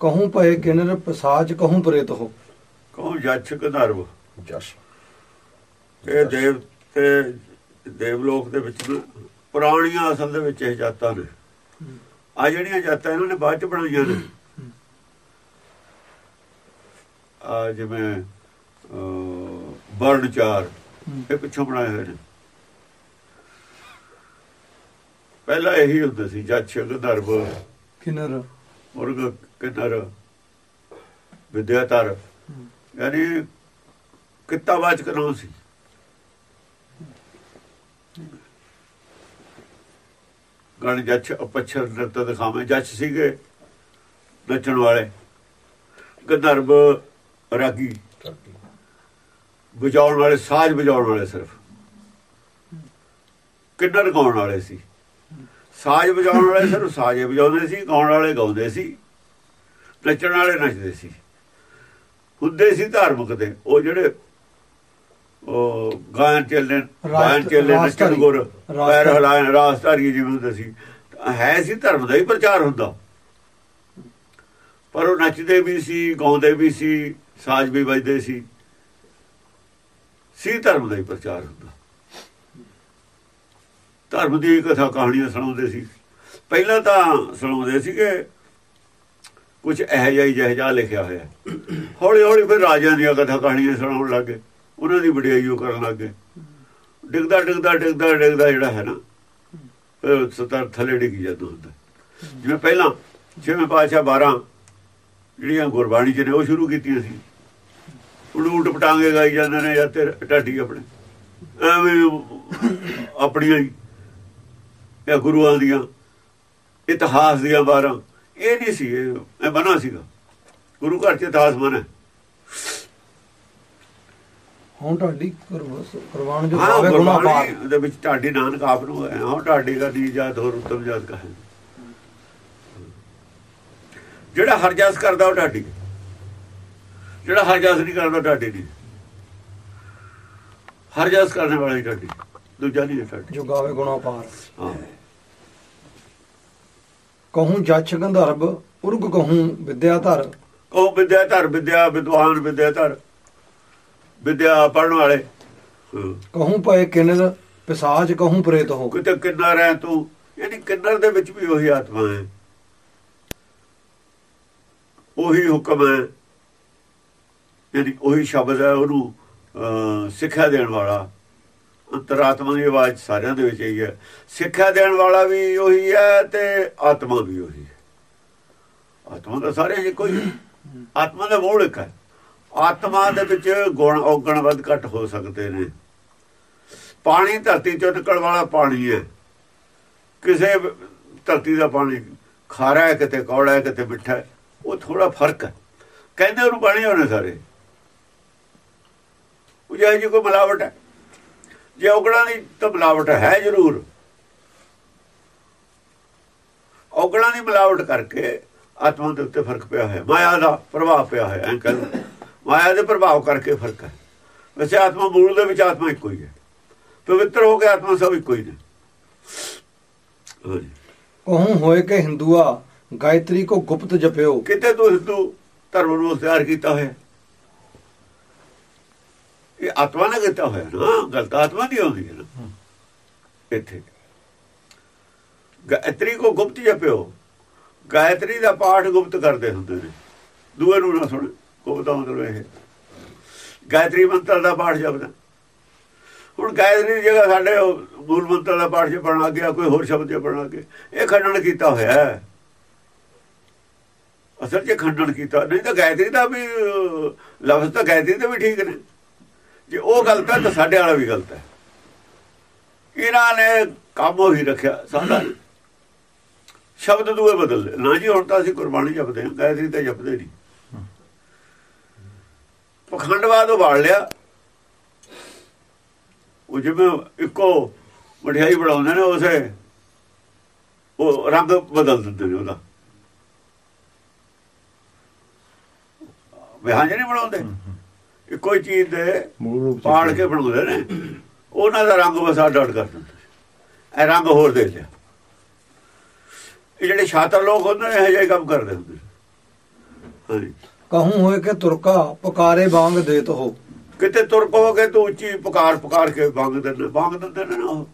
ਕਹੂੰ ਪਏ ਕਿਨਰ ਪਸਾਜ ਕਹੂੰ ਪ੍ਰੇਤ ਹੋ। ਕਹੂੰ ਜੱਛ ਗੰਧਰਵ। ਜਸ। ਇਹ ਦੇਵ ਤੇ ਦੇਵਲੋਕ ਦੇ ਵਿੱਚ ਪੁਰਾਣੀਆਂ ਅਸਲ ਦੇ ਵਿੱਚ ਇਹ ਜਾਤਾਂ ਨੇ। ਆ ਜਿਹੜੀਆਂ ਜਾਤਾਂ ਇਹਨਾਂ ਨੇ ਬਾਅਦ ਚ ਬਣਾਈਆਂ ਨੇ। ਆ ਜਿਵੇਂ ਵਰਣ ਚਾਰ ਇਹ ਪਿੱਛੋਂ ਬਣਾਏ ਹੋਏ ਨੇ। ਪਹਿਲਾਂ ਇਹੀ ਹੁੰਦਾ ਸੀ ਜੱਛ ਗੰਧਰਵ। ਕਿਨਰ। ਮੁਰਗ ਕਿਨਰ ਵਿਦਿਆਧਰ ਯਾਨੀ ਕਿੱਤਾਵਾਚਕ ਨਾਮ ਸੀ? ਗਣ ਜੱਛ ਅਪਛਰ ਨਰਤ ਦਿਖਾਵੇਂ। ਜੱਛ ਸੀਗੇ ਨੱਚਣ ਵਾਲੇ। ਗੰਧਰਵ ਰਾਗੀ। ਵਜਾਉਣ ਵਾਲੇ ਸਾਜ਼ ਵਜਾਉਣ ਵਾਲੇ ਸਿਰਫ। ਕਿੰਨਰ ਗਾਉਣ ਵਾਲੇ ਸੀ? ਸਾਜ਼ ਵਜਾਉਣ ਵਾਲੇ ਸਿਰਫ ਸਾਜ਼ੇ ਵਜਾਉਂਦੇ ਸੀ ਗਾਉਣ ਵਾਲੇ ਗਾਉਂਦੇ ਸੀ ਨੱਚਣ ਵਾਲੇ ਨੱਚਦੇ ਸੀ ਹੁੰਦੇ ਸੀ ਧਾਰਮਿਕ ਦੇ ਉਹ ਜਿਹੜੇ ਉਹ ਗਾਇਨ ਚੱਲਣ ਗਾਇਨ ਚੱਲਣ ਨੱਚਣ ਰਾਸਧਾਰੀ। ਗੁਰ ਰਾਸਧਾਰੀ। ਪੈਰ ਹਲਾਇਣ ਰਾਸਧਾਰੀ ਜਿਵੇਂ ਹੁੰਦੇ ਸੀ ਹੈ ਸੀ ਧਰਮ ਦਾ ਹੀ ਪ੍ਰਚਾਰ ਹੁੰਦਾ ਪਰ ਉਹ ਨੱਚਦੇ ਵੀ ਸੀ ਗਾਉਂਦੇ ਵੀ ਸੀ ਸਾਜ਼ ਵੀ ਵੱਜਦੇ ਸੀ ਸੀ ਧਰਮ ਦਾ ਹੀ ਪ੍ਰਚਾਰ ਹੁੰਦਾ ਧਰਮ ਦੀ ਕਥਾ ਕਹਾਣੀਆਂ ਸੁਣਾਉਂਦੇ ਸੀ। ਪਹਿਲਾਂ ਤਾਂ ਸੁਣਾਉਂਦੇ ਸੀਗੇ ਕੁਝ ਇਹ ਜਿਹਾ ਹੀ ਜਿਹੋ ਲਿਖਿਆ ਹੋਇਆ। ਹੌਲੀ ਹੌਲੀ ਫਿਰ ਰਾਜਿਆਂ ਦੀਆਂ ਕਥਾ ਕਹਾਣੀਆਂ ਸੁਣਾਉਣ ਲੱਗੇ ਉਹਨਾਂ ਦੀ ਵਡਿਆਈ ਉਹ ਕਰਨ ਲੱਗੇ ਡਿੱਗਦਾ ਡਿੱਗਦਾ ਡਿੱਗਦਾ ਡਿੱਗਦਾ ਜਿਹੜਾ ਹੈ ਨਾ, ਫਿਰ ਸਤਰ ਥੱਲੇ ਡਿੱਗ ਜਾਂਦਾ ਹੁੰਦਾ। ਜਿਵੇਂ ਪਹਿਲਾਂ ਜਿਵੇਂ ਪਾਸ਼ਾ 12 ਜਿਹੜੀਆਂ ਗੁਰਬਾਣੀ ਚ ਨੇ, ਉਹ ਸ਼ੁਰੂ ਕੀਤੀਆਂ ਸੀ। ਉਲੂਟ ਪਟਾਂਗੇ ਗਾਈ ਜਾਂਦੇ ਨੇ ਜਾਂ ਤੇ ਢਾਡੀ ਆਪਣੇ। ਐਵੇਂ ਆਪਣੀਆਂ ਹੀ ਇਹ ਗੁਰੂਆਂ ਦੀਆਂ ਇਤਿਹਾਸ ਦੀਆਂ 12 ਇਹ ਨਹੀਂ ਸੀ ਇਹ ਬਣਾ ਸੀਗਾ। ਗੁਰੂ ਘਰ ਚ ਇਤਿਹਾਸ ਬਣਾ। ਹੁਣ ਢਾਡੀ ਕੁਰਬਾਨ ਜੋ ਹਾਂ ਪਾਵੇ ਗੁਣਾ ਪਾਰ ਗੁਰਬਾਣੀ ਦੇ ਵਿੱਚ ਢਾਡੀ ਨਾਨਕ ਆਪ ਨੂੰ ਹੈ ਹਾਂ ਢਾਡੀ ਦਾ ਦੀ ਜਾਤ ਹੋਰ ਉਤਮ ਜਾਤ ਕਾ ਹੈ ਜਿਹੜਾ ਹਰ ਜਸ ਕਰਦਾ ਉਹ ਢਾਡੀ ਜਿਹੜਾ ਹਰ ਜਸ ਨਹੀਂ ਕਰਦਾ ਢਾਡੀ ਨਹੀਂ। ਹਰ ਜਸ ਕਰਨ ਵਾਲਾ ਢਾਡੀ ਦੂਜਾ ਨਹੀਂ ਹੈ ਢਾਡੀ ਜੋ ਗਾਵੇ ਗੁਣਾ ਪਾਰ। ਹਾਂ। ਕਹੂੰ ਜੱਛ ਗੰਧਰਵ ਉਰਗ ਕਹੂੰ ਵਿਦਿਆ ਧਰ। ਕਹੋ ਵਿਦਿਆ ਧਰ ਵਿਦਿਆ ਵਿਦਵਾਨ ਵਿਦਿਆ ਧਰ। ਵਿਦਿਆ ਪੜਨ ਵਾਲੇ। ਕਹੂੰ ਪਏ ਕਿਨਰ ਪਿਸਾਜ ਕਹੂੰ ਪ੍ਰੇਤ ਹੋ। ਕਿਤੇ ਕਿੰਨਰ ਹੈ ਤੂੰ? ਯਾਨੀ ਕਿੰਨਰ ਦੇ ਵਿੱਚ ਵੀ ਉਹੀ ਆਤਮਾ ਹੈ। ਉਹੀ ਹੁਕਮ ਹੈ। ਯਾਨੀ ਉਹੀ ਸ਼ਬਦ ਹੈ ਉਹਨੂੰ ਸਿੱਖਿਆ ਦੇਣ ਵਾਲਾ। ਅੰਤਰਾਤਮਾ ਦੀ ਆਵਾਜ਼ ਸਾਰਿਆਂ ਦੇ ਵਿੱਚ ਹੀ ਹੈ। ਸਿੱਖਿਆ ਦੇਣ ਵਾਲਾ ਵੀ ਉਹੀ ਹੈ ਤੇ ਆਤਮਾ ਵੀ ਉਹੀ ਹੈ। ਆਤਮਾ ਤਾਂ ਸਾਰੇ ਇੱਕੋ ਕੋਈ ਆਤਮਾ ਦਾ ਮੂਲ ਇੱਕ ਹੈ। ਆਤਮਾ ਦੇ ਵਿੱਚ ਗੁਣ ਔਗਣ ਵੱਧ ਘੱਟ ਹੋ ਸਕਦੇ ਨੇ। ਪਾਣੀ ਧਰਤੀ ਚੋਂ ਨਿਕਲ ਵਾਲਾ ਪਾਣੀ ਹੈ। ਕਿਸੇ ਧਰਤੀ ਦਾ ਪਾਣੀ ਖਾਰਾ ਹੈ, ਕਿਤੇ ਕੌੜਾ ਹੈ, ਕਿਤੇ ਮਿੱਠਾ ਹੈ, ਉਹ ਥੋੜਾ ਫ਼ਰਕ ਹੈ। ਕਹਿੰਦੇ ਉਹਨੂੰ ਪਾਣੀ ਹੋਣੇ ਸਾਰੇ। ਉਹ ਜਿਹੀ ਜਿਹੀ ਕੋਈ ਮਿਲਾਵਟ ਹੈ। ਜੇ ਔਗਣਾ ਦੀ ਤਾਂ ਹੈ ਜ਼ਰੂਰ। ਔਗਣਾ ਦੀ ਮਿਲਾਵਟ ਕਰਕੇ ਆਤਮਾ ਦੇ ਉੱਤੇ ਫ਼ਰਕ ਪਿਆ ਹੈ ਮਾਇਆ ਦਾ ਪ੍ਰਭਾਵ ਪਿਆ ਹੈ ਐਂ ਲਓ। ਮਾਇਆ ਦੇ ਪ੍ਰਭਾਵ ਕਰਕੇ ਫ਼ਰਕ ਹੈ। ਵੈਸੇ ਆਤਮਾ ਮੂਲ ਦੇ ਵਿੱਚ ਆਤਮਾ ਇੱਕੋ ਹੀ ਹੈ। ਪਵਿੱਤਰ ਹੋ ਕੇ ਆਤਮਾ ਸਭ ਇੱਕੋ ਹੀ ਨੇ। ਕਹੂੰ ਹੋਏ ਕਿ ਹਿੰਦੂਆ ਗਾਇਤਰੀ ਕੋ ਗੁਪਤ ਜਪਿਓ। ਕਿਤੇ ਤੂੰ ਹਿੰਦੂ ਧਰਮ ਨੂੰ ਤਿਆਰ ਕੀਤਾ ਹੋਇਆ? ਇਹ ਆਤਮਾ ਨੇ ਕੀਤਾ ਹੋਇਆ ਨਾ? ਗਲਤ ਆਤਮਾ ਦੀ ਹੁੰਦੀ ਹੈ ਨਾ। ਇੱਥੇ। ਗਾਇਤਰੀ ਕੋ ਗੁਪਤ ਜਪਿਓ। ਗਾਇਤਰੀ ਦਾ ਪਾਠ ਗੁਪਤ ਕਰਦੇ ਹੁੰਦੇ ਨੇ। ਦੂਏ ਨੂੰ ਨਾ ਸੁਣ ਗੁਪਤ ਮਤਲਬ ਇਹ ਗਾਇਤਰੀ ਮੰਤਰ ਦਾ ਪਾਠ ਜਪਦਾ। ਹੁਣ ਗਾਇਤਰੀ ਦੀ ਜਗ੍ਹਾ ਸਾਡੇ ਮੂਲ ਮੰਤਰ ਦਾ ਪਾਠ ਜਪਣ ਲੱਗ ਗਿਆ ਕੋਈ ਹੋਰ ਸ਼ਬਦ ਜਪਣ ਲੱਗ ਗਿਆ ਇਹ ਖੰਡਨ ਕੀਤਾ ਹੋਇਆ ਹੈ। ਅਸਲ 'ਚ ਖੰਡਨ ਕੀਤਾ। ਨਹੀਂ ਤਾਂ ਗਾਇਤਰੀ ਦਾ ਵੀ ਲਫ਼ਜ਼ ਤਾਂ ਗਾਇਤਰੀ ਦੇ ਵੀ ਠੀਕ ਨੇ। ਜੇ ਉਹ ਗਲਤ ਹੈ ਤਾਂ ਸਾਡੇ ਵਾਲਾ ਵੀ ਗਲਤ ਹੈ। ਇਹਨਾਂ ਨੇ ਕੰਮ ਉਹੀ ਰੱਖਿਆ। ਸਾਡਾ ਸ਼ਬਦ ਦੂਏ ਬਦਲ ਨਾ ਜੀ, ਹੁਣ ਤਾਂ ਅਸੀਂ ਕੁਰਬਾਨੀ ਜਪਦੇ ਹਾਂ। ਗਾਇਤਰੀ ਤਾਂ ਜਪਦੇ ਨਹੀਂ। ਪਖੰਡਵਾਦ ਉਬਾਲ ਲਿਆ। ਉਹ ਜਿਵੇਂ ਇੱਕੋ ਮਠਿਆਈ ਬਣਾਉਂਦੇ ਨੇ, ਉਸੇ ਉਹ ਰੰਗ ਬਦਲ ਦਿੰਦੇ ਨੇ ਉਹਦਾ। ਵਿਹਾਂਜ ਨਹੀਂ ਬਣਾਉਂਦੇ? ਇੱਕੋ ਹੀ ਚੀਜ਼ ਦੇ ਮੂਲ ਰੂਪ ਪਾੜ ਕੇ ਬਣਾਉਂਦੇ ਨੇ ਉਹਨਾਂ ਦਾ ਰੰਗ ਬਸ ਅੱਡ ਅੱਡ ਕਰ ਦਿੰਦੇ ਇਹ ਰੰਗ ਹੋਰ ਦੇ ਲਿਆ ਇਹ ਜਿਹੜੇ ਸ਼ਾਤਰ ਲੋਕ ਹੁੰਦੇ ਨੇ ਇਹ ਜਿਹੇ ਕੰਮ ਕਰਦੇ ਹੁੰਦੇ। ਹਾਂਜੀ। ਕਹੂੰ ਹੋਏ ਕਿ ਤੁਰਕਾ ਪੁਕਾਰੇ ਵਾਂਗ ਦੇਤ ਹੋ। ਕਿਤੇ ਤੁਰ ਕਹੋਗੇ ਤੂੰ ਉੱਚੀ ਪੁਕਾਰ ਪੁਕਾਰ ਕੇ ਮੰਗ ਦਿੰਦੇ ਮੰਗ ਦਿੰਦੇ ਨੇ ਨਾ।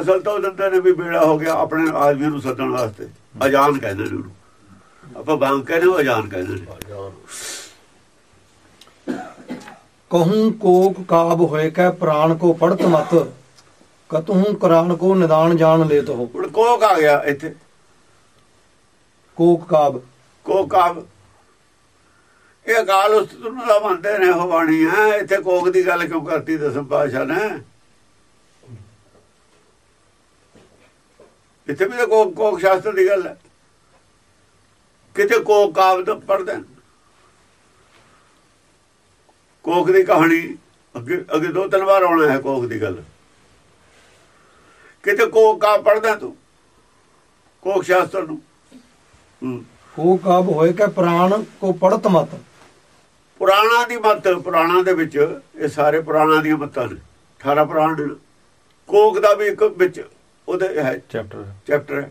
ਅਸਲ ਤਾਂ ਉਹ ਦਿੰਦੇ ਨੇ ਵੀ ਬੇੜਾ ਹੋ ਗਿਆ ਆਪਣੇ ਆਦਮੀ ਨੂੰ ਸੱਦਣ ਵਾਸਤੇ। ਅਜਾਨ ਕਹਿੰਦੇ ਨੇ ਉਹਨੂੰ। ਆਪਾਂ ਬੰਗ ਕਹਿੰਦੇ ਉਹ ਅਜਾਨ ਕਹਿੰਦੇ ਨੇ। ਕਹੂੰ ਕੋਕ ਕਾਬ ਹੋਏ ਕੈ ਪ੍ਰਾਣ ਕੋ ਪੜਤ ਮਤ ਕਤਹੂੰ ਕੁਰਾਨ ਕੋ ਨਿਦਾਨ ਜਾਣ ਲੇਤ ਹੋ। ਹੁਣ ਕੋਕ ਆ ਗਿਆ ਇੱਥੇ। ਕੋਕ ਕਾਬ। ਕੋਕ ਆ ਇਹ ਅਕਾਲ ਉਸਤਤ ਨੂੰ ਦਾ ਮੰਨਦੇ ਨੇ ਉਹ ਬਾਣੀ ਹੈ ਇੱਥੇ ਕੋਕ ਦੀ ਗੱਲ ਕਿਉਂ ਕਰਤੀ ਦਸਮ ਪਾਸ਼ਾ ਨੇ? ਇੱਥੇ ਵੀ ਤਾਂ ਕੋਕ ਕੋਕ ਸ਼ਾਸਤਰ ਦੀ ਗੱਲ ਹੈ। ਕਿਤੇ ਕੋਕ ਕਾਬਦ ਪੜਦੇ ਕੋਕ ਦੀ ਕਹਾਣੀ ਅੱਗੇ ਅੱਗੇ ਦੋ ਤਿੰਨ ਵਾਰ ਆਉਣਾ ਹੈ ਕੋਕ ਦੀ ਗੱਲ। ਕਿਤੇ ਕੋਕ ਕਾ ਪੜਦਾ ਤੂੰ? ਕੋਕ ਸ਼ਾਸਤਰ ਨੂੰ? ਹੂੰ। ਕੋਕ ਕਾਬ ਹੋਏ ਕੈ ਪ੍ਰਾਣ ਕੋ ਪੜਤ ਮਤ? ਪੁਰਾਣਾ ਦੀ ਮਤ ਪੁਰਾਣਾ ਦੇ ਵਿੱਚ ਇਹ ਸਾਰੇ ਪੁਰਾਣਾ ਦੀਆਂ ਮਤਾਂ ਨੇ। 18 ਪੁਰਾਣ ਨੇ। ਕੋਕ ਦਾ ਵੀ ਇੱਕ ਵਿੱਚ ਉਹਦੇ ਹੈ ਚੈਪਟਰ ਚੈਪਟਰ ਹੈ।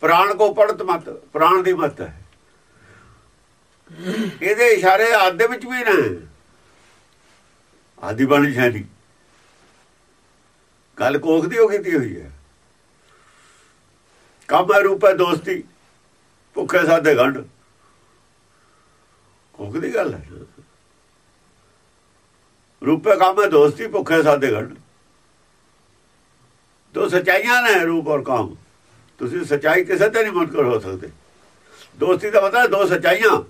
ਪ੍ਰਾਣ ਕੋ ਪੜਤ ਮਤ ਪ੍ਰਾਣ ਦੀ ਮਤ ਹੈ। ਇਹਦੇ ਇਸ਼ਾਰੇ ਆਦ ਦੇ ਵਿੱਚ ਵੀ ਨੇ। ਆਦੀ ਬਾਣੀ ਸ਼ਾਇਰੀ ਗੱਲ ਕੋਖ ਦੀ ਹੋ ਕੀਤੀ ਹੋਈ ਹੈ। ਕਾਮਾ ਰੂਪੇ ਦੋਸਤੀ, ਭੁੱਖੇ ਸਾਦੇ ਗੰਢ। ਕੋਕ ਦੀ ਗੱਲ ਹੈ। ਰੂਪੇ ਕਾਮੇ ਦੋਸਤੀ, ਭੁੱਖੇ ਸਾਦੇ ਗੰਢ। ਦੋ ਸਚਾਈਆਂ ਨੇ ਰੂਪ ਔਰ ਕਾਮ। ਤੁਸੀਂ ਸਚਾਈ ਕਿਸੇ ਤੇ ਨਹੀਂ ਮੁਨਕਰ ਹੋ ਸਕਦੇ। ਦੋਸਤੀ ਦਾ ਮਤਲਬ ਦੋ ਸਚਾਈਆਂ।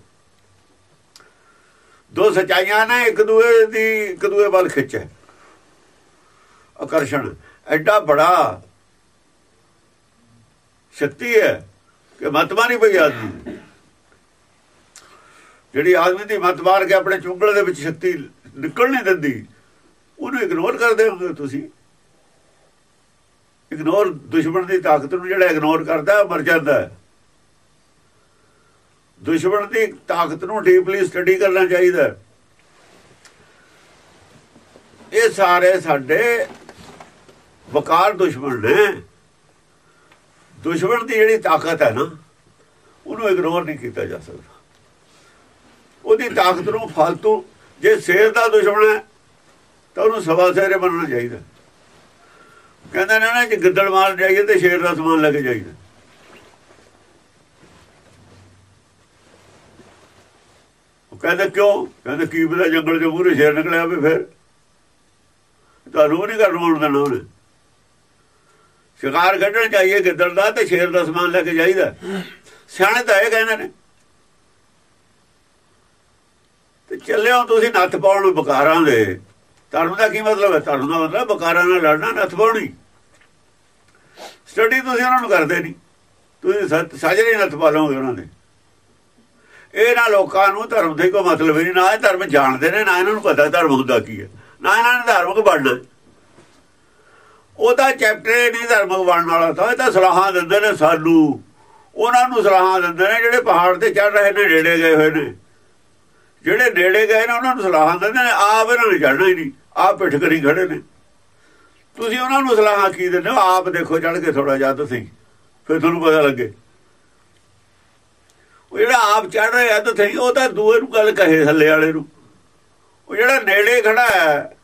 ਦੋ ਸਚਾਈਆਂ ਨੇ, ਇੱਕ ਦੂਏ ਦੀ, ਇੱਕ ਦੂਏ ਵੱਲ ਖਿੱਚ। ਹੈ ਆਕਰਸ਼ਣ। ਐਡਾ ਬੜਾ ਸ਼ਕਤੀ ਹੈ ਕਿ ਮਤ ਮਾਰੀ ਪਈ ਆਦਮੀ। ਜਿਹੜੀ ਆਦਮੀ ਦੀ ਮਤ ਮਾਰ ਕੇ ਆਪਣੇ ਚੁੰਗਲ ਦੇ ਵਿੱਚ ਸ਼ਕਤੀ ਨਿਕਲ ਨਹੀਂ ਦਿੰਦੀ, ਉਹਨੂੰ ਇਗਨੋਰ ਕਰਦੇ ਹੋ ਤੁਸੀਂ। ਇਗਨੋਰ ਦੁਸ਼ਮਣ ਦੀ ਤਾਕਤ ਨੂੰ ਜਿਹੜਾ ਇਗਨੋਰ ਕਰਦਾ ਮਰ ਜਾਂਦਾ ਹੈ। ਦੁਸ਼ਮਣ ਦੀ ਤਾਕਤ ਨੂੰ ਡੀਪਲੀ ਸਟੱਡੀ ਕਰਨਾ ਚਾਹੀਦਾ। ਇਹ ਸਾਰੇ ਸਾਡੇ ਵਕਾਰ ਦੁਸ਼ਮਣ ਨੇ। ਦੁਸ਼ਮਣ ਦੀ ਜਿਹੜੀ ਤਾਕਤ ਹੈ ਨਾ, ਉਹਨੂੰ ਇਗਨੋਰ ਨਹੀਂ ਕੀਤਾ ਜਾ ਸਕਦਾ। ਉਹਦੀ ਤਾਕਤ ਨੂੰ ਫालतू ਜੇ ਸ਼ੇਰ ਦਾ ਦੁਸ਼ਮਣ ਹੈ, ਤਾਂ ਉਹਨੂੰ ਸਵਾ ਸ਼ੇਰੇ ਬਣਨਾ ਚਾਹੀਦਾ। ਕਹਿੰਦੇ ਨਾ ਜੇ ਗਿੱਦੜ ਮਾਰ ਜਾਈਏ ਤੇ ਸ਼ੇਰ ਦਾ ਸਮਾਨ ਲੈ ਕੇ ਜਾਈਦਾ। ਉਹ ਕਹਿੰਦੇ ਕਿਉਂ? ਕਹਿੰਦੇ ਕੀ ਪਤਾ ਜੰਗਲ ਚੋਂ ਮੂਹਰੇ ਸ਼ੇਰ ਨਿਕਲਿਆ ਵੀ ਫਿਰ। ਤੁਹਾਨੂੰ ਉਹ ਨਹੀਂ ਕਰਨ ਹੋਣ ਦੇਣਾ ਉਹਨੇ। ਸ਼ਿਕਾਰ ਕੱਢਣ ਚਾਹੀਏ ਗਿੱਦੜ ਦਾ ਤੇ ਸ਼ੇਰ ਦਾ ਸਮਾਨ ਲੈ ਕੇ ਜਾਈਦਾ। ਸਿਆਣੇ ਤਾਂ ਇਹ ਕਹਿੰਦੇ ਨੇ। ਤੇ ਚੱਲਿਓ ਤੁਸੀਂ ਨੱਥ ਪਾਉਣ ਨੂੰ ਬਕਾਰਾਂ ਦੇ। ਧਰਮ ਦਾ ਕੀ ਮਤਲਬ ਹੈ? ਧਰਮ ਦਾ ਮਤਲਬ ਬਕਾਰਾਂ ਨਾਲ ਲੜਨਾ, ਨੱਥ ਪਾਉਣੀ। ਸਟੱਡੀ ਤੁਸੀਂ ਉਹਨਾਂ ਨੂੰ ਕਰਦੇ ਨਹੀਂ। ਤੁਸੀਂ ਸਾਜਰੇ ਨੱਥ ਪਾ ਲਓਗੇ ਉਹਨਾਂ ਦੇ। ਇਹ ਨਾ ਲੋਕਾਂ ਨੂੰ ਧਰਮ ਦੇ ਕੋਈ ਮਤਲਬ ਨਹੀਂ, ਨਾ ਇਹ ਧਰਮ ਜਾਣਦੇ ਨੇ, ਨਾ ਇਹਨਾਂ ਨੂੰ ਪਤਾ ਧਰਮ ਹੁੰਦਾ ਕੀ ਹੈ, ਨਾ ਇਹਨਾਂ ਨੇ ਧਾਰਮਿਕ ਬਣਨਾ ਉਹਦਾ ਚੈਪਟਰ ਨਹੀਂ ਧਰਮਿਕ ਬਣਨ ਵਾਲਾ ਤਾਂ, ਇਹ ਤਾਂ ਸਲਾਹਾਂ ਦਿੰਦੇ ਨੇ ਸਾਨੂੰ। ਉਹਨਾਂ ਨੂੰ ਸਲਾਹਾਂ ਦਿੰਦੇ ਨੇ, ਜਿਹੜੇ ਪਹਾੜ ਤੇ ਚੜ ਰਹੇ ਨੇ, ਨੇੜੇ ਗਏ ਹੋਏ ਨੇ। ਜਿਹੜੇ ਨੇੜੇ ਗਏ ਨੇ, ਉਹਨਾਂ ਨੂੰ ਸਲਾਹਾਂ ਦਿੰਦੇ ਨੇ, ਆਪ ਇਹਨਾਂ ਨੇ ਚੜਨਾ ਹੀ ਨਹੀਂ, ਆਪ ਪਿੱਠ ਕਰੀ ਖੜੇ ਨੇ। ਤੁਸੀਂ ਉਹਨਾਂ ਨੂੰ ਸਲਾਹਾਂ ਕੀ ਦਿੰਦੇ ਹੋ? ਆਪ ਦੇਖੋ ਚੜ ਕੇ ਥੋੜਾ ਜਿਹਾ ਤੁਸੀਂ ਫਿਰ ਤੁਹਾਨੂੰ ਪਤਾ ਲੱਗੇ। ਉਹ ਜਿਹੜਾ ਆਪ ਚੜ ਰਿਹਾ ਤਾਂ ਸਹੀ, ਉਹ ਤਾਂ ਦੂਏ ਨੂੰ ਗੱਲ ਕਹੇ, ਥੱਲੇ ਵਾਲੇ ਨੂੰ। ਉਹ ਜਿਹੜਾ ਨੇੜੇ ਖੜਾ ਹੈ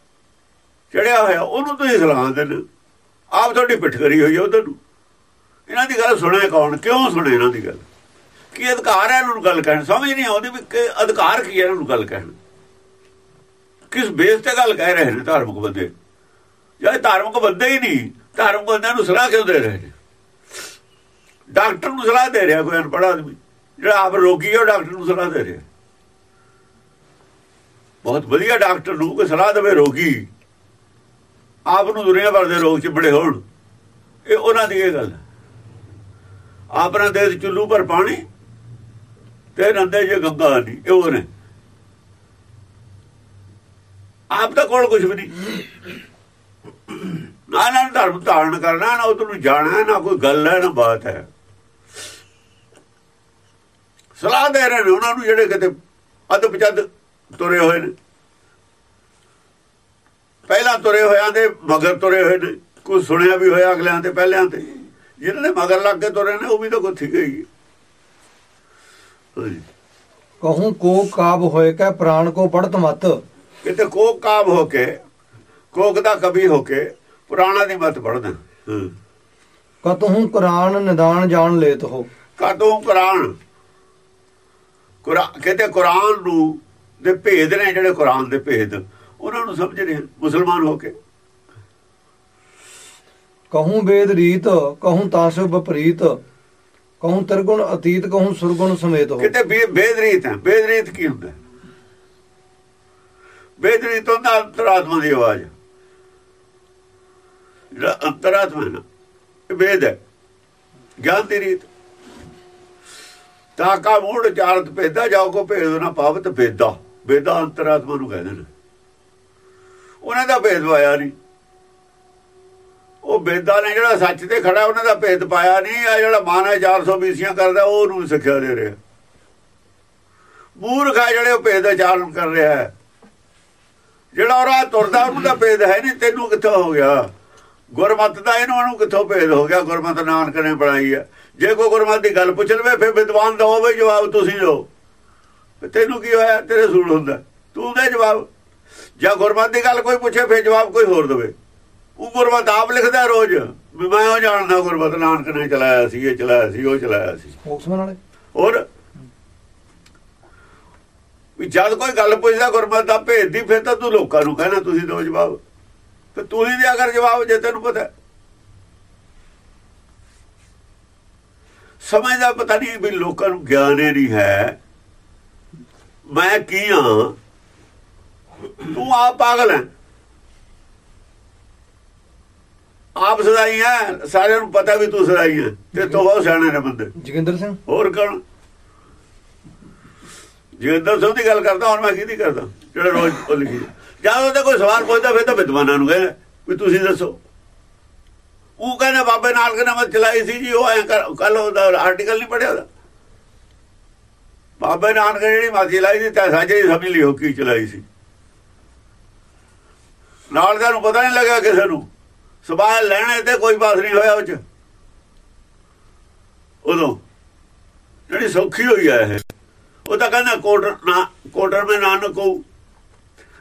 ਚੜਿਆ ਹੋਇਆ, ਉਹਨੂੰ ਤੁਸੀਂ ਸਲਾਹ ਦਿੰਦੇ ਆਪ ਤੁਹਾਡੀ ਪਿੱਠ ਕਰੀ ਹੋਈ ਹੈ ਉਧਰ ਨੂੰ। ਇਹਨਾਂ ਦੀ ਗੱਲ ਸੁਣੇ ਕੌਣ? ਕਿਉਂ ਸੁਣੇ ਇਹਨਾਂ ਦੀ ਗੱਲ? ਕੀ ਅਧਿਕਾਰ ਹੈ ਇਹਨਾਂ ਨੂੰ ਗੱਲ ਕਹਿਣ? ਸਮਝ ਨਹੀਂ ਆਉਂਦੀ ਵੀ ਅਧਿਕਾਰ ਕੀ ਹੈ ਇਹਨਾਂ ਨੂੰ ਗੱਲ ਕਹਿਣ। ਕਿਸ ਬੇਸ ਤੇ ਗੱਲ ਕਹਿ ਰਹੇ ਨੇ ਧਾਰਮਿਕ ਬੰਦੇ? ਜਾਂ ਧਾਰਮਿਕ ਬੰਦੇ ਹੀ ਨਹੀਂ। ਧਾਰਮਿਕ ਬੰਦਿਆਂ ਨੂੰ ਸਲਾਹ ਕਿਉਂ ਦੇ ਰਹੇ ਨੇ? ਡਾਕਟਰ ਨੂੰ ਸਲਾਹ ਦੇ ਰਿਹਾ ਕੋਈ ਅਨਪੜ੍ਹ ਆਦਮੀ। ਜਿਹੜਾ ਆਪ ਰੋਗੀ ਹੈ ਉਹ ਡਾਕਟਰ ਨੂੰ ਸਲਾਹ ਦੇ ਰਿਹਾ। ਬਹੁਤ ਵਧੀਆ ਡਾਕਟਰ ਨੂੰ ਕਿ ਸਲਾਹ ਦੇਵੇ ਰੋਗੀ। ਆਪ ਨੂੰ ਦੁਨੀਆ ਭਰ ਦੇ ਰੋਗ ਚ ਬੜੇ ਹੋਣ। ਇਹ ਉਹਨਾਂ ਦੀ ਇਹ ਗੱਲ ਆਪ ਨਾ ਦੇਸ਼ ਚੁੱਲੂ ਪਰ ਪਾਣੀ ਤੇ ਨੰਦੇ ਜੇ ਗੰਗਾ ਨਹੀਂ ਇਹ ਉਹ ਨੇ ਆਪ ਤਾਂ ਕੋਲ ਕੁਝ ਵੀ ਨਹੀਂ। ਨਾ ਨਾ ਧਰਮ ਧਾਰਨ ਕਰਨਾ, ਨਾ ਉਹਨੂੰ ਜਾਣਾ, ਨਾ ਕੋਈ ਗੱਲ ਹੈ, ਨਾ ਬਾਤ ਹੈ। ਸਲਾਹ ਦੇ ਰਹੇ ਨੇ ਉਹਨਾਂ ਨੂੰ ਜਿਹੜੇ ਕਿਤੇ ਅਦ ਪਜਦ ਤੁਰੇ ਹੋਏ ਨੇ। ਪਹਿਲਾਂ ਤੁਰੇ ਹੋਇਆਂ ਦੇ ਮਗਰ ਤੁਰੇ ਹੋਏ ਨੇ। ਕੋਈ ਸੁਣਿਆ ਵੀ ਹੋਇਆ ਅਗਲਿਆਂ ਤੇ ਪਹਿਲਿਆਂ ਤੇ। ਜਿਹਨਾਂ ਨੇ ਮਗਰ ਲੱਗ ਕੇ ਤੁਰੇ ਨੇ ਉਹ ਵੀ ਤਾਂ ਗੁੱਥੀ ਗਈ ਕਹੂੰ ਕੋ ਕਾਬ ਹੋਏ ਕੈ ਪ੍ਰਾਣ ਕੋ ਪੜਤ ਮਤ। ਕਿਤੇ ਕੋਕ ਕਾਬ ਹੋ ਕੇ ਕੋਕ ਦਾ ਕਵੀ ਹੋ ਕੇ ਪੁਰਾਣਾ ਦੀ ਮਤ ਪੜਦਾ ਕਤਹੂ ਕੁਰਾਨ ਨਿਦਾਨ ਜਾਣ ਲੇਤ ਹੋ। ਕਦੋਂ ਕੁਰਾਨ ਕੁਰਾਨ ਕਿਤੇ ਕੁਰਾਨ ਨੂੰ ਦੇ ਭੇਦ ਨੇ ਜਿਹੜੇ ਕੁਰਾਨ ਦੇ ਭੇਦ। ਉਹਨਾਂ ਨੂੰ ਸਮਝ ਰਹੇ ਮੁਸਲਮਾਨ ਹੋ ਕੇ। ਕਹੂੰ ਵੇਦ ਰੀਤ ਕਹੂੰ ਤਾਸੋ ਵਿਪਰੀਤ ਕਹੂੰ ਤਿਰਗੁਣ ਅਤੀਤ ਕਹੂੰ ਸੁਰਗੁਣ ਸਮੇਤ ਹੋ। ਕਿਤੇ ਬੇ- ਬੇਦਰੀਤ ਹੈ ਬੇਦਰੀਤ ਕੀ ਹੁੰਦਾ ਹੈ? ਬੇਦਰੀਤ ਹੁੰਦਾ ਅੰਤਰਾਤਮਾ ਦੀ ਆਵਾਜ਼। ਜਿਹੜਾ ਅੰਤਰਾਤਮਾ ਹੈ ਨਾ ਇਹ ਵੇਦ ਹੈ। ਗਿਆਨ ਦੀ ਰੀਤ। ਤਾਂ ਕਾ ਮੂੜ ਚਾਰਤ ਭੇਦਾ ਜਾਓ ਕੋ ਭੇਦ ਨਾ ਪਾਵਤ ਭੇਦਾ ਵੇਦਾ ਅੰਤਰਾਤਮਾ ਨੂੰ ਕਹਿੰਦੇ ਨੇ। ਉਹਨਾਂ ਦਾ ਭੇਦ ਪਾਇਆ ਨਹੀਂ। ਉਹ ਵੇਦਾਂ ਨੇ ਜਿਹੜਾ ਸੱਚ ਤੇ ਖੜਾ, ਉਹਨਾਂ ਦਾ ਭੇਦ ਪਾਇਆ ਨਹੀਂ। ਆ ਜਿਹੜਾ ਮਾਨਾ 400 ਬੀਸੀਆਂ ਕਰਦਾ, ਉਹ ਨੂੰ ਸਿੱਖਿਆ ਦੇ ਰਿਹਾ। ਮੂਰਖ ਆ ਜਿਹੜੇ ਉਹ ਭੇਦ ਦਾ ਚਾਰਨ ਕਰ ਰਿਹਾ ਹੈ। ਜਿਹੜਾ ਉਹ ਤੁਰਦਾ, ਉਹਨੂੰ ਤਾਂ ਭੇਦ ਹੈ ਨਹੀਂ, ਤੈਨੂੰ ਕਿੱਥੋਂ ਹੋ ਗਿਆ? ਗੁਰਮਤ ਦਾ ਇਹਨੂੰ ਨੂੰ ਕਿੱਥੋਂ ਭੇਦ ਹੋ ਗਿਆ? ਗੁਰਮਤ ਨਾਨਕ ਨੇ ਬਣਾਈ ਹੈ। ਜੇ ਕੋਈ ਗੁਰਮਤ ਦੀ ਗੱਲ ਪੁੱਛ ਲਵੇ ਫਿਰ ਵਿਦਵਾਨ ਦਾ ਹੋਵੇ ਜਵਾਬ ਤੁਸੀਂ ਦਿਓ। ਵੀ ਤੈਨੂੰ ਕੀ ਹੋਇਆ? ਤੇਰੇ ਸੂਲ ਹੁੰਦਾ। ਤੂੰ ਦੇ ਜਵਾਬ। ਜਾਂ ਗੁਰਮਤ ਦੀ ਗੱਲ ਕੋਈ ਪੁੱਛੇ ਫਿਰ ਜਵਾਬ ਕੋਈ ਹੋਰ ਦੇਵੇ। ਉਹ ਗੁਰਮਤ ਆਪ ਲਿਖਦਾ ਰੋਜ਼। ਵੀ ਮੈਂ ਉਹ ਜਾਣਦਾ ਗੁਰਮਤ ਨਾਨਕ ਨੇ ਚਲਾਇਆ ਸੀ ਇਹ ਚਲਾਇਆ ਸੀ ਉਹ ਚਲਾਇਆ ਸੀ। ਸਪੋਕਸਮੈਨ ਵਾਲੇ ਹੋਰ? ਵੀ ਜਦ ਕੋਈ ਗੱਲ ਪੁੱਛਦਾ ਗੁਰਮਤ ਦਾ ਭੇਦ ਦੀ ਫਿਰ ਤਾਂ ਤੂੰ ਲੋਕਾਂ ਨੂੰ ਕਹਿਣਾ ਤੁਸੀਂ ਦਿਓ ਜਵਾਬ। ਤੇ ਤੂੰ ਹੀ ਦਿਆ ਕਰ ਜਵਾਬ ਜੇ ਤੈਨੂੰ ਪਤਾ। ਹੈ। ਸਮਝ ਦਾ ਪਤਾ ਨਹੀਂ ਵੀ ਲੋਕਾਂ ਨੂੰ ਗਿਆਨ ਹੀ ਨਹੀਂ ਹੈ। ਮੈਂ ਕੀ ਹਾਂ ਤੂੰ ਆਪ ਪਾਗਲ ਹੈ। ਆਪ ਸਦਾਈ ਹੈ। ਸਾਰਿਆਂ ਨੂੰ ਪਤਾ ਵੀ ਤੂੰ ਸਦਾਈ ਹੈ। ਤੇ ਤੋਂ ਬਹੁਤ ਸਿਆਣੇ ਨੇ ਬੰਦੇ। ਜੋਗਿੰਦਰ ਸਿੰਘ? ਹੋਰ ਕੌਣ? ਜੋਗਿੰਦਰ ਸਿੰਘ ਦੀ ਗੱਲ ਕਰਦਾ ਹੁਣ ਮੈਂ ਕਿਹਦੀ ਕਰਦਾ? ਜਿਹੜਾ ਰੋਜ਼ ਉਹ ਲਿਖੀ। ਜਦ ਉਹਦੇ ਕੋਈ ਸਵਾਲ ਪੁੱਛਦਾ ਫਿਰ ਤਾਂ ਵਿਦਵਾਨਾਂ ਨੂੰ ਕਹਿੰਦਾ ਵੀ ਤੁਸੀਂ ਦੱਸੋ। ਉਹ ਕਹਿੰਦਾ, ਬਾਬੇ ਨਾਨਕ ਨੇ ਮਤ ਚਲਾਈ ਸੀ ਜੀ, ਉਹ ਐ ਕੱਲ ਉਹਦਾ ਆਰਟੀਕਲ ਨਹੀਂ ਪੜਿਆ ਉਹਦਾ। ਬਾਬੇ ਨਾਨਕ ਨੇ ਜਿਹੜੀ ਮਤ ਚਲਾਈ ਸੀ, ਤਾਂ ਸਾਜੇ ਸਮਝ ਲਈ ਹੋ ਕੀ ਚਲਾਈ ਸੀ। ਨਾਲ ਦਾ ਨੂੰ ਪਤਾ ਨਹੀਂ ਲੱਗਿਆ ਕਿਸੇ ਨੂੰ। ਸਵਾਲ ਲੈਣੇ ਤੇ ਕੋਈ ਬਾਤ ਨਹੀਂ ਹੋਇਆ ਉਹ ਚ। ਉਦੋਂ। ਜਿਹੜੀ ਸੌਖੀ ਹੋਈ ਹੈ ਇਹ। ਉਹ ਤਾਂ ਕਹਿੰਦਾ ਕੋਟਰ ਨਾ ਕੋਟਰ ਮੈਂ ਨਾਨਕ ਕੋ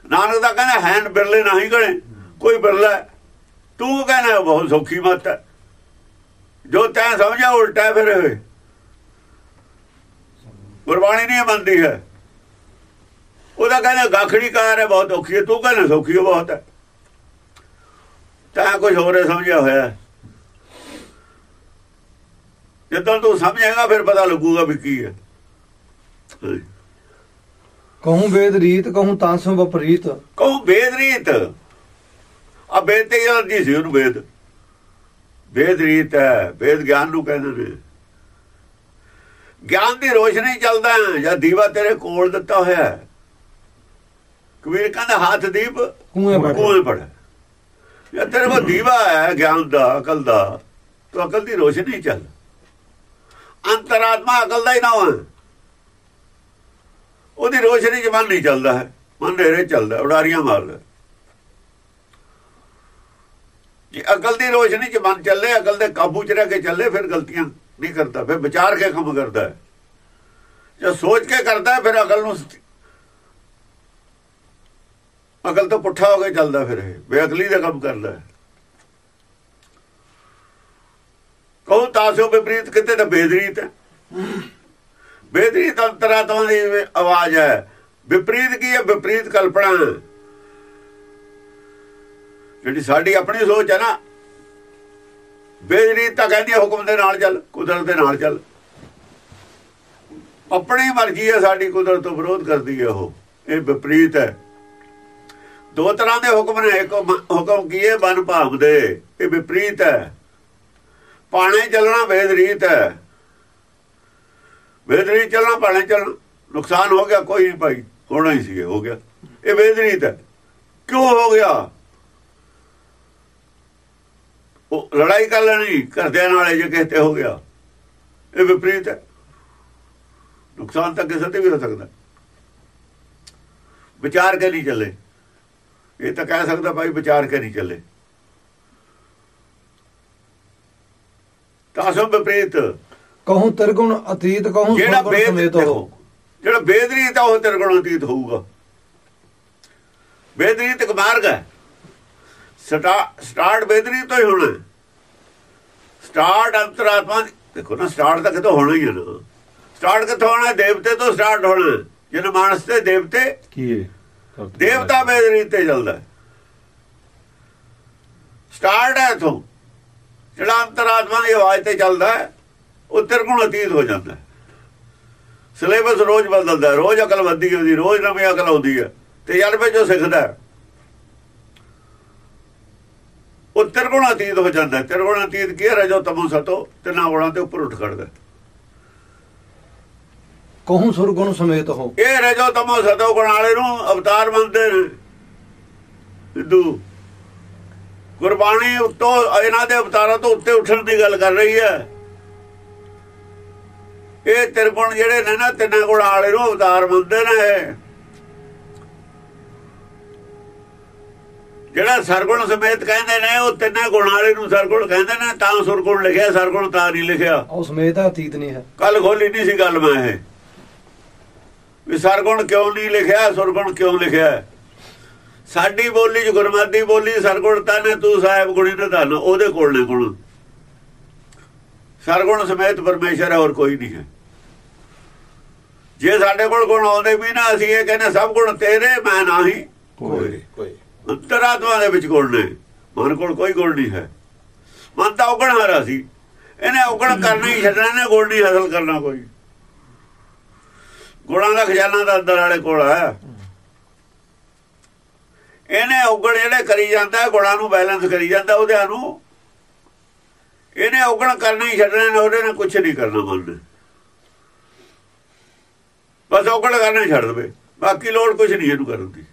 ਨਾਨਕ ਦਾ ਕਹਿੰਦਾ ਹੈਨ ਬਿਰਲੇ ਨਹੀਂ ਗਣੇ। ਕੋਈ ਬਿਰਲਾ ਤੂੰ ਕਹਿੰਦਾ ਬਹੁਤ ਸੌਖੀ ਮਤ ਹੈ। ਜੋ ਤੈਂ ਸਮਝਿਆ ਉਲਟਾ ਫਿਰ ਇਹ। ਗੁਰਬਾਣੀ ਨਹੀਂ ਮੰਨਦੀ ਹੈ। ਉਹਦਾ ਕਹਿੰਦਾ ਗਾਖੜੀ ਕਾਰ ਹੈ ਬਹੁਤ ਔਖੀ ਹੈ। ਤੂੰ ਕਹਿੰਦਾ ਸੌਖੀ ਹੈ ਬਹੁਤ ਹੈ। ਤਾਂ ਕੁਝ ਹੋਰ ਸਮਝਿਆ ਹੋਇਆ। ਜਦੋਂ ਤੂੰ ਸਮਝੇਗਾ ਫਿਰ ਪਤਾ ਲੱਗੂਗਾ ਵੀ ਕੀ ਹੈ। ਕਹੂੰ ਵੇਦ ਰੀਤ ਕਹੂੰ ਤਾਸੋ ਵਿਪਰੀਤ। ਕਹੂੰ ਵੇਦ ਰੀਤ। ਆ ਵੇਦ ਤੇ ਅਲਰਜੀ ਸੀ ਉਹਨੂੰ ਵੇਦ। ਵੇਦ ਰੀਤ ਹੈ ਵੇਦ ਗਿਆਨ ਨੂੰ ਕਹਿੰਦੇ ਨੇ। ਗਿਆਨ ਦੀ ਰੋਸ਼ਨੀ ਚੱਲਦਾ ਹੈ, ਜਾਂ ਦੀਵਾ ਤੇਰੇ ਕੋਲ ਦਿੱਤਾ ਹੋਇਆ ਹੈ। ਕਬੀਰ ਕਹਿੰਦਾ ਹੱਥ ਦੀਪ ਕੋਲ ਪੜਾ ਜਾਂ ਤੇਰੇ ਕੋਲ ਦੀਵਾ ਹੈ ਗਿਆਨ ਦਾ ਅਕਲ ਦਾ ਤੂੰ ਅਕਲ ਦੀ ਰੋਸ਼ਨੀ ਚੱਲ। ਅੰਤਰਾਤਮਾ ਅਕਲ ਦਾ ਹੀ ਨਾ ਹੈ ਉਹਦੀ ਰੋਸ਼ਨੀ ਮਨ ਨਹੀਂ ਚੱਲਦਾ ਹੈ ਮਨ ਨੇਰੇ ਚੱਲਦਾ ਉਡਾਰੀਆਂ ਮਾਰਦਾ ਜੇ ਅਕਲ ਦੀ ਰੋਸ਼ਨੀ 'ਚ ਮਨ ਚੱਲੇ, ਅਕਲ ਦੇ ਕਾਬੂ 'ਚ ਰਹਿ ਕੇ ਚੱਲੇ, ਫਿਰ ਗਲਤੀਆਂ ਨਹੀਂ ਕਰਦਾ, ਫਿਰ ਵਿਚਾਰ ਕੇ ਕੰਮ ਕਰਦਾ ਹੈ। ਜੇ ਸੋਚ ਕੇ ਕਰਦਾ ਹੈ, ਫਿਰ ਅਕਲ ਨੂੰ ਅਕਲ ਤੋਂ ਪੁੱਠਾ ਹੋ ਕੇ ਚੱਲਦਾ ਫਿਰ ਇਹ ਬੇਅਕਲੀ ਦਾ ਕੰਮ ਕਰਦਾ ਹੈ। ਕਹੋ ਤਾਸੋ ਵਿਪਰੀਤ ਕਿਤੇ ਤਾਂ ਬੇਦਰੀਤ ਹੈ। ਬੇਦਰੀਤ ਅੰਤਰਾਤਮਾ ਦੀ ਆਵਾਜ਼ ਹੈ। ਵਿਪਰੀਤ ਕੀ ਹੈ? ਵਿਪਰੀਤ ਕਲਪਨਾ ਜਿਹੜੀ ਸਾਡੀ ਆਪਣੀ ਸੋਚ ਹੈ ਨਾ ਬੇਦਰੀਤ ਤਾਂ ਕਹਿੰਦੀ ਹੈ ਹੁਕਮ ਦੇ ਨਾਲ ਚੱਲ, ਕੁਦਰਤ ਦੇ ਨਾਲ ਚੱਲ। ਆਪਣੀ ਮਰਜ਼ੀ ਹੈ ਸਾਡੀ ਕੁਦਰਤ ਤੋਂ ਵਿਰੋਧ ਕਰਦੀ ਹੈ ਉਹ, ਇਹ ਵਿਪਰੀਤ ਹੈ। ਦੋ ਤਰ੍ਹਾਂ ਦੇ ਹੁਕਮ ਨੇ, ਇੱਕ ਹੁਕਮ ਕੀ ਹੈ? ਬਨ ਭਾਵ ਦੇ, ਇਹ ਵਿਪਰੀਤ ਹੈ। ਪਾਣੇ ਚੱਲਣਾ ਬੇਦਰੀਤ ਹੈ। ਬੇਦਰੀਤ ਚੱਲਣਾ ਪਾਣੇ ਚੱਲਣਾ, ਨੁਕਸਾਨ ਹੋ ਗਿਆ, ਕੋਈ ਨਹੀਂ ਭਾਈ, ਹੋਣਾ ਹੀ ਸੀ, ਹੋ ਗਿਆ। ਇਹ ਬੇਦਰੀਤ ਹੈ। ਕਿਉਂ ਹੋ ਗਿਆ? ਉਹ ਲੜਾਈ ਕਰ ਲੈਣੀ ਘਰਦਿਆਂ ਨਾਲ ਜੇ ਕਿਸੇ ਤੇ ਹੋ ਗਿਆ। ਇਹ ਵਿਪਰੀਤ ਹੈ। ਨੁਕਸਾਨ ਤਾਂ ਕਿਸੇ ਤੇ ਵੀ ਹੋ ਸਕਦਾ। ਵਿਚਾਰ ਕੇ ਨਹੀਂ ਚੱਲੇ। ਇਹ ਤਾਂ ਕਹਿ ਸਕਦਾ ਭਾਈ ਵਿਚਾਰ ਕੇ ਨਹੀਂ ਚੱਲੇ। ਤਾਸੋ ਵਿਪਰੀਤ। ਕਹੂੰ ਤਿਰਗੁਣ ਅਤੀਤ ਕਹੂੰ ਜਿਹੜਾ ਸੁਰਗੁਣ ਸਮੇਤ ਹੋ ਜਿਹੜਾ ਬੇਦਰੀਤ ਆ ਉਹ ਤਿਰਗੁਣ ਅਤੀਤ ਹੋਊਗਾ। ਬੇਦਰੀਤ ਇੱਕ ਮਾਰਗ ਹੈ। ਸਟਾਰਟ ਬੇਦਰੀਤ ਤੋਂ ਹੀ ਹੋਣਾ। ਹੈ। ਸਟਾਰਟ ਅੰਤਰਾਤਮਾ ਦੇਖੋ ਨਾ ਸਟਾਰਟ ਤਾਂ ਕਿਤੋਂ ਹੋਣਾ ਹੀ ਹੈ ਨਾ। ਸਟਾਰਟ ਕਿੱਥੋਂ ਹੋਣਾ? ਦੇਵਤੇ ਤੋਂ ਸਟਾਰਟ ਹੋਣਾ। ਜਿਹਨ ਮਾਨਸ ਤੇ ਦੇਵਤੇ ਕੀ ਹੈ? ਦੇਵਤਾ ਬੇਦਰੀਤ ਤੇ ਚੱਲਦਾ ਹੈ। ਸਟਾਰਟ ਹੈ ਇਥੋਂ। ਜਿਹੜਾ ਅੰਤਰਾਤਮਾ ਦੀ ਆਵਾਜ਼ ਤੇ ਚੱਲਦਾ ਹੈ ਉਹ ਤਿਰਗੁਣ ਅਤੀਤ ਹੋ ਜਾਂਦਾ ਹੈ। ਸਿਲੇਬਸ ਰੋਜ਼ ਬਦਲਦਾ ਹੈ, ਰੋਜ਼ ਅਕਲ ਵੱਧਦੀ ਹੁੰਦੀ ਰੋਜ਼ ਨਵੀਂ ਅਕਲ ਆਉਂਦੀ ਹੈ। ਤਜਰਬੇ ਚੋਂ ਸਿੱਖਦਾ ਹੈ। ਉਹ ਤਿਰਗੁਣ ਅਤੀਤ ਹੋ ਜਾਂਦਾ ਹੈ। ਤਿਰਗੁਣ ਅਤੀਤ ਕੀ ਹੈ? ਰਜੋ ਤਮੋ ਸਤੋ ਤਿੰਨਾਂ ਗੁਣਾਂ ਤੇ ਉੱਪਰ ਉੱਠ ਖੜਦਾ। ਕਹੂੰ ਸੁਰਗੁਣ ਸਮੇਤ ਹੋ। ਇਹ ਰਜੋ ਤਮੋ ਸਤੋ ਗੁਣ ਵਾਲੇ ਨੂੰ ਅਵਤਾਰ ਮੰਨਦੇ ਨੇ। ਹਿੰਦੂ ਗੁਰਬਾਣੀ ਉੱਤੋਂ ਇਹਨਾਂ ਦੇ ਅਵਤਾਰਾਂ ਤੋਂ ਉੱਤੇ ਉੱਠਣ ਦੀ ਗੱਲ ਕਰ ਰਹੀ ਹੈ। ਇਹ ਤਿਰਗੁਣ ਜਿਹੜੇ ਨੇ ਨਾ ਤਿੰਨਾਂ ਗੁਣ ਵਾਲੇ ਨੂੰ ਅਵਤਾਰ ਮੰਨਦੇ ਨੇ। ਜਿਹੜਾ ਸਰਗੁਣ ਸਮੇਤ ਕਹਿੰਦੇ ਨੇ ਉਹ ਤਿੰਨਾਂ ਗੁਣ ਵਾਲੇ ਨੂੰ ਸਰਗੁਣ ਕਹਿੰਦੇ ਨੇ ਤਾਂ ਸੁਰਗੁਣ ਲਿਖਿਆ ਸਰਗੁਣ ਤਾਂ ਨਹੀਂ ਲਿਖਿਆ। ਉਹ ਸਮੇਤ ਆ ਅਤੀਤ ਨਹੀਂ ਹੈ। ਕੱਲ ਖੋਲੀ ਨਹੀਂ ਸੀ ਗੱਲ ਮੈਂ ਇਹ। ਵੀ ਸਰਗੁਣ ਕਿਉਂ ਨਹੀਂ ਲਿਖਿਆ ਸੁਰਗੁਣ ਕਿਉਂ ਲਿਖਿਆ? ਸਾਡੀ ਬੋਲੀ ਚ ਗੁਰਮਤਿ ਬੋਲੀ ਸਰਗੁਣ ਤਾਂ ਨੇ ਤੂੰ ਸਾਹਿਬ ਗੁਣੀ ਨੇ ਧਨ ਉਹਦੇ ਕੋਲ ਨੇ ਗੁਣ। ਸਰਗੁਣ ਸਮੇਤ ਪਰਮੇਸ਼ਰ ਹੈ ਹੋਰ ਕੋਈ ਨਹੀਂ ਹੈ। ਜੇ ਸਾਡੇ ਕੋਲ ਗੁਣ ਆਉਂਦੇ ਵੀ ਨਾ ਅਸੀਂ ਇਹ ਕਹਿੰਦੇ ਸਭ ਗੁਣ ਤੇਰੇ ਮੈਂ ਨਹੀਂ। ਕੋਈ ਕੋਈ ਅੰਤਰਾਤਮਾ ਦੇ ਵਿੱਚ ਗੁਣ ਨੇ। ਮਨ ਕੋਲ ਕੋਈ ਗੁਣ ਨਹੀਂ ਹੈ। ਮਨ ਤਾਂ ਔਗਣ ਹਾਰਾ ਸੀ। ਇਹਨੇ ਔਗਣ ਕਰਨਾ ਹੀ ਛੱਡਣਾ ਨੇ ਗੁਣ ਨਹੀਂ ਹਾਸਲ ਕਰਨਾ ਕੋਈ। ਗੁਣਾਂ ਦਾ ਖਜ਼ਾਨਾ ਤਾਂ ਅੰਦਰ ਵਾਲੇ ਕੋਲ ਹੈ। ਇਹਨੇ ਔਗਣ ਜਿਹੜੇ ਕਰੀ ਜਾਂਦਾ, ਗੁਣਾਂ ਨੂੰ ਬੈਲੈਂਸ ਕਰੀ ਜਾਂਦਾ ਉਹਦੇ ਨੂੰ ਇਹਨੇ ਔਗਣ ਕਰਨਾ ਹੀ ਛੱਡਣਾ ਨੇ ਉਹਦੇ ਨਾਲ ਕੁਝ ਨਹੀਂ ਕਰਨਾ ਮਨ ਨੇ। ਬਸ ਔਗਣ ਕਰਨਾ ਹੀ ਛੱਡ ਦੇਵੇ। ਬਾਕੀ ਲੋੜ ਕੁਝ ਨਹੀਂ ਇਹਨੂੰ ਕਰਨ ਦੀ।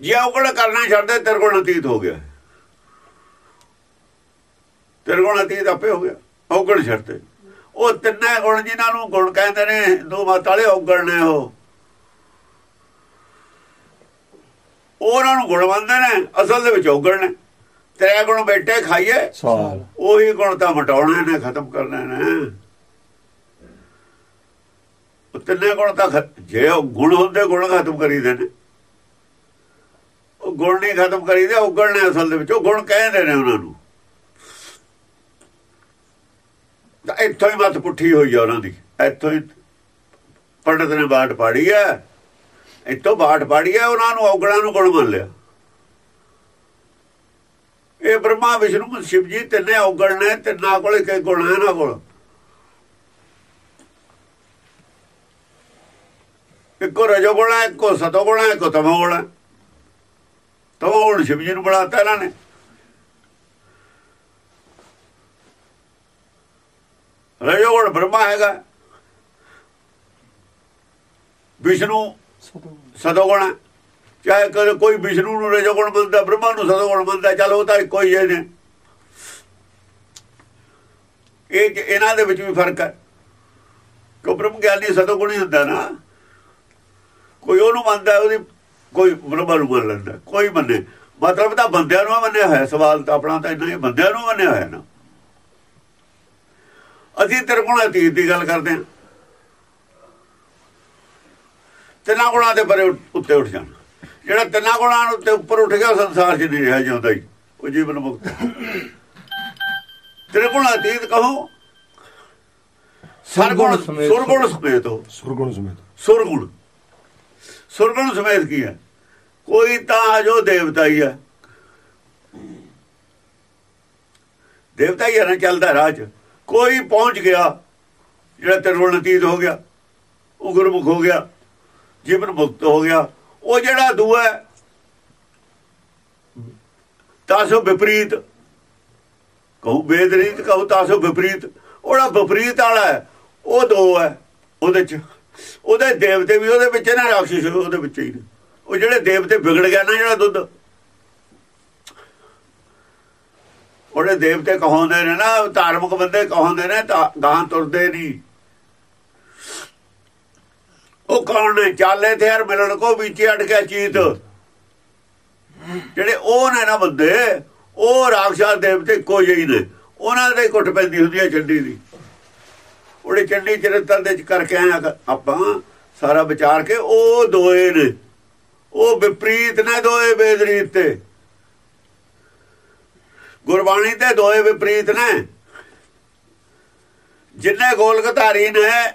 ਜੇ ਔਗਣ ਕਰਨਾ ਛੱਡ ਦੇ ਤਿਰਗੁਣ ਅਤੀਤ ਹੋ ਗਿਆ। ਤਿਰਗੁਣ ਅਤੀਤ ਆਪੇ ਹੋ ਗਿਆ। ਔਗਣ ਛੱਡਦੇ? ਉਹ ਤਿੰਨੇ ਗੁਣ ਜਿਨ੍ਹਾਂ ਨੂੰ ਗੁਣ ਕਹਿੰਦੇ ਨੇ ਦੋ ਮਤ ਵਾਲੇ ਔਗਣ ਨੇ ਉਹ। ਉਹਨਾਂ ਨੂੰ ਗੁਣ ਮੰਨਦੇ ਨੇ ਅਸਲ ਦੇ ਵਿੱਚ ਔਗਣ ਨੇ। ਤੇਰੇ ਗੁਣ ਬੈਠੇ ਖਾਈਏ। ਸਾਲ। ਉਹੀ ਗੁਣ ਤਾਂ ਮਟਾਉਣੇ ਨੇ ਖਤਮ ਕਰਨੇ ਨੇ। ਉਹ ਤਿੰਨੇ ਗੁਣ ਤਾਂ ਜੇ ਉਹ ਗੁਣ ਹੁੰਦੇ ਗੁਣ ਖਤਮ ਕਰੀਦੇ ਨੇ ਉਹ ਗੁਣ ਨਹੀਂ ਖਤਮ ਕਰੀਦੇ ਔਗਣ ਨੇ ਅਸਲ ਦੇ ਵਿੱਚ, ਉਹ ਗੁਣ ਕਹਿੰਦੇ ਨੇ ਉਹਨਾਂ ਨੂੰ। ਤਾਂ ਇੱਥੋਂ ਹੀ ਮਤ ਪੁੱਠੀ ਹੋਈ ਆ ਉਹਨਾਂ ਦੀ। ਇੱਥੋਂ ਹੀ ਪੰਡਤ ਨੇ ਬਾਟ ਪਾੜੀ ਆ। ਇੱਥੋਂ ਬਾਟ ਪਾੜੀ ਆ, ਉਹਨਾਂ ਨੂੰ ਔਗਣਾਂ ਨੂੰ ਗੁਣ ਮੰਨ ਲਿਆ। ਇਹ ਬ੍ਰਹਮਾ, ਵਿਸ਼ਨੂੰ ਸ਼ਿਵ ਜੀ ਤਿੰਨੇ ਔਗਣ ਨੇ, ਤਿੰਨਾਂ ਕੋਲ ਇੱਕ ਗੁਣ ਹੈ ਨਾ ਕੋਲ। ਇੱਕੋ ਰਜੋ ਗੁਣ ਹੈ, ਇੱਕੋ ਸਤੋ ਗੁਣ ਹੈ, ਇੱਕੋ ਤਮੋ ਗੁਣ ਹੈ। ਤਾਂ ਉਹ ਹੁਣ ਸ਼ਿਵ ਜੀ ਨੂੰ ਬਣਾਤਾ ਇਹਨਾਂ ਨੇ। ਰਜੋਗੁਣ ਬ੍ਰਹਮਾ ਹੈਗਾ, ਵਿਸ਼ਨੂੰ ਸਦੋਗੁਣ ਹੈ। ਚਾਹੇ ਕਦੇ ਕੋਈ ਵਿਸ਼ਨੂੰ ਨੂੰ ਰਜੋ ਗੁਣ ਮੰਨਦਾ ਬ੍ਰਹਮਾ ਨੂੰ ਸਦੋਗੁਣ ਮੰਨਦਾ ਚਲ ਉਹ ਤਾਂ ਇੱਕੋ ਹੀ ਹੈ ਨੇ ਇਹ ਇਹਨਾਂ ਦੇ ਵਿੱਚ ਵੀ ਫ਼ਰਕ ਹੈ। ਕਿ ਬ੍ਰਹਮ ਗਿਆਨੀ ਸਦੋਗੁਣ ਹੀ ਹੁੰਦਾ ਨਾ। ਕੋਈ ਉਹਨੂੰ ਮੰਨਦਾ, ਉਹਦੀ ਕੋਈ ਬ੍ਰਹਮਾ ਨੂੰ ਮੰਨ ਲੈਂਦਾ ਕੋਈ ਮੰਨੇ। ਮਤਲਬ ਤਾਂ ਬੰਦਿਆਂ ਨੂੰ ਮੰਨਿਆ ਹੋਇਆ ਸਵਾਲ ਤਾਂ ਆਪਣਾ ਤਾਂ ਇੰਨਾ ਹੀ ਬੰਦਿਆਂ ਨੂੰ ਮੰਨਿਆ ਹੋਇਆ ਨਾ। ਅਸੀਂ ਤਿਰਗੁਣ ਅਤੀਤ ਦੀ ਗੱਲ ਕਰਦੇ ਹਾਂ। ਤਿੰਨਾਂ ਗੁਣਾਂ ਦੇ ਪਰੇ ਉੱਤੇ ਉੱਠ ਜਾਣਾ। ਜਿਹੜਾ ਤਿੰਨਾਂ ਗੁਣਾਂ ਨੂੰ ਉੱਤੇ ਉੱਪਰ ਉੱਠ ਗਿਆ ਉਹ ਸੰਸਾਰ 'ਚ ਨਹੀਂ ਰਿਹਾ ਜਿਉਂਦਾ ਹੀ ਉਹ ਜੀਵਨ ਮੁਕਤ ਤਿਰਗੁਣ ਅਤੀਤ ਕਹੋ। ਸਰਗੁਣ ਸੁਰਗੁਣ ਸਮੇਤ। ਸੁਰਗੁਣ ਸਮੇਤ ਸੁਰਗੁਣ। ਸਮੇਤ ਸੁਰਗੁਣ ਸਮੇਤ ਕੀ ਹੈ? ਕੋਈ ਤਾਂ ਜੋ ਦੇਵਤਾ ਹੀ ਹੈ। ਦੇਵਤਾ ਹੀ ਨਾ ਚੱਲਦਾ ਰਾਹ 'ਚ ਕੋਈ ਪਹੁੰਚ ਗਿਆ ਜਿਹੜਾ ਤਿਰਗੁਣ ਅਤੀਤ ਹੋ ਗਿਆ ਉਹ ਗੁਰਮੁਖ ਹੋ ਗਿਆ ਜੀਵਨ ਮੁਕਤ ਹੋ ਗਿਆ ਉਹ ਜਿਹੜਾ ਦੂਆ ਹੈ, ਤਾਸੋ ਵਿਪਰੀਤ। ਕਹੂ ਬੇਦਰੀਤ ਕਹੂ ਤਾਸੋ ਵਿਪਰੀਤ। ਉਹਦਾ ਵਿਪਰੀਤ ਵਾਲਾ ਹੈ ਉਹ ਦੋ ਹੈ ਉਹਦੇ ਚ ਉਹਦੇ ਦੇਵਤੇ ਵੀ ਉਹਦੇ ਵਿੱਚ ਨਾ, ਰਾਖਸ਼ ਉਹਦੇ ਵਿੱਚ ਹੀ ਨੇ। ਉਹ ਜਿਹੜੇ ਦੇਵਤੇ ਵਿਗੜ ਗਿਆ ਨਾ ਜਿਹੜਾ ਦੁੱਧ। ਉਹਦੇ ਦੇਵਤੇ ਕਹਾਉਂਦੇ ਨੇ ਨਾ, ਧਾਰਮਿਕ ਬੰਦੇ ਕਹਾਉਂਦੇ ਨੇ, ਤਾਂ ਗਾਂ ਤੁਰਦੇ ਨਹੀਂ ਉਹ ਕੌਣ ਨੇ? ਚਾਲੇ ਤੇ ਯਾਰ, ਮਿਲਣ ਕੋ ਵਿੱਚ ਅੜ ਗਿਆ ਚੀਤ ਜਿਹੜੇ ਉਹ ਨੇ ਨਾ ਬੰਦੇ, ਉਹ ਰਾਖਸ਼ਾ ਦੇਵਤੇ ਇੱਕੋ ਜਿਹੇ ਹੀ ਨੇ। ਉਹਨਾਂ ਦੇ ਕੁੱਟ ਪੈਂਦੀ ਹੁੰਦੀ ਹੈ ਚੰਡੀ ਦੀ। ਉਹਨੇ ਚੰਡੀ ਚਰਿੱਤਰ ਦੇ ਚ ਕਰਕੇ ਆਇਆ ਆਪਾਂ ਸਾਰਾ ਵਿਚਾਰ ਕੇ ਉਹ ਦੋਏ ਨੇ। ਉਹ ਵਿਪਰੀਤ ਨੇ ਦੋਏ ਬੇਦਰੀਤ ਤੇ। ਗੁਰਬਾਣੀ ਤੇ ਦੋਏ ਵਿਪਰੀਤ ਨੇ। ਜਿੰਨੇ ਗੋਲਗਧਾਰੀ ਨੇ,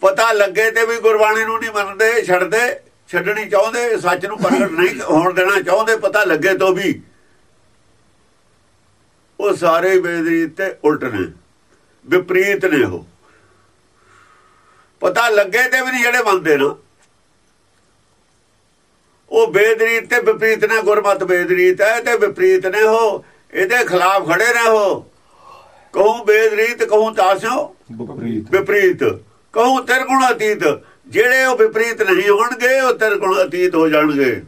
ਪਤਾ ਲੱਗੇ ਤੇ ਵੀ ਗੁਰਬਾਣੀ ਨੂੰ ਨਹੀਂ ਮੰਨਦੇ, ਛੱਡਦੇ, ਛੱਡਣੀ ਚਾਹੁੰਦੇ, ਸੱਚ ਨੂੰ ਪ੍ਰਗਟ ਨਹੀਂ ਹੋਣ ਦੇਣਾ ਚਾਹੁੰਦੇ, ਪਤਾ ਲੱਗੇ ਤੋਂ ਵੀ। ਉਹ ਸਾਰੇ ਬੇਦਰੀ ਤੇ ਉਲਟ ਨੇ। ਵਿਪਰੀਤ ਨੇ ਉਹ। ਪਤਾ ਲੱਗੇ ਤੇ ਵੀ ਨਹੀਂ ਜਿਹੜੇ ਮੰਨਦੇ ਨਾ। ਉਹ ਬੇਦਰੀਤ ਤੇ ਵਿਪਰੀਤ ਨੇ ਗੁਰਮਤ ਬੇਦਰੀਤ ਹੈ ਤੇ ਵਿਪਰੀਤ ਨੇ ਉਹ। ਇਹਦੇ ਖਿਲਾਫ ਖੜੇ ਨੇ ਉਹ। ਕਹੂੰ ਬੇਦਰੀਤ ਕਹੂੰ ਤਾਸਿਓ ਵਿਪਰੀਤ। ਵਿਪਰੀਤ। ਕਹੂੰ ਤਿਰਗੁਣ ਅਤੀਤ। ਜਿਹੜੇ ਉਹ ਵਿਪਰੀਤ ਨਹੀਂ ਹੋਣਗੇ ਉਹ ਤਿਰਗੁਣ ਅਤੀਤ ਹੋ ਜਾਣਗੇ।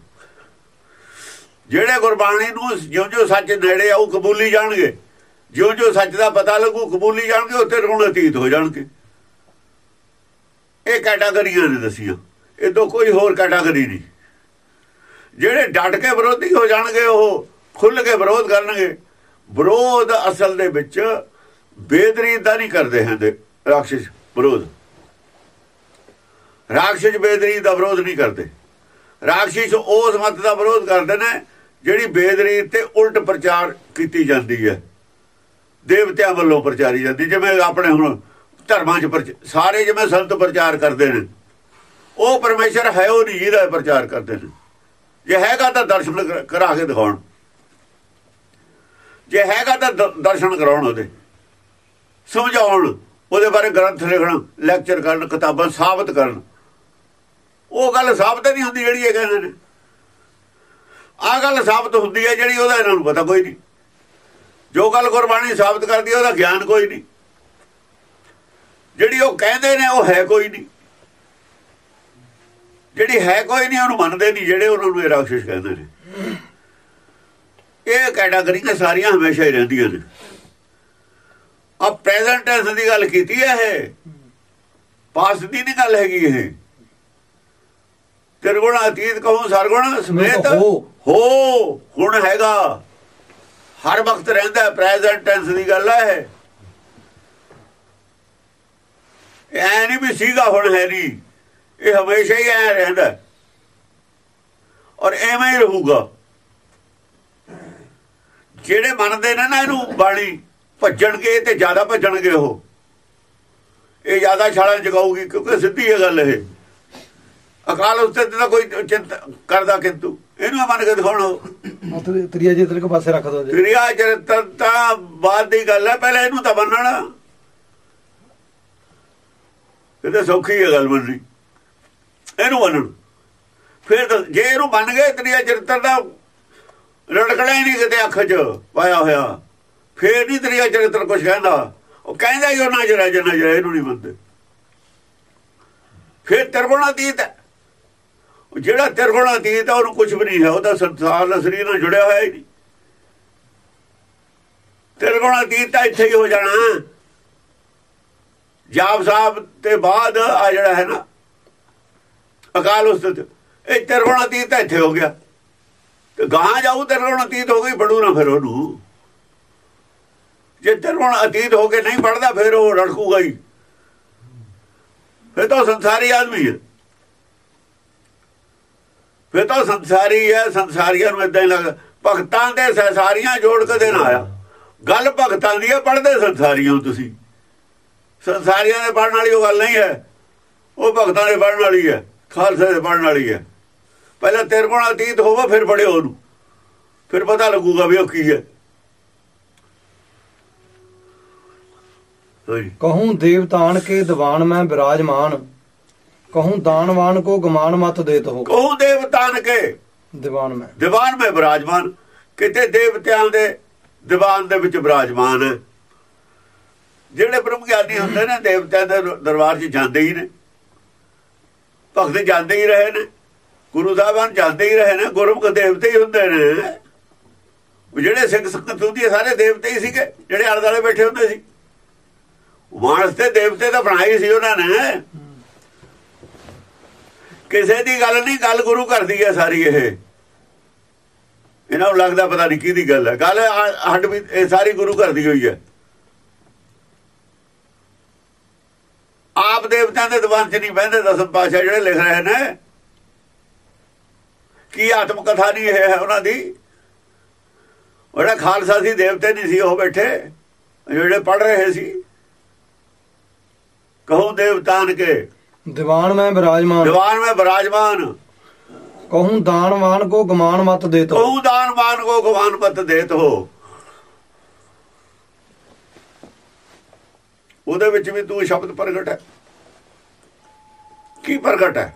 ਜਿਹੜੇ ਗੁਰਬਾਣੀ ਨੂੰ ਜਿਉਂ ਜਿਉਂ ਸੱਚ ਨੇੜੇ ਆਉ ਕਬੂਲੀ ਜਾਣਗੇ। ਜੋ ਜਿਉਂ ਸੱਚ ਦਾ ਪਤਾ ਲੱਗੂ, ਕਬੂਲੀ ਜਾਣਗੇ ਉਹ ਤਿਰਗੁਣ ਅਤੀਤ ਹੋ ਜਾਣਗੇ। ਇਹ ਕੈਟਾਗਰੀਆਂ ਨੇ ਦਸੀਆਂ। ਇਹ ਤੋਂ ਕੋਈ ਹੋਰ ਕੈਟਾਗਰੀ ਨਹੀਂ। ਜਿਹੜੇ ਡਟ ਕੇ ਵਿਰੋਧੀ ਹੋ ਜਾਣਗੇ, ਉਹ ਖੁੱਲ ਕੇ ਵਿਰੋਧ ਕਰਨਗੇ। ਵਿਰੋਧ ਅਸਲ ਦੇ ਵਿੱਚ ਬੇਦਰੀ ਦਾ ਨਹੀਂ ਕਰਦੇ ਹੁੰਦੇ ਰਾਖਸ਼ ਵਿਰੋਧ। ਰਾਖਸ਼ ਬੇਦਰੀ ਦਾ ਵਿਰੋਧ ਨਹੀਂ ਕਰਦੇ। ਰਾਖਸ਼ ਉਸ ਮਤ ਦਾ ਵਿਰੋਧ ਕਰਦੇ ਨੇ, ਜਿਹੜੀ ਬੇਦਰੀ ਤੇ ਉਲਟ ਪ੍ਰਚਾਰ ਕੀਤੀ ਜਾਂਦੀ ਹੈ। ਦੇਵਤਿਆਂ ਵੱਲੋਂ ਪ੍ਰਚਾਰੀ ਜਾਂਦੀ, ਜਿਵੇਂ ਆਪਣੇ ਹੁਣ ਧਰਮਾਂ 'ਚ ਸਾਰੇ ਜਿਵੇਂ ਸੰਤ ਪ੍ਰਚਾਰ ਕਰਦੇ ਨੇ, ਉਹ ਪਰਮੇਸ਼ਰ ਹੈ ਉਹ ਨਹੀਂ ਜਿਹਦਾ ਪ੍ਰਚਾਰ ਕਰਦੇ ਨੇ। ਜੇ ਹੈਗਾ ਤਾਂ ਦਰਸ਼ਨ ਕਰਾ ਕੇ ਦਿਖਾਉਣ। ਜੇ ਹੈਗਾ ਤਾਂ ਦਰਸ਼ਨ ਕਰਾਉਣ ਉਹਦੇ। ਸਮਝਾਉਣ, ਉਹਦੇ ਬਾਰੇ ਗ੍ਰੰਥ ਲਿਖਣ ਲੈਕਚਰ ਕਰਨ, ਕਿਤਾਬਾਂ ਸਾਬਤ ਕਰਨ। ਉਹ ਗੱਲ ਸਾਬਤ ਨਹੀਂ ਹੁੰਦੀ ਜਿਹੜੀ ਇਹ ਕਹਿੰਦੇ ਨੇ। ਆ ਗੱਲ ਸਾਬਤ ਹੁੰਦੀ ਹੈ ਜਿਹੜੀ ਉਹਦਾ ਇਹਨਾਂ ਨੂੰ ਪਤਾ, ਕੋਈ ਨਹੀਂ। ਜੋ ਗੱਲ ਗੁਰਬਾਣੀ ਸਾਬਤ ਕਰਦੀ ਉਹਦਾ ਗਿਆਨ ਕੋਈ ਨਹੀਂ। ਜਿਹੜੀ ਉਹ ਕਹਿੰਦੇ ਨੇ ਉਹ ਹੈ ਕੋਈ ਨਹੀਂ। ਜਿਹੜੀ ਹੈ ਕੋਈ ਨਹੀਂ ਉਹਨੂੰ ਮੰਨਦੇ ਨਹੀਂ ਜਿਹੜੇ ਉਹਨਾਂ ਨੂੰ ਇਹ ਰਾਖਸ਼ ਕਹਿੰਦੇ ਨੇ। ਇਹ ਕੈਟਾਗਰੀਆਂ ਸਾਰੀਆਂ ਹਮੇਸ਼ਾ ਹੀ ਰਹਿੰਦੀਆਂ ਨੇ। ਆ ਪ੍ਰੈਜ਼ੈਂਟ ਟੈਂਸ ਦੀ ਗੱਲ ਕੀਤੀ ਹੈ ਇਹ। ਪਾਸ ਦੀ ਨਹੀਂ ਗੱਲ ਹੈਗੀ ਇਹ। ਤਿਰਗੁਣ ਅਤੀਤ ਕਹੋ ਸਰਗੁਣ ਸਮੇਤ ਹੋ ਹੁਣ ਹੈਗਾ। ਹਰ ਵਕਤ ਰਹਿੰਦਾ ਪ੍ਰੈਜ਼ੈਂਟ ਟੈਂਸ ਦੀ ਗੱਲ ਹੈ ਐ ਨਹੀਂ ਵੀ ਸੀਗਾ ਹੁਣ ਹੈ ਨਹੀਂ। ਇਹ ਹਮੇਸ਼ਾ ਹੀ ਐ ਰਹਿੰਦਾ ਔਰ ਐਵੇਂ ਹੀ ਰਹੂਗਾ। ਜਿਹੜੇ ਮੰਨਦੇ ਨੇ ਨਾ ਇਹਨੂੰ ਬਾਣੀ, ਭੱਜਣਗੇ ਤੇ ਜ਼ਿਆਦਾ ਭੱਜਣਗੇ ਉਹ। ਇਹ ਜ਼ਿਆਦਾ ਛਾਲਾਂ ਜਗਾਊਗੀ, ਕਿਉਂਕਿ ਸਿੱਧੀ ਇਹ ਗੱਲ ਇਹ। ਅਕਾਲ ਉਸਤੇ ਤਾਂ ਕੋਈ ਚਿੰਤਾ ਕਰਦਾ ਕਿੰਤੂ। ਇਹਨੂੰ ਮੰਨ ਕੇ ਦਿਖਾਉਣੋ। ਤਰੀਆ ਜੇ ਤੇਰੇ ਪਾਸੇ ਰੱਖ ਦੋ ਜੀ। ਤਰੀਆ ਚਰਿੱਤਰ ਤਾਂ ਬਾਅਦ ਦੀ ਗੱਲ ਹੈ ਪਹਿਲਾਂ ਇਹਨੂੰ ਤਾਂ ਮੰਨਣਾ ਇਹ ਤਾਂ ਸੌਖੀ ਹੈ ਗੱਲ ਮੰਨਣੀ ਇਹਨੂੰ ਮੰਨਣ ਫਿਰ ਜੇ ਇਹਨੂੰ ਮੰਨ ਗਏ ਤਰੀਆ ਚਰਿੱਤਰ ਦਾ ਰੜਕਣਾ ਹੀ ਨਹੀਂ ਕਿਤੇ ਅੱਖ 'ਚ ਪਾਇਆ ਹੋਇਆ। ਫੇਰ ਨਹੀਂ ਤਰੀਆ ਚਰਿੱਤਰ ਕੁਝ ਕਹਿੰਦਾ। ਉਹ ਕਹਿੰਦਾ ਹੀ ਉਹ ਨਾ ਜਰਾ ਜਨਾ ਜਰਾ ਇਹਨੂੰ ਨਹੀਂ ਮੰਨਦੇ। ਫੇਰ ਤਰਗੁਣਾਤੀਤ ਹੈ ਜਿਹੜਾ ਤਰਗੁਣਾਤੀਤ ਹੈ ਉਹਨੂੰ ਕੁਝ ਵੀ ਨਹੀਂ ਹੈ, ਉਹਦਾ ਸੰਸਾਰ ਨਾਲ ਸਰੀਰ ਨਾਲ ਜੁੜਿਆ ਹੋਇਆ ਹੀ ਨਹੀਂ। ਤਰਗੁਣਾਤੀਤ ਤਾਂ ਇੱਥੇ ਹੀ ਹੋ ਜਾਣਾ। ਜਾਪ ਸਾਹਿਬ ਤੇ ਬਾਅਦ ਆ ਜਿਹੜਾ ਹੈ ਨਾ, ਅਕਾਲ ਉਸਤਤ ਇਹ ਤਰਗੁਣਾਤੀਤ ਤਾਂ ਇੱਥੇ ਹੋ ਗਿਆ। ਤੇ ਗਾਂ ਜਾਊ ਤਰਗੁਣ ਅਤੀਤ ਹੋ ਗਈ ਪੜੂ ਨਾ ਫਿਰ ਉਹਨੂੰ। ਜੇ ਤਰਗੁਣ ਅਤੀਤ ਹੋ ਕੇ ਨਹੀਂ ਪੜਦਾ ਫਿਰ ਉਹ ਰੜਕੂਗਾ ਹੀ। ਫਿਰ ਤਾਂ ਸੰਸਾਰੀ ਆਦਮੀ ਹੈ। ਫਿਰ ਤਾਂ ਸੰਸਾਰੀ ਹੈ, ਸੰਸਾਰੀਆਂ ਨੂੰ ਇਦਾਂ ਹੀ ਲੱਗਦਾ ਭਗਤਾਂ ਦੇ ਸੰਸਾਰੀਆਂ ਜੋੜ ਕਦੇ ਦੇਣ ਆਇਆ। ਗੱਲ ਭਗਤਾਂ ਦੀ ਹੈ ਪੜਦੇ ਸੰਸਾਰੀਆਂ ਤੁਸੀਂ। ਸੰਸਾਰੀਆਂ ਦੇ ਪੜਨ ਵਾਲੀ ਉਹ ਗੱਲ ਨਹੀਂ ਹੈ। ਉਹ ਭਗਤਾਂ ਦੇ ਪੜਨ ਵਾਲੀ ਹੈ, ਖਾਲਸੇ ਦੇ ਪੜਨ ਵਾਲੀ ਹੈ। ਪਹਿਲਾਂ ਤੇਰੇ ਕੋਲ ਅਤੀਤ ਹੋਵੇ, ਫਿਰ ਪੜਿਓ ਉਹਨੂੰ। ਫਿਰ ਪਤਾ ਲੱਗੂਗਾ ਵੀ ਉਹ ਕੀ ਹੈ। ਕਹੂੰ ਦੇਵਤਾਨ ਕੇ ਦੀਵਾਨ ਮੈਂ ਬਿਰਾਜਮਾਨ। ਕਹੂੰ ਦਾਨਵਾਨ ਕੋ ਗਮਾਨ ਮਤ ਦੇਤ ਹੋ। ਕਹੂੰ ਦੇਵਤਾਨ ਕੇ। ਦੀਵਾਨ ਮੈਂ। ਦੀਵਾਨ ਮੈਂ ਬਿਰਾਜਮਾਨ। ਕਿਤੇ ਦੇਵਤਿਆਂ ਦੇ ਦੀਵਾਨ ਦੇ ਵਿੱਚ ਬਿਰਾਜਮਾਨ। ਹੈ ਜਿਹੜੇ ਬ੍ਰਹਮ ਗਿਆਨੀ ਹੁੰਦੇ ਨੇ ਦੇਵਤਿਆਂ ਦੇ ਦਰਬਾਰ 'ਚ ਜਾਂਦੇ ਹੀ ਨੇ। ਭਗਤ ਜਾਂਦੇ ਹੀ ਰਹੇ ਨੇ। ਗੁਰੂ ਸਾਹਿਬਾਨ ਜਾਂਦੇ ਹੀ ਰਹੇ ਨੇ। ਗੁਰਮੁਖ ਦੇਵਤੇ ਹੀ ਹੁੰਦੇ ਨੇ। ਜਿਹੜੇ ਸਿੱਖ ਸੰਗਤ ਹੁੰਦੀ ਸਾਰੇ ਦੇਵਤੇ ਹੀ ਸੀਗੇ ਜਿਹੜੇ ਆਲੇ ਦਾਲੇ ਬੈਠੇ ਹੁੰਦੇ ਸੀ। ਮਾਨਸ ਤੇ ਦੇਵਤੇ ਤਾਂ ਬਣਾਈ ਸੀ ਉਹਨਾਂ ਨੇ। ਕਿਸੇ ਦੀ ਗੱਲ ਨਹੀਂ, ਗੱਲ ਗੁਰੂ ਘਰ ਦੀ ਹੈ ਸਾਰੀ ਇਹ। ਇਹਨਾਂ ਨੂੰ ਲੱਗਦਾ ਪਤਾ ਨਹੀਂ ਕਿਹਦੀ ਗੱਲ ਹੈ। ਗੱਲ ਹੱਡ ਵੀ ਇਹ ਸਾਰੀ ਗੁਰੂ ਘਰ ਦੀ ਹੋਈ ਹੈ। ਆਪ ਦੇਵਤਿਆਂ ਦੇ ਦੀਵਾਨ 'ਚ ਨਹੀਂ ਬਹਿੰਦੇ, ਦਸਮ ਪਾਸ਼ਾ ਜਿਹੜੇ ਲਿਖ ਰਹੇ ਨੇ। ਕੀ ਆਤਮ ਕਥਾ ਨਹੀਂ ਹੈ ਉਹਨਾਂ ਦੀ? ਜਿਹੜਾ ਖਾਲਸਾ ਸੀ, ਦੇਵਤੇ ਨਹੀਂ ਸੀ, ਉਹ ਬੈਠੇ। ਜਿਹੜੇ ਪੜ ਰਹੇ ਸੀ। ਕਹੋ ਦੇਵਤਾਨ ਕੇ ਦੀਵਾਨ ਮੈਂ ਬਿਰਾਜਮਾਨ ਦੀਵਾਨ में विराजमान ਕਹੂੰ ਦਾਨਵਾਨ ਕੋ ਗਮਾਨ ਮਤ ਦੇ ਤੋ कहूँ दान मान को गवान मत देत हो ਉਹਦੇ ਵਿੱਚ ਵੀ ਤੂੰ ਸ਼ਬਦ ਪ੍ਰਗਟ ਹੈ ਕੀ ਪ੍ਰਗਟ ਹੈ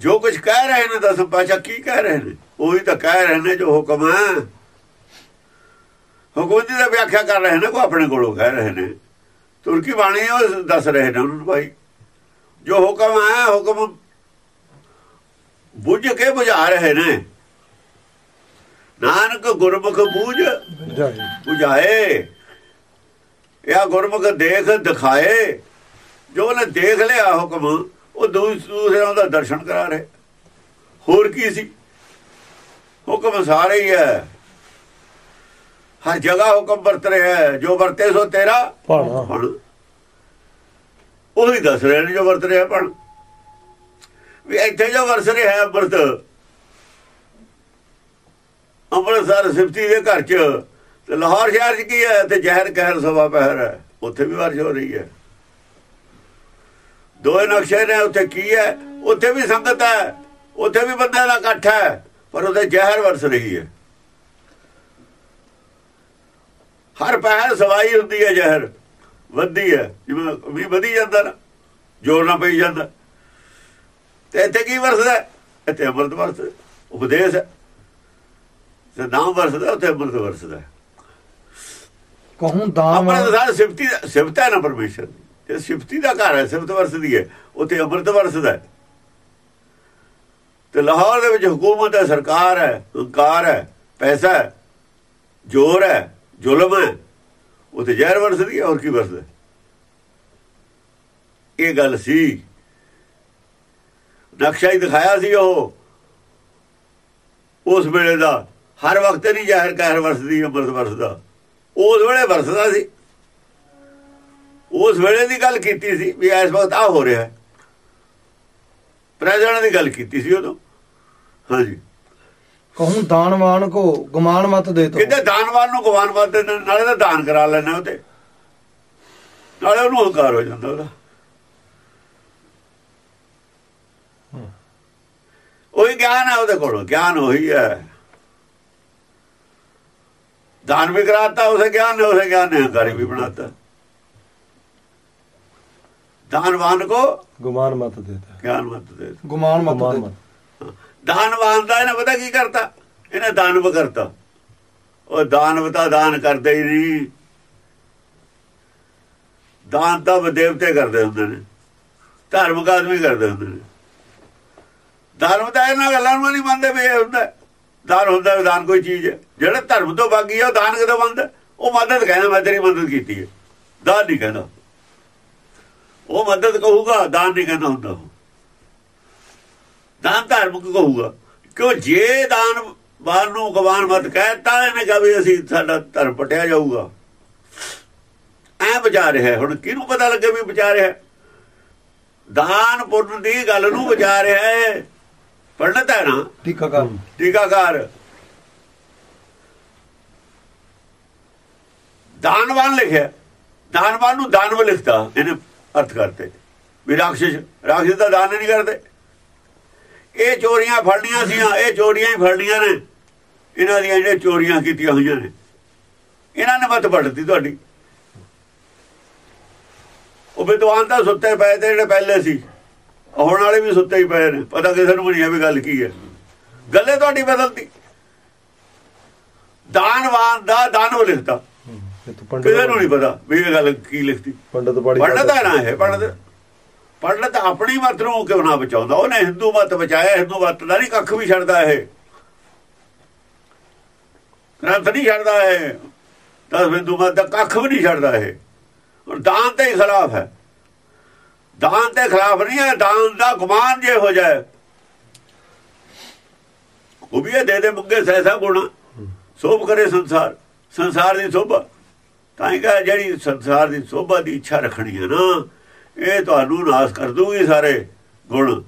ਜੋ ਕੁਝ ਕਹਿ ਰਹੇ ਨੇ ਦਸਮ ਪਾਸ਼ਾ ਕੀ ਕਹਿ ਰਹੇ ਨੇ ਉਹੀ ਤਾਂ ਕਹਿ ਰਹੇ ਨੇ ਜੋ ਹੁਕਮ ਹੈ ਹੁਕਮ ਦੀ ਤਾਂ ਵਿਆਖਿਆ ਕਰ ਰਹੇ ਨੇ ਕੋ ਆਪਣੇ ਕੋਲੋਂ ਕਹਿ ਰਹੇ ਨੇ ਤੁਰਕੀ ਬਾਣੀ ਉਹ ਦੱਸ ਰਹੇ ਨੇ ਉਹਨਾਂ ਭਾਈ। ਜੋ ਹੁਕਮ ਹੈ ਹੁਕਮ ਬੁੱਝ ਕੇ ਬੁਝਾ ਰਹੇ ਨੇ। ਨਾਨਕ ਗੁਰਮੁਖ ਬੂਝ ਬੁਝਾਏ। ਇਹ ਗੁਰਮੁਖ ਦੇਖ ਦਿਖਾਏ। ਜੋ ਉਹਨੇ ਦੇਖ ਲਿਆ ਹੁਕਮ ਉਹ ਦੂ- ਦੂਸਰਿਆਂ ਦਾ ਦਰਸ਼ਨ ਕਰਾ ਰਹੇ। ਹੋਰ ਕੀ ਸੀ? ਹੁਕਮ ਸਾਰੇ ਹੀ ਹੈ। ਹਰ ਜਗ੍ਹਾ ਹੁਕਮ ਵਰਤ ਰਿਹਾ ਹੈ। ਜੋ ਵਰਤੇ ਸੋ ਤੇਰਾ ਭਾਣਾ ਉਹੀ ਦੱਸ ਰਹੇ ਨੇ ਜੋ ਵਰਤ ਰਿਹਾ ਪਣ ਵੀ ਇੱਥੇ ਜੋ ਵਰਸ ਰਿਹਾ ਹੈ ਅੰਮ੍ਰਿਤ ਅੰਮ੍ਰਿਤਸਰ ਸਿਫਤੀ ਦੇ ਘਰ ਚ ਤੇ ਲਾਹੌਰ ਸ਼ਹਿਰ ਚ ਕੀ ਹੈ? ਤੇ ਜ਼ਹਿਰ ਕਹਿਰ ਸਵਾ ਪਹਿਰ ਹੈ। ਉੱਥੇ ਵੀ ਵਰਸ਼ ਹੋ ਰਹੀ ਹੈ। ਦੋਏ ਨਕਸ਼ੇ ਨੇ ਉੱਥੇ ਕੀ ਹੈ? ਉੱਥੇ ਵੀ ਸੰਗਤ ਹੈ। ਉੱਥੇ ਵੀ ਬੰਦਿਆਂ ਦਾ ਇਕੱਠ ਹੈ। ਪਰ ਉਹਦੇ ਜ਼ਹਿਰ ਵਰਸ ਰਹੀ ਹੈ। ਹਰ ਪਹਿਰ ਸਵਾਈ ਹੁੰਦੀ ਹੈ ਜ਼ਹਿਰ। ਵੱਧਦੀ ਹੈ। ਜਿਵੇਂ ਵੀ ਵਧੀ ਜਾਂਦਾ ਨਾ ਜੋਰ ਨਾ ਪਈ ਜਾਂਦਾ। ਤੇ ਇੱਥੇ ਕੀ ਵਰਸਦਾ? ਇੱਥੇ ਅੰਮ੍ਰਿਤ ਵਰਸਦਾ ਉਪਦੇਸ਼ ਹੈ। ਤੇ ਨਾਮ ਵਰਸਦਾ ਉੱਥੇ ਅੰਮ੍ਰਿਤ ਵਰਸਦਾ। ਕਹੂੰ ਦਾਨਵਾਨ ਅੰਮ੍ਰਿਤ ਸਾਰ ਸਿਫਤੀ ਦਾ- ਸਿਫਤ ਹੈ ਨਾ ਪਰਮੇਸ਼ਰ ਦੀ। ਇਹ ਸਿਫਤੀ ਦਾ ਘਰ ਹੈ ਸਿਫਤ ਵਰਸਦੀ ਹੈ ਉੱਥੇ ਅੰਮ੍ਰਿਤ ਵਰਸਦਾ ਹੈ। ਤੇ ਲਾਹੌਰ ਦੇ ਵਿੱਚ ਹਕੂਮਤ ਹੈ ਸਰਕਾਰ ਹੈ ਹੰਕਾਰ ਹੈ ਪੈਸਾ ਹੈ ਜ਼ੋਰ ਹੈ। ਜ਼ੁਲਮ ਹੈ। ਉੱਥੇ ਜ਼ਹਿਰ ਵਰਸਦੀ ਹੈ, ਹੋਰ ਕੀ ਵਰਸਦਾ ਇਹ ਗੱਲ ਸੀ। ਨਕਸ਼ਾ ਹੀ ਦਿਖਾਇਆ ਸੀ ਉਹ। ਉਸ ਵੇਲੇ ਦਾ ਹਰ ਵਕਤ ਨਹੀਂ ਜ਼ਾਹਿਰ ਕਹਿਰ ਵਰਸਦੀ, ਅੰਮ੍ਰਿਤ ਵਰਸਦਾ। ਉਸ ਵੇਲੇ ਵਰਸਦਾ ਸੀ। ਉਸ ਵੇਲੇ ਦੀ ਗੱਲ ਕੀਤੀ ਸੀ ਵੀ ਇਸ ਵਕਤ ਆ ਹੋ ਰਿਹਾ ਹੈ। ਪ੍ਰੈਜ਼ੈਂਟ ਦੀ ਗੱਲ ਕੀਤੀ ਸੀ ਉਦੋਂ। ਹਾਂਜੀ। ਕਹੂੰ ਦਾਨਵਾਨ ਕੋ ਗਮਾਨ ਮਤ ਦੇ ਤੋ। ਕਿਤੇ ਦਾਨਵਾਨ ਨੂੰ ਗਵਾਨ ਵਾਦੇ ਨਾਲੇ ਤਾਂ ਦਾਨ ਕਰਾ ਲੈਣਾ ਉਹਤੇ ਨਾਲੇ ਉਹਨੂੰ ਹੰਕਾਰ ਹੋ ਜਾਂਦਾ ਉਹਦਾ। ਉਹੀ ਗਿਆਨ ਹੈ ਉਹਦੇ ਕੋਲ ਗਿਆਨ ਉਹੀ ਹੈ। ਦਾਨ ਵੀ ਕਰਾਤਾ ਉਸੇ ਗਿਆਨ ਨੇ ਉਸੇ ਗਿਆਨ ਨੇ ਹੰਕਾਰੀ ਵੀ ਬਣਾਤਾ। ਦਾਨਵਾਨ ਕੋ ਗੁਮਾਨ ਮਤ ਦੇਤਾ ਗਿਆਨ ਮਤ ਦੇ ਗਮਾਨ ਮਤ ਗੁਮਾਨ ਦੇ ਮਤ। ਦਾਨਵਾਨ ਦਾ ਇਹਨੇ ਪਤਾ ਕੀ ਕਰਤਾ? ਇਹਨੇ ਦਾਨਵ ਕਰਤਾ। ਉਹ ਦਾਨਵ ਤਾਂ ਦਾਨ ਕਰਦੇ ਹੀ ਨਹੀਂ। ਦਾਨ ਤਾਂ ਦੇਵਤੇ ਕਰਦੇ ਹੁੰਦੇ ਨੇ। ਧਾਰਮਿਕ ਆਦਮੀ ਕਰਦੇ ਹੁੰਦੇ ਨੇ। ਧਰਮ ਤਾਂ ਇਹਨਾਂ ਗੱਲਾਂ ਨੂੰ ਨਹੀਂ ਮੰਨਦੇ ਵੀ ਇਹ ਹੁੰਦਾ। ਦਾਨ ਹੁੰਦਾ ਵੀ ਦਾਨ ਕੋਈ ਚੀਜ਼ ਹੈ। ਜਿਹੜਾ ਧਰਮ ਤੋਂ ਬਾਗੀ ਆ, ਉਹ ਦਾਨ ਕਦੋਂ ਮੰਨਦਾ? ਉਹ ਮਦਦ ਕਹਿੰਦਾ, ਮੈਂ ਤੇਰੀ ਮਦਦ ਕੀਤੀ ਹੈ। ਦਾਨ ਨਹੀਂ ਕਹਿੰਦਾ। ਉਹ ਮਦਦ ਕਹੂਗਾ, ਦਾਨ ਨਹੀਂ ਕਹਿੰਦਾ ਹੁੰਦਾ ਉਹ। ਦਾਨ ਧਾਰਮਿਕ ਕਹੂਗਾ। ਕਿਉਂ ਜੇ ਦਾਨ ਬਾਨ ਨੂੰ ਗਵਾਨ ਮਤ ਕਹਿਤਾ ਇਹਨੇ ਕਹਾ ਵੀ ਅਸੀਂ ਸਾਡਾ ਧਰਮ ਪਟਿਆ ਜਾਊਗਾ। ਐ ਬਚਾ ਰਿਹਾ। ਹੁਣ ਕਿਹਨੂੰ ਪਤਾ ਲੱਗੇ ਵੀ ਬਚਾ ਰਿਹਾ? ਦਾਨ ਪੁੰਨ ਦੀ ਗੱਲ ਨੂੰ ਬਚਾ ਰਿਹਾ ਹੈ। ਪੰਡਤ ਹੈ ਨਾ? ਟੀਕਾਕਾਰ। ਟੀਕਾਕਾਰ। ਦਾਨਵਾਨ ਲਿਖਿਆ। ਦਾਨਵਾਨ ਨੂੰ ਦਾਨਵ ਲਿਖਤਾ। ਇਹਨੇ ਅਰਥ ਕਰਤੇ। ਵੀ ਰਾਖਸ਼ ਰਾਖਸ਼ ਦਾ ਦਾਨ ਨਹੀਂ ਕਰਦੇ। ਇਹ ਚੋਰੀਆਂ ਫੜਨੀਆਂ ਸੀਆਂ ਇਹ ਚੋਰੀਆਂ ਹੀ ਫੜਨੀਆਂ ਨੇ। ਇਹਨਾਂ ਦੀਆਂ ਜਿਹੜੇ ਚੋਰੀਆਂ ਕੀਤੀਆਂ ਹੋਈਆਂ ਨੇ। ਇਹਨਾਂ ਨੇ ਮਤ ਪੜਤੀ ਤੁਹਾਡੀ। ਉਹ ਵਿਦਵਾਨ ਤਾਂ ਸੁੱਤੇ ਪਏ ਤੇ ਜਿਹੜੇ ਪਹਿਲੇ ਸੀ ਆਉਣ ਵਾਲੇ ਵੀ ਸੁੱਤੇ ਹੀ ਪਏ ਨੇ। ਪਤਾ ਕਿਸੇ ਨੂੰ ਨਹੀਂ ਹੈ ਵੀ ਗੱਲ ਕੀ ਹੈ। ਗੱਲੇ ਤੁਹਾਡੀ ਬਦਲਦੀ ਦਾਨਵਾਨ ਦਾ ਇਹ ਤਾਂ ਕਿਸੇ ਨੂੰ ਨਹੀਂ ਪਤਾ ਵੀ ਇਹ ਗੱਲ ਕੀ ਲਿਖਤੀ। ਪੰਡਤ ਪੰਡਤ ਹੈ ਨਾ ਇਹ ਪੰਡਤ। ਪੰਡਤ ਆਪਣੀ ਮਤ ਨੂੰ ਕਿਉਂ ਨਾ ਬਚਾਉਂਦਾ? ਉਹਨੇ ਹਿੰਦੂ ਮਤ ਬਚਾਇਆ, ਹਿੰਦੂ ਮਤ ਦਾ ਨਹੀਂ, ਕੱਖ ਵੀ ਛੱਡਦਾ ਇਹ। ਗ੍ਰੰਥ ਨਹੀਂ ਛੱਡਦਾ ਇਹ। ਤਾਂ ਹਿੰਦੂ ਮਤ ਦਾ ਕੱਖ ਵੀ ਨਹੀਂ ਛੱਡਦਾ ਇਹ। ਦਾਨ ਦੇ ਖਿਲਾਫ ਹੈ। ਦਾਨ ਤੇ ਖਿਲਾਫ ਨਹੀਂ ਹੈ, ਦਾਨ ਦਾ ਗੁਮਾਨ ਜੇ ਹੋ ਜਾਏ। ਉਹ ਵੀ ਦੇ ਦੇ ਮੁੱਗੇ ਸੈਸਾ ਗੁਣਾ। ਸੋਭ ਕਰੇ ਸੰਸਾਰ। ਸੰਸਾਰ ਦੀ ਸੋਭਾ। ਤਾਂ ਹੀ ਕਹਾਂ ਜਿਹੜੀ ਸੰਸਾਰ ਦੀ ਸੋਭਾ ਦੀ ਇੱਛਾ ਰੱਖਣੀ ਹੈ ਨਾ। ਇਹ ਤੁਹਾਨੂੰ ਨਾਸ ਕਰ ਦੂਗੀ ਸਾਰੇ ਗੁਣ।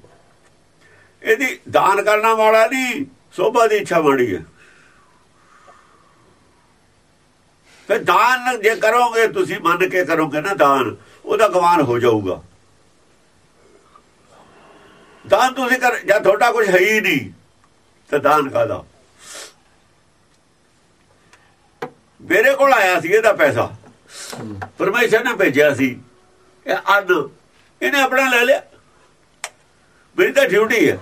ਇਹਦੀ ਦਾਨ ਕਰਨਾ ਮਾੜਾ ਨਹੀਂ ਸੋਭਾ ਦੀ ਇੱਛਾ ਮਾੜੀ ਹੈ। ਫਿਰ ਦਾਨ ਜੇ ਕਰੋਗੇ ਤੁਸੀਂ ਮੰਨ ਕੇ ਕਰੋਗੇ ਨਾ ਦਾਨ ਉਹਦਾ ਗਵਾਨ ਹੋ ਜਾਊਗਾ। ਦਾਨ ਤੁਸੀਂ ਕਰ ਜਾਂ ਤੁਹਾਡਾ ਕੁਝ ਹੈ ਹੀ ਨਹੀਂ ਤਾਂ ਦਾਨ ਕਾਦਾ ਮੇਰੇ ਕੋਲ ਆਇਆ ਸੀ ਇਹਦਾ ਪੈਸਾ। ਪਰਮੇਸ਼ਰ ਨੇ ਭੇਜਿਆ ਸੀ। ਇਹ ਅੰਨ ਇਹਨੇ ਆਪਣਾ ਲੈ ਲਿਆ। ਮੇਰੀ ਤਾਂ ਡਿਊਟੀ ਹੈ।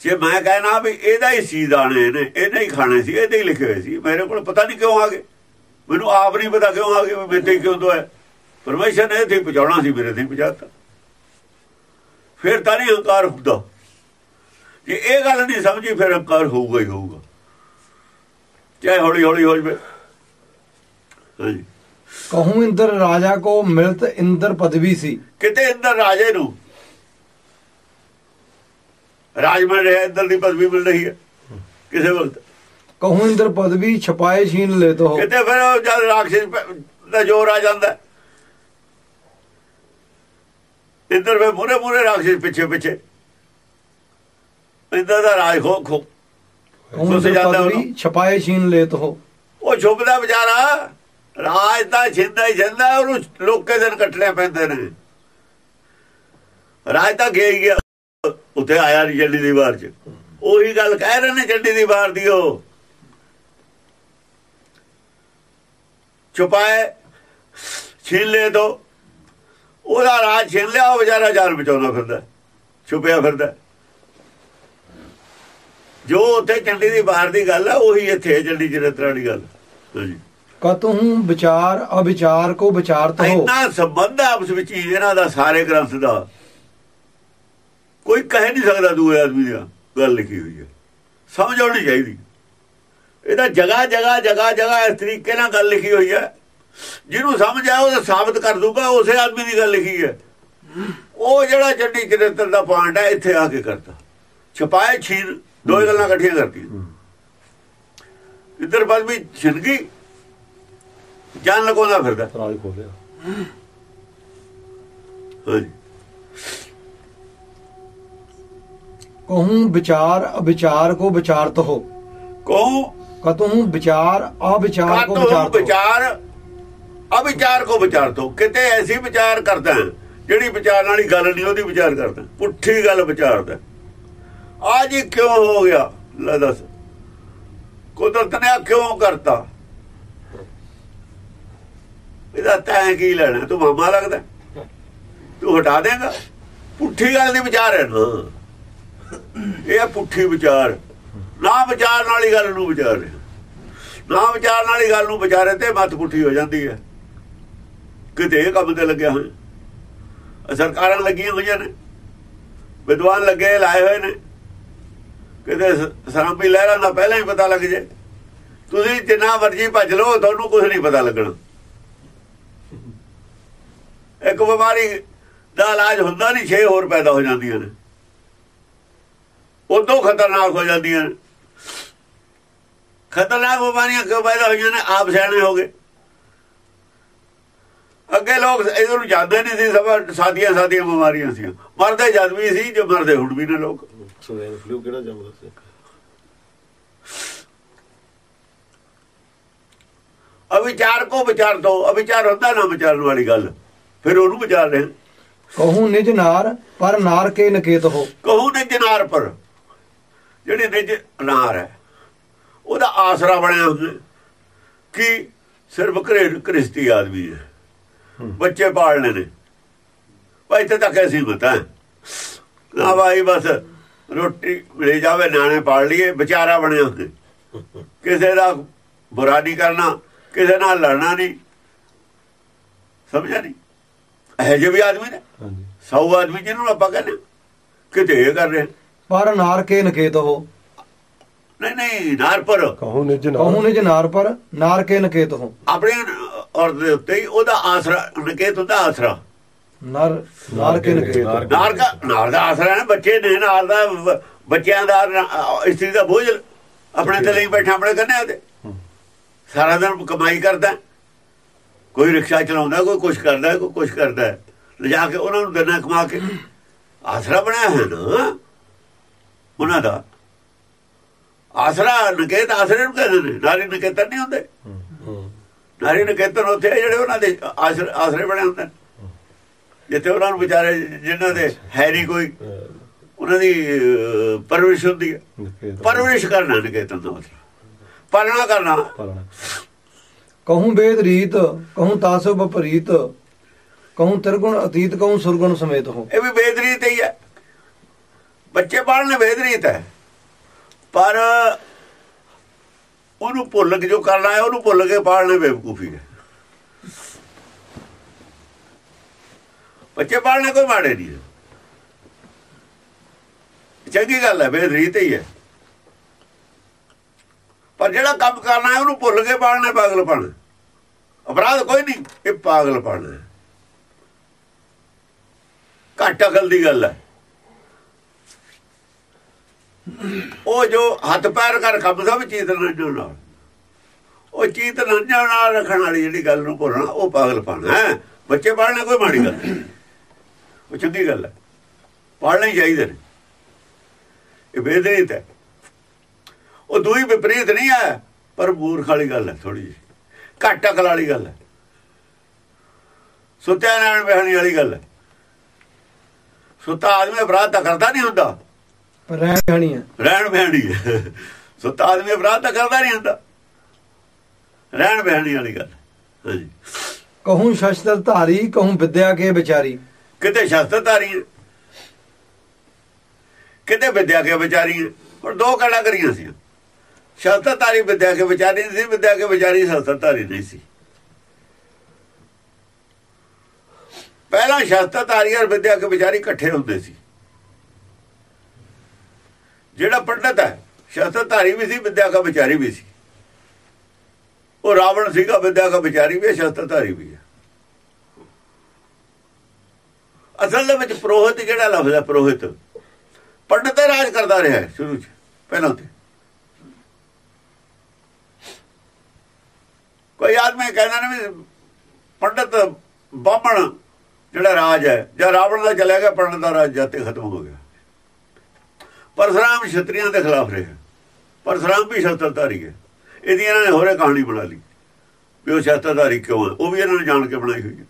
ਜੇ ਮੈਂ ਕਹਿਣਾ ਵੀ ਇਹਦਾ ਹੀ ਸੀ ਦਾਣੇ ਨੇ, ਇਹਨੇ ਹੀ ਖਾਣੇ ਸੀ, ਇਹਦੇ ਹੀ ਲਿਖੇ ਹੋਏ ਸੀ। ਮੇਰੇ ਕੋਲ ਪਤਾ ਨਹੀਂ ਕਿਉਂ ਆ ਗਏ। ਮੈਨੂੰ ਆਪ ਨਹੀਂ ਪਤਾ ਕਿਉਂ ਆ ਗਏ ਵੀ ਮੇਰੇ ਤੇ ਕਿਉਂ ਦੋ ਹੈ। ਪਰਮੇਸ਼ਰ ਨੇ ਇੱਥੇ ਪਹੁੰਚਾਉਣਾ ਸੀ, ਮੇਰੇ ਤੇ ਪਹੁੰਚਾਤਾ। ਫਿਰ ਤਾਂ ਨਹੀਂ ਹੰਕਾਰ ਹੁੰਦਾ। ਜੇ ਇਹ ਗੱਲ ਨਹੀਂ ਸਮਝੀ, ਫਿਰ ਹੰਕਾਰ ਹੋਊਗਾ ਹੀ ਹੋਊਗਾ। ਚਾਹੇ ਹੌਲੀ ਹੌਲੀ ਹੋ ਜਵੇ। ਹਾਂਜੀ। ਕਹੂੰ ਇੰਦਰ ਰਾਜਾ ਕੋ ਮਿਲਤ ਇੰਦਰ ਪਦਵੀ ਸੀ। ਕਿਤੇ ਇੰਦਰ ਰਾਜੇ ਨੂੰ? ਰਾਜ ਮਿਲ ਰਿਹਾ ਇੰਦਰ ਦੀ ਪਦਵੀ ਮਿਲ ਰਹੀ ਹੈ। ਕਿਸੇ ਵਕਤ। ਕਹੂੰ ਇੰਦਰ ਪਦਵੀ ਛਪਾਏ ਛੀਨ ਲੈ ਤੋ। ਕਿਤੇ ਫਿਰ ਜਦ ਰਾਖਸ਼ ਦਾ ਜੋਰ ਆ ਜਾਂਦਾ। ਇੰਦਰ ਵੇ ਮੂਰੇ ਮੂਰੇ ਰਾਖਸ਼ ਪਿੱਛੇ ਪਿੱਛੇ। ਇੰਦਰ ਦਾ ਰਾਜ ਹੋ ਖੋ ਉਹ ਜਾਂਦਾ ਛਪਾਏ ਛੀਨ ਲੈ ਤੋ। ਉਹ ਛੁਪਦਾ ਵਿਚਾਰਾ। ਰਾਜ ਤਾਂ ਛਿੰਦਾ ਹੀ ਛਿੰਦਾ ਉਹਨੂੰ ਲੋਕੇ ਦਿਨ ਕੱਟਣੇ ਪੈਂਦੇ ਨੇ। ਰਾਜ ਤਾਂ ਗਿਆ ਹੀ ਗਿਆ, ਉੱਥੇ ਆਇਆ ਨਹੀਂ ਚੰਡੀ ਦੀ ਵਾਰ ਚ। ਉਹੀ ਗੱਲ ਕਹਿ ਰਹੇ ਨੇ ਚੰਡੀ ਦੀ ਵਾਰ ਦੀ ਉਹ। ਛੁਪਾਏ ਛੀਨ ਤੋਂ, ਉਹਦਾ ਰਾਜ ਛੀਨ ਲਿਆ, ਉਹ ਵਿਚਾਰਾ ਜਾਨ ਬਚਾਉਣਾ ਫਿਰਦਾ, ਛੁਪਿਆ ਫਿਰਦਾ। ਜੋ ਉੱਥੇ ਚੰਡੀ ਦੀ ਬਾਹਰ ਦੀ ਗੱਲ ਹੈ ਉਹੀ ਇੱਥੇ ਹੈ, ਚੰਡੀ ਚਰਿੱਤਰਾਂ ਦੀ ਗੱਲ। ਹਾਂਜੀ। ਕਤਹੂ ਵਿਚਾਰ ਅਵਿਚਾਰ ਕੋ ਵਿਚਾਰਤ ਹੋ। ਇੰਨਾ ਸੰਬੰਧ ਆਪਸ ਵਿੱਚ ਇਹਨਾਂ ਦਾ ਸਾਰੇ ਗ੍ਰੰਥ ਦਾ। ਕੋਈ ਕਹਿ ਨਹੀਂ ਸਕਦਾ ਦੂਏ ਆਦਮੀ ਦੀ ਗੱਲ ਲਿਖੀ ਹੋਈ ਹੈ। ਸਮਝ ਆਉਣੀ ਚਾਹੀਦੀ। ਇਹਦਾ ਜਗਾ ਜਗਾ ਜਗਾ ਜਗਾ ਇਸ ਤਰੀਕੇ ਨਾਲ ਗੱਲ ਲਿਖੀ ਹੋਈ ਹੈ। ਜਿਹਨੂੰ ਸਮਝ ਆ ਉਹ ਸਾਬਤ ਕਰ ਦੂਗਾ ਉਸੇ ਆਦਮੀ ਦੀ ਗੱਲ ਲਿਖੀ ਹੈ। ਉਹ ਜਿਹੜਾ ਜੱਡੀ ਚਰਿੱਤਰ ਦਾ ਪਾਂਡ ਹੈ ਇੱਥੇ ਆ ਕੇ ਕਰਦਾ। ਛਪਾਏ ਛੀਰ ਦੋ ਗੱਲਾਂ ਇਕੱਠੀਆਂ ਕਰਦੀ ਇੱਧਰ ਬਾਅਦ ਵੀ ਛਿੰਗੀ ਜਾਨ ਲਗਾਉਂਦਾ ਫਿਰਦਾ। ਰਾਜ ਖੋਲਿਆ। ਹਾਂਜੀ। ਵਿਚਾਰ ਅਵਿਚਾਰ ਕੋ ਵਿਚਾਰਤ ਹੋ ਕਹੂੰ ਕਤੂੰ ਵਿਚਾਰ ਅਵਿਚਾਰ ਕੋ ਵਿਚਾਰਤ ਹੋ ਵਿਚਾਰ ਅਵਿਚਾਰ ਕੋ ਵਿਚਾਰਤ ਹੋ ਕਿਤੇ ਐਸੀ ਵਿਚਾਰ ਕਰਦਾ ਜਿਹੜੀ ਵਿਚਾਰ ਵਾਲੀ ਗੱਲ ਨਹੀਂ ਉਹਦੀ ਵਿਚਾਰ ਕਰਦਾ। ਪੁੱਠੀ ਗੱਲ ਵਿਚਾਰਦਾ। ਆ ਜੀ ਕਿਉਂ ਹੋ ਗਿਆ? ਲੈ ਦੱਸ। ਕੁਦਰਤ ਨੇ ਕਿਉਂ ਕਰਤਾ? ਇਹਦਾ ਤੈਂ ਕੀ ਲੈਣਾ? ਤੂੰ ਮਾਮਾ ਲੱਗਦਾ। ਤੂੰ ਹਟਾ ਦੇਗਾ। ਪੁੱਠੀ ਗੱਲ ਦੀ ਵਿਚਾਰ ਹੈ। ਨਾ ਇਹ ਪੁੱਠੀ ਵਿਚਾਰ। ਨਾ ਵਿਚਾਰਨ ਵਾਲੀ ਗੱਲ ਨੂੰ ਵਿਚਾਰ ਰਿਹਾ ਨਾ ਵਿਚਾਰਨ ਵਾਲੀ ਗੱਲ ਨੂੰ ਵਿਚਾਰੇ ਤੇ ਮੱਤ ਪੁੱਠੀ ਹੋ ਜਾਂਦੀ ਹੈ। ਕਿਤੇ ਕੰਮ ਤੇ ਲੱਗਿਆ ਹੋਇਆ। ਸਰਕਾਰਾਂ ਲੱਗੀਆਂ ਹੋਈਆਂ ਨੇ। ਵਿਦਵਾਨ ਲੱਗੇ ਲਾਏ ਹੋਏ ਨੇ। ਕਿਤੇ ਸ- ਸਰਾਂਪੀ ਲਹਿਰਾਂ ਦਾ ਪਹਿਲਾਂ ਹੀ ਪਤਾ ਲੱਗ ਜੇ। ਤੁਸੀਂ ਜਿੰਨਾ ਮਰਜ਼ੀ ਭੱਜ ਲਓ, ਤੁਹਾਨੂੰ ਕੁਝ ਨਹੀਂ ਪਤਾ ਲੱਗਣਾ। ਇੱਕ ਬਿਮਾਰੀ ਦਾ ਇਲਾਜ ਹੁੰਦਾ ਨਹੀਂ ਛੇ ਹੋਰ ਪੈਦਾ ਹੋ ਜਾਂਦੀਆਂ ਨੇ। ਉਦੋਂ ਖਤਰਨਾਕ ਹੋ ਜਾਂਦੀਆਂ ਨੇ। ਖਤਰਨਾਕ ਬਿਮਾਰੀਆਂ ਕਿਉਂ ਪੈਦਾ ਹੋਈਆਂ ਨੇ? ਆਪ ਸਿਆਣੇ ਹੋ ਗਏ। ਅੱਗੇ ਲੋਕ ਇਹਨੂੰ ਨੂੰ ਜਾਂਦੇ ਨਹੀਂ ਸੀ ਸਭ ਸਾਦੀਆਂ ਸਾਦੀਆਂ ਬਿਮਾਰੀਆਂ ਸੀ ਮਰਦੇ ਜਦ ਵੀ ਸੀ ਜੋ ਮਰਦੇ ਹੁਣ ਵੀ ਨੇ ਲੋਕ। ਸਵੇਨ ਫਲੂ ਕਿਹੜਾ ਜੰਮਦਾ ਸੀ? ਅਵਿਚਾਰ ਕੋ ਵਿਚਾਰ ਦੋ ਅਵਿਚਾਰ ਹੁੰਦਾ ਨਾ ਵਿਚਾਰਨ ਵਾਲੀ ਗੱਲ। ਫਿਰ ਉਹਨੂੰ ਬਚਾ ਲੈਣ ਕਹੂੰ ਨਿਜ ਨਾਰ ਪਰ ਨਾਰ ਕੇ ਨਕੇਤ ਹੋ। ਕਹੂ ਨਿਜ ਨਾਰ ਪਰ। ਜਿਹੜੀ ਨਿਜ ਨਾਰ ਹੈ ਉਹਦਾ ਆਸਰਾ ਬਣਿਆ ਹੁੰਦਾ ਕਿ ਸਿਰਫ ਘਰੇ ਕ੍ਰਿਸਤੀ ਆਦਮੀ ਹੈ। ਬੱਚੇ ਪਾਲਣੇ ਨੇ। ਭਾਈ ਤੇ ਤਾਂ ਕੈਸੀ ਬਤਾ ਨਾ ਭਾਈ ਬਸ ਰੋਟੀ ਲੈ ਜਾਵੇ ਨਾਣੇ ਪਾਲ ਲਈਏ ਵਿਚਾਰਾ ਬਣਿਆ ਹੁੰਦੇ ਕਿਸੇ ਦਾ ਬੁਰਾ ਨਹੀਂ ਕਰਨਾ ਕਿਸੇ ਨਾਲ ਲੜਨਾ ਨਹੀਂ। ਸਮਝਿਆ ਨਹੀਂ? ਇਹ ਜਿਹੇ ਵੀ ਆਦਮੀ ਨੇ? ਸੌ ਆਦਮੀ ਜਿਹਨੂੰ ਆਪਾਂ ਕਹਿੰਦੇ ਕਿਤੇ ਇਹ ਕਰ ਰਹੇ ਪਰ ਨਾਰ ਕੇ ਨਕੇਤ ਹੋ। ਨਹੀਂ ਨਹੀਂ ਨਾਰ ਪਰ। ਕਹੂ ਨਿਜ ਨਾਰ। ਕਹੂ ਨਿਜ ਨਾਰ ਪਰ ਨਾਰ ਕੇ ਨਕੇਤ ਹੋ। ਆਪਣੇ ਔਰਤ ਦੇ ਉੱਤੇ ਹੀ ਉਹਦਾ ਆਸਰਾ ਨਕੇਤ ਹੁੰਦਾ ਆਸਰਾ। ਨਰ ਨਾਰ ਕੇ ਨਕੇਤ ਨਾਰ ਦਾ ਨਾਰ ਦਾ ਆਸਰਾ ਨੇ ਬੱਚੇ ਨੇ ਨਾਲ ਦਾ ਬੱਚਿਆਂ ਦਾ ਇਸਤਰੀ ਦਾ ਬੋਝ। ਆਪਣੇ ਤੇ ਲਈ ਬੈਠਾ ਆਪਣੇ ਕੰਨੇ ਉਹਦੇ ਸਾਰਾ ਦਿਨ ਕਮਾਈ ਕਰਦਾ। ਕੋਈ ਰਿਕਸ਼ਾ ਚਲਾਉਂਦਾ ਕੋਈ ਕੁਛ ਕਰਦਾ ਕੋਈ ਕੁਛ ਕਰਦਾ। ਲਿਜਾ ਕੇ ਉਹਨਾਂ ਨੂੰ ਦੇਣਾ ਕਮਾ ਕੇ ਆਸਰਾ ਬਣਿਆ ਹੈ ਨਾ। ਉਹਨਾਂ ਦਾ। ਆਸਰਾ ਨਕੇਤ ਆਸਰੇ ਨੂੰ ਕਹਿੰਦੇ ਨੇ। ਨਾਰੀ ਨਕੇਤਨ ਨਹੀਂ ਹੁੰਦੇ। ਨਾਰੀ ਨਕੇਤਨ ਉੱਥੇ ਜਿਹੜੇ ਉਹਨਾਂ ਦੇ ਆਸਰੇ ਆਸਰੇ ਬਣੇ ਹੁੰਦੇ। ਜਿੱਥੇ ਉਹਨਾਂ ਨੂੰ ਵਿਚਾਰੇ ਜਿਨ੍ਹਾਂ ਦੇ ਹੈ ਨਹੀਂ ਕੋਈ ਉਹਨਾਂ ਦੀ ਪਰਵਰਿਸ਼ ਹੁੰਦੀ ਹੈ। ਪਰਵਰਿਸ਼ ਕਰਨਾ ਨਕੇਤਨ ਦਾ ਮਤਲਬ। ਪਾਲਣਾ ਕਰਨਾ। ਕਹੂੰ ਵੇਦ ਰੀਤ ਕਹੂੰ ਤਾਸੋ ਬਪਰੀਤ ਕਹੂੰ ਤਿਰਗੁਣ ਅਤੀਤ ਕਹੂੰ ਸੁਰਗੁਣ ਸਮੇਤ ਹੋ ਇਹ ਵੀ ਵੇਦਰੀਤ ਹੀ ਹੈ ਬੱਚੇ ਪਾਲਣੇ ਵੇਦਰੀਤ ਹੈ ਪਰ ਉਹਨੂੰ ਭੁੱਲ ਕੇ ਜੋ ਕਰਨਾ ਹੈ ਉਹਨੂੰ ਭੁੱਲ ਕੇ ਪਾਲਣੇ ਬੇਵਕੂਫੀ ਹੈ ਬੱਚੇ ਪਾਲਣੇ ਕੋਈ ਮਾੜੇ ਨਹੀਂ ਚੰਗੀ ਗੱਲ ਹੈ ਵੇਦਰੀਤ ਹੀ ਹੈ ਪਰ ਜਿਹੜਾ ਕੰਮ ਕਰਨਾ ਹੈ, ਉਹਨੂੰ ਭੁੱਲ ਕੇ ਪਾਲਣਾ ਪਾਗਲਪਣ। ਅਪਰਾਧ ਕੋਈ ਨਹੀਂ, ਇਹ ਪਾਗਲਪਣ ਹੈ। ਘੱਟ ਅਕਲ ਦੀ ਗੱਲ ਹੈ। ਉਹ ਜੋ ਹੱਥ ਪੈਰ ਕਰ ਕੰਮ ਸਭ ਚੀਤ ਰੰਜਣ ਨਾਲ ਉਹ ਚੀਤ ਰੰਜਣ ਨਾਲ ਰੱਖਣ ਵਾਲੀ ਜਿਹੜੀ ਗੱਲ ਨੂੰ ਭੁੱਲਣਾ, ਉਹ ਪਾਗਲਪਣ ਹੈ। ਬੱਚੇ ਪੜ੍ਹਨਾ ਕੋਈ ਮਾੜੀ ਗੱਲ ਨਹੀਂ। ਉਹ ਚੰਗੀ ਗੱਲ ਹੈ। ਪੜ੍ਹਨਾ ਹੀ ਚਾਹੀਦੇ ਨੇ। ਇਹ ਬੇਦਰੀਤ ਹੈ। ਉਹ ਦੂਈ ਵਿਪਰੀਤ ਨਹੀਂ ਹੈ ਪਰ ਮੂਰਖ ਵਾਲੀ ਗੱਲ ਹੈ ਥੋੜੀ ਜਿਹੀ। ਘੱਟ ਅਕਲ ਵਾਲੀ ਗੱਲ ਹੈ। ਸੁੱਤਿਆ ਨਾਲ ਬਹਿਣੀ ਵਾਲੀ ਗੱਲ ਹੈ। ਸੁੱਤਾ ਆਦਮੀ ਅਪਰਾਧ ਤਾਂ ਕਰਦਾ ਨਹੀਂ ਹੁੰਦਾ। ਪਰ ਰਹਿਣ ਕਹਾਣੀ ਹੈ। ਰਹਿਣ ਬਹਿਣੀ ਹੈ। ਸੁੱਤਾ ਆਦਮੀ ਅਪਰਾਧ ਤਾਂ ਕਰਦਾ ਨਹੀਂ ਹੁੰਦਾ। ਰਹਿਣ ਬਹਿਣੀ ਵਾਲੀ ਗੱਲ ਹਾਂਜੀ। ਕਹੂੰ ਸ਼ਸਤਰ ਧਾਰੀ ਕਹੂੰ ਵਿਦਿਆ ਕੇ ਵਿਚਾਰੀ। ਕਿਤੇ ਸ਼ਸਤਰਧਾਰੀ ਹੈ। ਕਿਤੇ ਵਿਦਿਆ ਕੇ ਵਿਚਾਰੀ ਹੁਣ ਦੋ ਕਲਾ ਕਰੀਆਂ ਸੀ। ਸ਼ਸਤਰਧਾਰੀ ਵਿਦਿਆ ਕੇ ਵਿਚਾਰੀ ਸੀ, ਵਿਦਿਆ ਕੇ ਵਿਚਾਰੀ ਸ਼ਸਤਰਧਾਰੀ ਨਹੀਂ ਸੀ। ਪਹਿਲਾਂ ਸ਼ਸਤਰਧਾਰੀ ਔਰ ਵਿਦਿਆ ਕੇ ਵਿਚਾਰੀ ਇਕੱਠੇ ਹੁੰਦੇ ਸੀ। ਜਿਹੜਾ ਪੰਡਤ ਹੈ ਸ਼ਸਤਰਧਾਰੀ ਵੀ ਸੀ, ਵਿਦਿਆ ਕਾ ਵਿਚਾਰੀ ਵੀ ਸੀ। ਉਹ ਰਾਵਣ ਸੀਗਾ, ਵਿਦਿਆ ਕਾ ਵਿਚਾਰੀ ਵੀ ਹੈ ਸ਼ਸਤਰਧਾਰੀ ਵੀ ਹੈ। ਅਸਲ ਦੇ ਵਿੱਚ ਪ੍ਰੋਹਿਤ ਜਿਹੜਾ ਲਫ਼ਜ਼ ਹੈ ਪ੍ਰੋਹਿਤ? ਪੰਡਤ ਰਾਜ ਕਰਦਾ ਰਿਹਾ ਸ਼ੁਰੂ ਚ, ਪਹਿਲਾਂ ਤੇ। ਕੋਈ ਆਦਮੀ ਕਹਿੰਦਾ ਨਾ ਵੀ ਪੰਡਤ ਬਾਹਮਣ ਜਿਹੜਾ ਰਾਜ ਹੈ ਜਾਂ ਰਾਵਣ ਦਾ ਚਲਿਆ ਗਿਆ ਪੰਡਤ ਦਾ ਰਾਜ ਜਾਤੇ ਖਤਮ ਹੋ ਗਿਆ। ਪਰਸ਼ਰਾਮ ਛਤਰੀਆਂ ਦੇ ਖਿਲਾਫ ਰਿਹਾ। ਪਰਸ਼ਰਾਮ ਵੀ ਸ਼ਸਤਰਧਾਰੀ ਹੈ। ਇਹਦੀ ਇਹਨਾਂ ਨੇ ਹੋਰੇ ਕਹਾਣੀ ਬਣਾ ਲਈ ਵੀ ਉਹ ਸ਼ਸਤਰਧਾਰੀ ਕਿਉਂ ਹੈ? ਉਹ ਵੀ ਇਹਨਾਂ ਨੇ ਜਾਣ ਕੇ ਬਣਾਈ ਹੋਈ ਹੈ।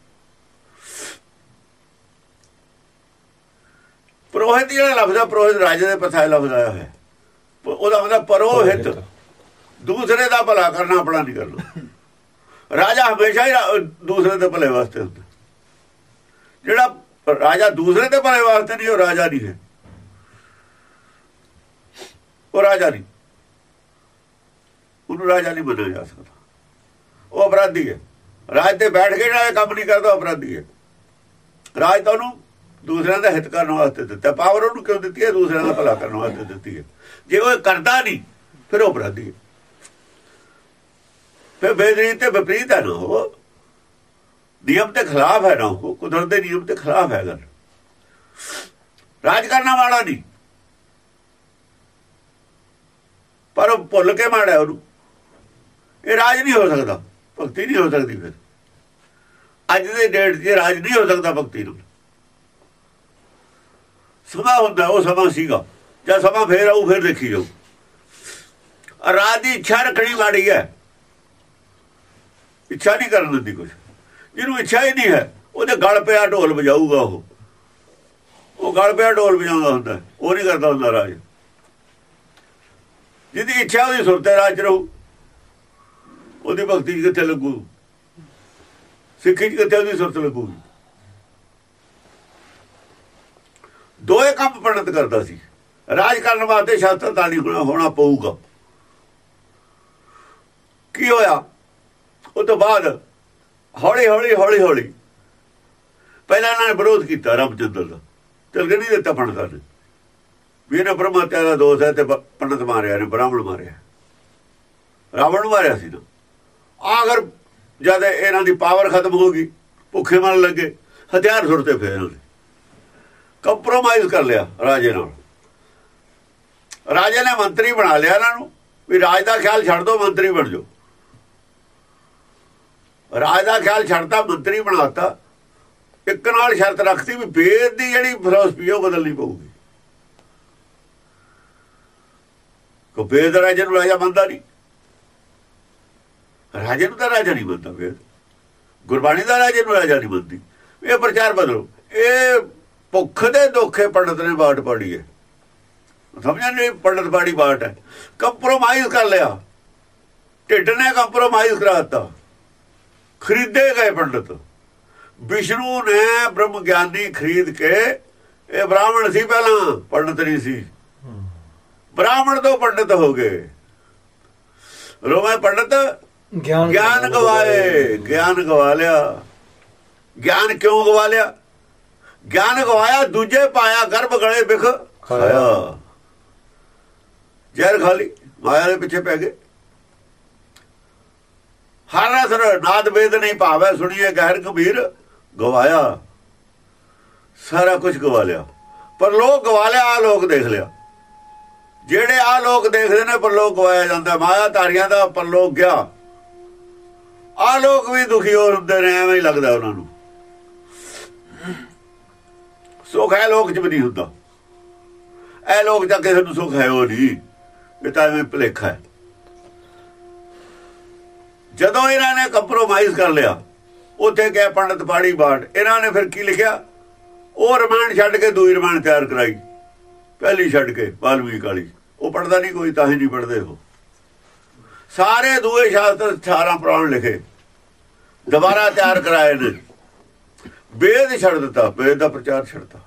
ਪ੍ਰੋਹਿਤ ਜਿਹੜਾ ਲਫ਼ਜ਼ ਹੈ ਪ੍ਰੋਹਿਤ ਰਾਜੇ ਦੇ ਪਥਾਏ ਲਫ਼ਜ਼ ਆਇਆ ਹੈ ਪ- ਉਹਦਾ ਮਤਲਬ ਪਰੋਹਿਤ। ਦੂਸਰੇ ਦਾ ਭਲਾ ਕਰਨਾ ਆਪਣਾ ਨਹੀਂ ਕਰਨਾ। ਰਾਜਾ ਹਮੇਸ਼ਾ ਹੀ ਰਾ- ਦੂਸਰੇ ਦੇ ਭਲੇ ਵਾਸਤੇ ਹੁੰਦਾ। ਜਿਹੜਾ ਰਾਜਾ ਦੂਸਰੇ ਦੇ ਭਲੇ ਵਾਸਤੇ ਨਹੀਂ, ਉਹ ਰਾਜਾ ਨਹੀਂ ਹੈ। ਉਹ ਰਾਜਾ ਨਹੀਂ। ਉਹਨੂੰ ਰਾਜਾ ਨਹੀਂ ਮੰਨਿਆ ਜਾ ਸਕਦਾ। ਉਹ ਅਪਰਾਧੀ ਹੈ। ਰਾਜ ਤੇ ਬੈਠ ਕੇ ਜਿਹੜਾ ਇਹ ਕੰਮ ਨਹੀਂ ਕਰਦਾ ਅਪਰਾਧੀ ਹੈ। ਰਾਜ ਤਾਂ ਉਹਨੂੰ ਦੂਸਰਿਆਂ ਦਾ ਹਿੱਤ ਕਰਨ ਵਾਸਤੇ ਦਿੱਤਾ। ਪਾਵਰ ਉਹਨੂੰ ਕਿਉਂ ਦਿੱਤੀ ਹੈ? ਦੂਸਰਿਆਂ ਦਾ ਭਲਾ ਕਰਨ ਵਾਸਤੇ ਦਿੱਤੀ ਹੈ। ਜੇ ਉਹ ਇਹ ਕਰਦਾ ਨਹੀਂ, ਫਿਰ ਉਹ ਅਪਰਾਧੀ ਹੈ। ਫਿਰ ਬੇਦਰੀ ਤੇ ਵਿਪਰੀਤ ਹੈ ਨਾ ਉਹ। ਨਿਯਮ ਦੇ ਖਿਲਾਫ ਹੈ ਨਾ ਉਹ, ਕੁਦਰਤ ਦੇ ਨਿਯਮ ਦੇ ਖਿਲਾਫ ਹੈ ਗੱਲ। ਰਾਜ ਕਰਨਾ ਵਾਲਾ ਨਹੀਂ। ਪਰ ਉਹ ਭੁੱਲ ਕੇ ਮਾੜਾ ਉਹਨੂੰ। ਇਹ ਰਾਜ ਨਹੀਂ ਹੋ ਸਕਦਾ। ਭਗਤੀ ਨਹੀਂ ਹੋ ਸਕਦੀ ਫਿਰ। ਅੱਜ ਦੇ ਡੇਟ 'ਚ ਰਾਜ ਨਹੀਂ ਹੋ ਸਕਦਾ ਭਗਤੀ ਨੂੰ। ਸਮਾਂ ਹੁੰਦਾ, ਉਹ ਸਮਾਂ ਸੀਗਾ। ਜਦ ਸਮਾਂ ਫੇਰ ਆਊ, ਫਿਰ ਦੇਖੀ ਜਾਊ। ਰਾਜ ਦੀ ਇੱਛਾ ਰੱਖਣੀ ਮਾੜੀ ਹੈ। ਇੱਛਾ ਨਹੀਂ ਕਰਨ ਦਿੰਦੀ ਕੁਝ ਜਿਹਨੂੰ ਇੱਛਾ ਹੀ ਨਹੀਂ ਹੈ, ਉਹਦੇ ਗਲ ਪਿਆ ਢੋਲ ਵਜਾਊਗਾ ਉਹ। ਉਹ ਗਲ ਪਿਆ ਢੋਲ ਵਜਾਉਂਦਾ ਹੁੰਦਾ, ਉਹ ਨਹੀਂ ਕਰਦਾ ਹੁੰਦਾ ਰਾਜ। ਜਿਹਦੀ ਇੱਛਾ ਉਹਦੀ ਸੁਰਤੇ ਰਾਜ ਰਹੂ। ਉਹਦੀ ਭਗਤੀ 'ਚ ਕਿੱਥੇ ਲੱਗੂ? ਸਿੱਖੀ 'ਚ ਕਿੱਥੇ ਉਹਦੀ ਸੁਰਤ ਲੱਗੂਗੀ ਦੋਏ ਕੰਮ ਪੰਡਤ ਕਰਦਾ ਸੀ। ਰਾਜ ਕਰਨ ਵਾਸਤੇ ਸ਼ਾਸਤਰ ਤਾਲੀ ਹੋਣਾ ਹੋਣਾ ਪਊਗਾ। ਕੀ ਹੋਇਆ? ਉਹ ਤੋਂ ਬਾਅਦ ਹੌਲੀ ਹੌਲੀ ਹੌਲੀ ਹੌਲੀ ਪਹਿਲਾਂ ਇਹਨਾਂ ਨੇ ਵਿਰੋਧ ਕੀਤਾ ਰਾਮਚੰਦਰ ਦਾ ਚਲਗੇ ਨਹੀਂ ਦਿੱਤਾ ਪੰਡਤਾਂ ਨੇ ਵੀ ਇਹਨਾਂ ਬ੍ਰਹਮਾ ਦਾ ਦੋਸ਼ ਹੈ ਤੇ ਬ- ਪੰਡਤ ਮਾਰਿਆ ਨੇ ਬ੍ਰਾਹਮਣ ਮਾਰਿਆ। ਰਾਵਣ ਮਾਰਿਆ ਸੀ ਨਾ। ਆਗਰ ਜਦ ਇਹਨਾਂ ਦੀ ਪਾਵਰ ਖਤਮ ਹੋ ਗਈ, ਭੁੱਖੇ ਮਰਨ ਲੱਗੇ, ਹਥਿਆਰ ਸੁੱਟਦੇ ਫੇਰ ਇਹਨਾਂ ਨੇ ਕੰਪਰੋਮਾਈਜ਼ ਕਰ ਲਿਆ ਰਾਜੇ ਨਾਲ। ਰਾਜੇ ਨੇ ਮੰਤਰੀ ਬਣਾ ਲਿਆ ਇਹਨਾਂ ਨੂੰ, ਵੀ ਰਾਜ ਦਾ ਖਿਆਲ ਛੱਡ ਦਿਓ ਮੰਤਰੀ ਬਣ ਜਾਓ। ਰਾਜ ਦਾ ਖਿਆਲ ਛੱਡਤਾ, ਮੰਤਰੀ ਬਣਾਤਾ। ਇੱਕ ਨਾਲ ਸ਼ਰਤ ਰੱਖਤੀ ਵੀ ਵੇਦ ਦੀ ਜਿਹੜੀ ਫਿਲਾਸਫੀ ਉਹ ਬਦਲਣੀ ਪਊਗੀ। ਕੋ ਵੇਦ ਰਾਜੇ ਨੂੰ ਰਾਜਾ ਮੰਨਦਾ ਨਹੀਂ। ਰਾਜੇ ਨੂੰ ਤਾਂ ਰਾਜਾ ਨਹੀਂ ਮੰਨਦਾ ਵੇਦ ਗੁਰਬਾਣੀ ਦਾ ਰਾਜੇ ਨੂੰ ਰਾਜਾ ਨਹੀਂ ਮੰਨਦੀ। ਇਹ ਪ੍ਰਚਾਰ ਬਦਲੋ। ਇਹ ਭੁੱਖ ਦੇ ਦੋਖੇ ਪੰਡਤ ਨੇ ਬਾਟ ਪਾੜੀ ਹੈ। ਸਮਝਣ ਨਹੀਂ ਪੰਡਤ ਬਾੜੀ ਬਾਟ ਹੈ। ਕੰਪਰੋਮਾਈਜ਼ ਕਰ ਲਿਆ। ਢਿੱਡ ਨੇ ਕੰਪਰੋਮਾਈਜ਼ ਕਰਾਤਾ ਖਰੀਦੇ ਗਏ ਪੰਡਤ। ਵਿਸ਼ਨੂੰ ਨੇ ਬ੍ਰਹਮ ਗਿਆਨੀ ਖਰੀਦ ਕੇ ਇਹ ਬ੍ਰਾਹਮਣ ਸੀ ਪਹਿਲਾਂ ਪੰਡਤ ਨਹੀਂ ਸੀ। ਬ੍ਰਾਹਮਣ ਤੋਂ ਪੰਡਤ ਹੋ ਗਏ। ਰੋਮੇ ਪੰਡਤ ਗਿਆਨ ਗਵਾਏ ਗਿਆਨ ਗਵਾ ਲਿਆ। ਗਿਆਨ ਕਿਉਂ ਗਵਾ ਲਿਆ? ਗਿਆਨ ਗਵਾਇਆ ਦੂਜੇ ਪਾਇਆ ਗਰਭ ਗਲੇ ਬਿਖ ਖਾਇਆ। ਜ਼ਹਿਰ ਖਾਲੀ ਮਾਇਆ ਦੇ ਪਿੱਛੇ ਪੈ ਗਏ। ਹਰ ਅਸਰ ਨਾਦ ਵੇਦ ਨਹੀਂ ਭਾਵੇ, ਸੁਣੀਏ ਗਹਿਰ ਗੰਭੀਰ ਗਵਾਇਆ। ਸਾਰਾ ਕੁਝ ਗਵਾ ਲਿਆ। ਪਰ ਲੋਕ ਗਵਾ ਲਿਆ ਆ ਲੋਕ ਦੇਖ ਲਿਆ। ਜਿਹੜੇ ਆ ਲੋਕ ਦੇਖਦੇ ਨੇ, ਪਰ ਲੋਕ ਗਵਾਇਆ ਜਾਂਦਾ। ਮਾਇਆ ਧਾਰੀਆਂ ਦਾ ਪਰਲੋਕ ਗਿਆ। ਆ ਲੋਕ ਵੀ ਦੁਖੀ ਹੋ ਹੁੰਦੇ ਨੇ, ਐਵੇਂ ਹੀ ਲੱਗਦਾ ਉਹਨਾਂ ਨੂੰ। ਸੁਖ ਹੈ ਲੋਕ ਚ ਵੀ ਨਹੀਂ ਹੁੰਦਾ। ਇਹ ਲੋਕ ਤਾਂ ਕਿਸੇ ਨੂੰ ਸੁਖ ਹੈ ਉਹ ਨਹੀਂ। ਇਹ ਤਾਂ ਐਵੇਂ ਭਲੇਖਾ ਹੈ। ਜਦੋਂ ਇਹਨਾਂ ਨੇ ਕੰਪਰੋਮਾਈਜ਼ ਕਰ ਲਿਆ, ਉੱਥੇ ਗਏ ਪੰਡਤ ਪਾੜੀ ਬਾੜ, ਇਹਨਾਂ ਨੇ ਫਿਰ ਕੀ ਲਿਖਿਆ? ਉਹ ਰਮਾਇਣ ਛੱਡ ਕੇ ਦੂਈ ਰਮਾਇਣ ਤਿਆਰ ਕਰਾਈ। ਪਹਿਲੀ ਛੱਡ ਕੇ ਬਾਲਮੀ ਕਾਲੀ ਉਹ ਪੜਦਾ ਨਹੀਂ ਕੋਈ, ਤਾਂ ਹੀ ਨਹੀਂ ਪੜਦੇ ਉਹ। ਸਾਰੇ ਦੂਏ ਸ਼ਾਸਤਰ 18 ਪੁਰਾਣ ਲਿਖੇ। ਦੁਬਾਰਾ ਤਿਆਰ ਕਰਾਏ ਨੇ। ਵੇਦ ਛੱਡ ਦਿੱਤਾ, ਵੇਦ ਦਾ ਪ੍ਰਚਾਰ ਛੱਡਤਾ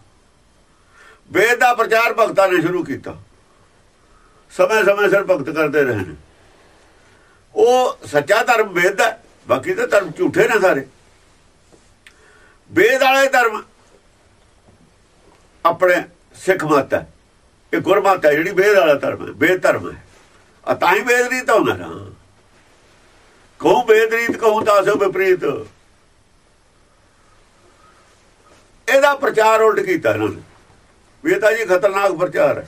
ਵੇਦ ਦਾ ਪ੍ਰਚਾਰ ਭਗਤਾਂ ਨੇ ਸ਼ੁਰੂ ਕੀਤਾ। ਸਮੇਂ ਸਮੇਂ ਸਿਰ ਭਗਤ ਕਰਦੇ ਰਹੇ ਨੇ। ਉਹ ਸੱਚਾ ਧਰਮ ਵੇਦ ਹੈ, ਬਾਕੀ ਤਾਂ ਧਰਮ ਝੂਠੇ ਨੇ ਸਾਰੇ। ਵੇਦ ਵਾਲੇ ਧਰਮ ਆਪਣੇ ਸਿੱਖ ਮਤ ਹੈ, ਇਹ ਗੁਰਮਤ ਹੈ, ਜਿਹੜੀ ਵੇਦ ਵਾਲਾ ਧਰਮ ਹੈ, ਵੇਦ ਧਰਮ ਹੈ। ਆ ਤਾਂ ਹੀ ਵੇਦ ਰੀਤ ਹੁੰਦਾ ਨਾ। ਕਹੂੰ ਵੇਦ ਰੀਤ, ਕਹੂੰ ਤਾਂ ਸੋ ਵਿਪਰੀਤ। ਇਹਦਾ ਪ੍ਰਚਾਰ ਉਲਟ ਕੀਤਾ ਇਹਨਾਂ ਨੇ। ਵੀ ਤਾਂ ਜੀ ਖਤਰਨਾਕ ਪ੍ਰਚਾਰ ਹੈ।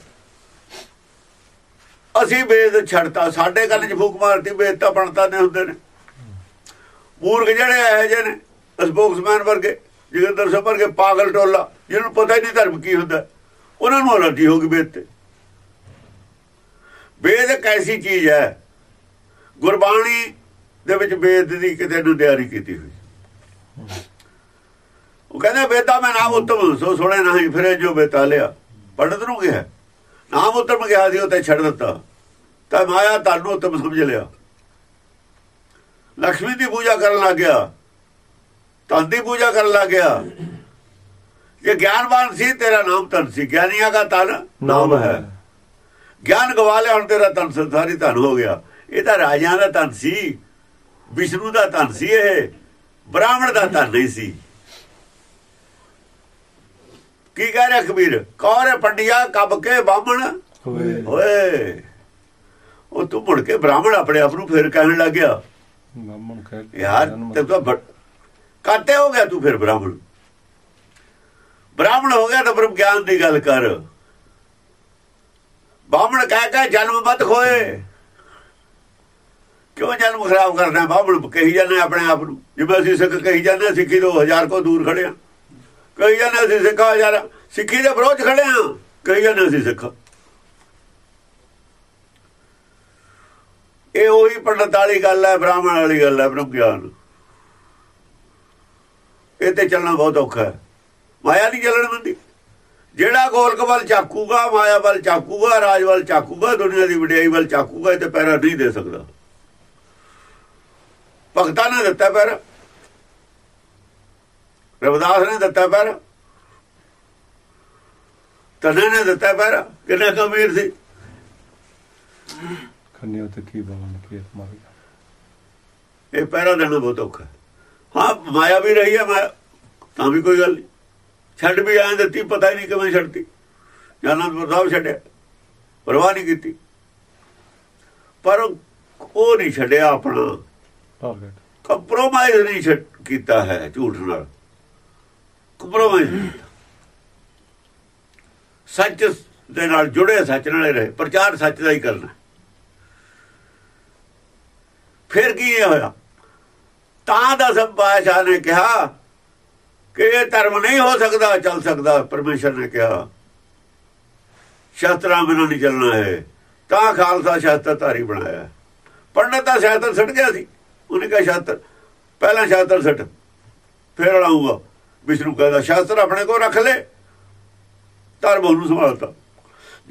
ਅਸੀਂ ਵੇਦ ਛੱਡਤਾ, ਸਾਡੇ ਗੱਲ 'ਚ ਫੂਕ ਮਾਰਤੀ, ਵੇਦ ਤਾਂ ਬਣਤਾ ਨੇ ਹੁੰਦੇ ਨੇ। ਮੂਰਖ ਜਿਹੜੇ ਇਹੋ ਜਿਹੇ ਨੇ ਸਪੋਕਸਮੈਨ ਵਰਗੇ, ਜਗਿੰਦਰ ਸਿੰਘ ਵਰਗੇ ਪਾਗਲ ਟੋਲਾ, ਜਿਹਨੂੰ ਪਤਾ ਹੀ ਨਹੀਂ ਧਰਮ ਕੀ ਹੁੰਦਾ, ਉਹਨਾਂ ਨੂੰ ਅਲਰਜੀ ਹੋ ਗਈ ਵੇਦ ਤੇ। ਵੇਦ ਇੱਕ ਐਸੀ ਚੀਜ਼ ਹੈ, ਗੁਰਬਾਣੀ ਦੇ ਵਿੱਚ ਵੇਦ ਦੀ ਕਿਤੇ ਨੂੰ ਤਿਆਰੀ ਕੀਤੀ ਹੋਈ। ਉਹ ਕਹਿੰਦਾ, ਵੇਦਾ ਮੈਂ ਨਾਮ ਉਤਮ ਸੋ ਸੁਣੇ ਨਹੀਂ ਫਿਰੇ ਜੋ ਬੇਤਾ ਲਿਆ, ਪੰਡਤ ਨੂੰ ਕਿਹਾ ਨਾਮ ਉਤਮ ਗਿਆ ਸੀ ਉਹ ਛੱਡ ਦਿੱਤਾ। ਤਾਂ ਮਾਇਆ ਤੁਹਾਨੂੰ ਉਤਮ ਸਮਝ ਲਿਆ। ਲక్ష్ਮੀ ਦੀ ਪੂਜਾ ਕਰਨ ਲੱਗ ਗਿਆ। ਧਨ ਦੀ ਪੂਜਾ ਕਰਨ ਲੱਗ ਗਿਆ। ਇਹ ਗਿਆਨਵਾਨ ਸੀ, ਤੇਰਾ ਨਾਮ ਧਨ ਸੀ। ਗਿਆਨੀਆਂ ਦਾ ਧਨ ਨਾਮ ਹੈ। ਗਿਆਨ ਗਵਾ ਲਿਆ, ਹੁਣ ਤੇਰਾ ਧਨ ਸੰਸਾਰੀ ਧਨ ਹੋ ਗਿਆ। ਇਹ ਤਾਂ ਰਾਜਿਆਂ ਦਾ ਧਨ ਸੀ। ਵਿਸ਼ਨੂੰ ਦਾ ਧਨ ਸੀ ਇਹ। ਬ੍ਰਾਹਮਣ ਦਾ ਧਨ ਨਹੀਂ ਸੀ। ਕੀ ਕਹਿ ਰਿਹਾ ਕਬੀਰ? ਕੌਰ ਪੰਡਿਆ ਕਬ ਕੇ ਬਾਹਮਣ? ਹੋਏ। ਓਏ ਉਹ ਤੂੰ ਮੁੜ ਕੇ ਬ੍ਰਾਹਮਣ ਆਪਣੇ ਆਪ ਨੂੰ ਫਿਰ ਕਹਿਣ ਲੱਗ ਗਿਆ। ਕਹਿ ਯਾਰ ਤੇ ਤੂੰ ਕਾਤੇ ਹੋ ਗਿਆ ਤੂੰ ਫਿਰ ਬ੍ਰਾਹਮਣ? ਬ੍ਰਾਹਮਣ ਹੋ ਗਿਆ ਤਾਂ ਬ੍ਰਹਮ ਗਿਆਨ ਦੀ ਗੱਲ ਕਰ। ਬਾਹਮਣ ਕਹਿ ਕੇ ਜਨਮ ਮਤ ਖੋਏ। ਕਿਉਂ ਜਨਮ ਖਰਾਬ ਕਰਨਾ ਬਾਹਮਣ ਕਹੀ ਜਾਂਦੇ ਆਪਣੇ ਆਪ ਨੂੰ। ਜਿਵੇਂ ਅਸੀਂ ਸਿੱਖ ਕਹੀ ਜਾਂਦੇ ਸਿੱਖੀ ਤੋਂ ਹਜ਼ਾਰ ਕੋ ਦੂਰ ਖੜੇ ਆ ਕਹੀ ਅਸੀਂ ਸਿੱਖਾ ਹਜ਼ਾਰ ਸਿੱਖੀ ਦੇ ਵਿਰੋਧ ਖੜੇ ਆ। ਕਹੀ ਜਾਂਦੇ ਅਸੀਂ ਸਿੱਖ। ਇਹ ਉਹੀ ਪੰਡਤ ਵਾਲੀ ਗੱਲ ਹੈ, ਬ੍ਰਾਹਮਣ ਵਾਲੀ ਗੱਲ ਹੈ ਬ੍ਰਹਮ ਗਿਆਨ। ਇਹ ਤੇ ਚੱਲਣਾ ਬਹੁਤ ਔਖਾ ਹੈ। ਮਾਇਆ ਨਹੀਂ ਚੱਲਣ ਦਿੰਦੀ। ਜਿਹੜਾ ਗੋਲਕ ਵੱਲ ਚਾਕੂਗਾ, ਮਾਇਆ ਵੱਲ ਚਾਕੂਗਾ, ਰਾਜ ਵੱਲ ਚਾਕੂਗਾ, ਦੁਨੀਆ ਦੀ ਵਡਿਆਈ ਵੱਲ ਚਾਕੂਗਾ, ਇਹ ਤੇ ਪੈਰਾ ਨਹੀਂ ਦੇ ਸਕਦਾ। ਭਗਤਾਂ ਨੇ ਦਿੱਤਾ ਪੈਰਾ। ਰਵਿਦਾਸ ਨੇ ਦਿੱਤਾ ਪੈਰਾ। ਤਨੇ ਨੇ ਦਿੱਤਾ ਪੈਰਾ। ਕਿੰਨਾ ਕਮੀਰ ਸੀ। ਖੰਨੇ ਉਤੇ ਕੀ ਬਾਵਨ ਕੀ ਮਾਰ ਗਿਆ ਇਹ ਪਹਿਰਾ ਦੇਣਾ ਬਹੁਤ ਔਖਾ। ਹੈ। ਮਾਇਆ ਵੀ ਰਹੀ ਹੈ ਮੈਂ ਤਾਂ ਵੀ ਕੋਈ ਗੱਲ ਨਹੀਂ। ਛੱਡ ਵੀ ਆਂ ਦਿੱਤੀ ਪਤਾ ਹੀ ਨਹੀਂ ਕਿਵੇਂ ਛੱਡਤੀ। ਜਾਨਾਂ ਪ੍ਰਤਾਪ ਛੱਡਿਆ। ਪਰਵਾਹ ਨਹੀਂ ਕੀਤੀ। ਪਰ ਉਹ ਨਹੀਂ ਛੱਡਿਆ ਆਪਣਾ। ਟਾਰਗੇਟ ਕੰਪਰੋਮਾਈਜ਼ ਨਹੀਂ ਛੱਡ ਕੀਤਾ ਹੈ ਝੂਠ ਨਾਲ। ਕੰਪਰੋਮਾਈਜ਼ ਸੱਚ ਦੇ ਨਾਲ ਜੁੜੇ, ਸੱਚ ਨਾਲੇ ਰਹੇ। ਪ੍ਰਚਾਰ ਸੱਚ ਦਾ ਹੀ ਕਰਨਾ। ਫਿਰ ਕੀ ਇਹ ਹੋਇਆ? ਤਾਂ ਦਸਮ ਬਾਦਸ਼ਾਹ ਨੇ ਕਿਹਾ ਕਿ ਇਹ ਧਰਮ ਨਹੀਂ ਹੋ ਸਕਦਾ, ਚੱਲ ਸਕਦਾ। ਪਰਮੇਸ਼ਰ ਨੇ ਕਿਹਾ, ਸ਼ਾਸਤਰਾਂ ਬਿਨਾਂ ਨਹੀਂ ਚੱਲਣਾ ਹੈ ਤਾਂ ਖਾਲਸਾ ਸ਼ਾਸਤਰ ਧਾਰੀ ਬਣਾਇਆ। ਪੰਡਤ ਦਾ ਸ਼ਾਸਤਰ ਛੱਡ ਗਿਆ ਸੀ। ਉਹਨੇ ਕਿਹਾ, ਸ਼ਾਸਤਰ, ਪਹਿਲਾਂ ਸ਼ਾਸਤਰ ਛੱਡ ਫਿਰ ਲਾਉਂਗਾ ਵਿਸ਼ਨੂੰ ਕਹਿੰਦਾ ਸ਼ਾਸਤਰ ਆਪਣੇ ਕੋਲ ਰੱਖ ਲੈ। ਧਰਮ ਉਹਨੂੰ ਸੰਭਾਲਤਾ।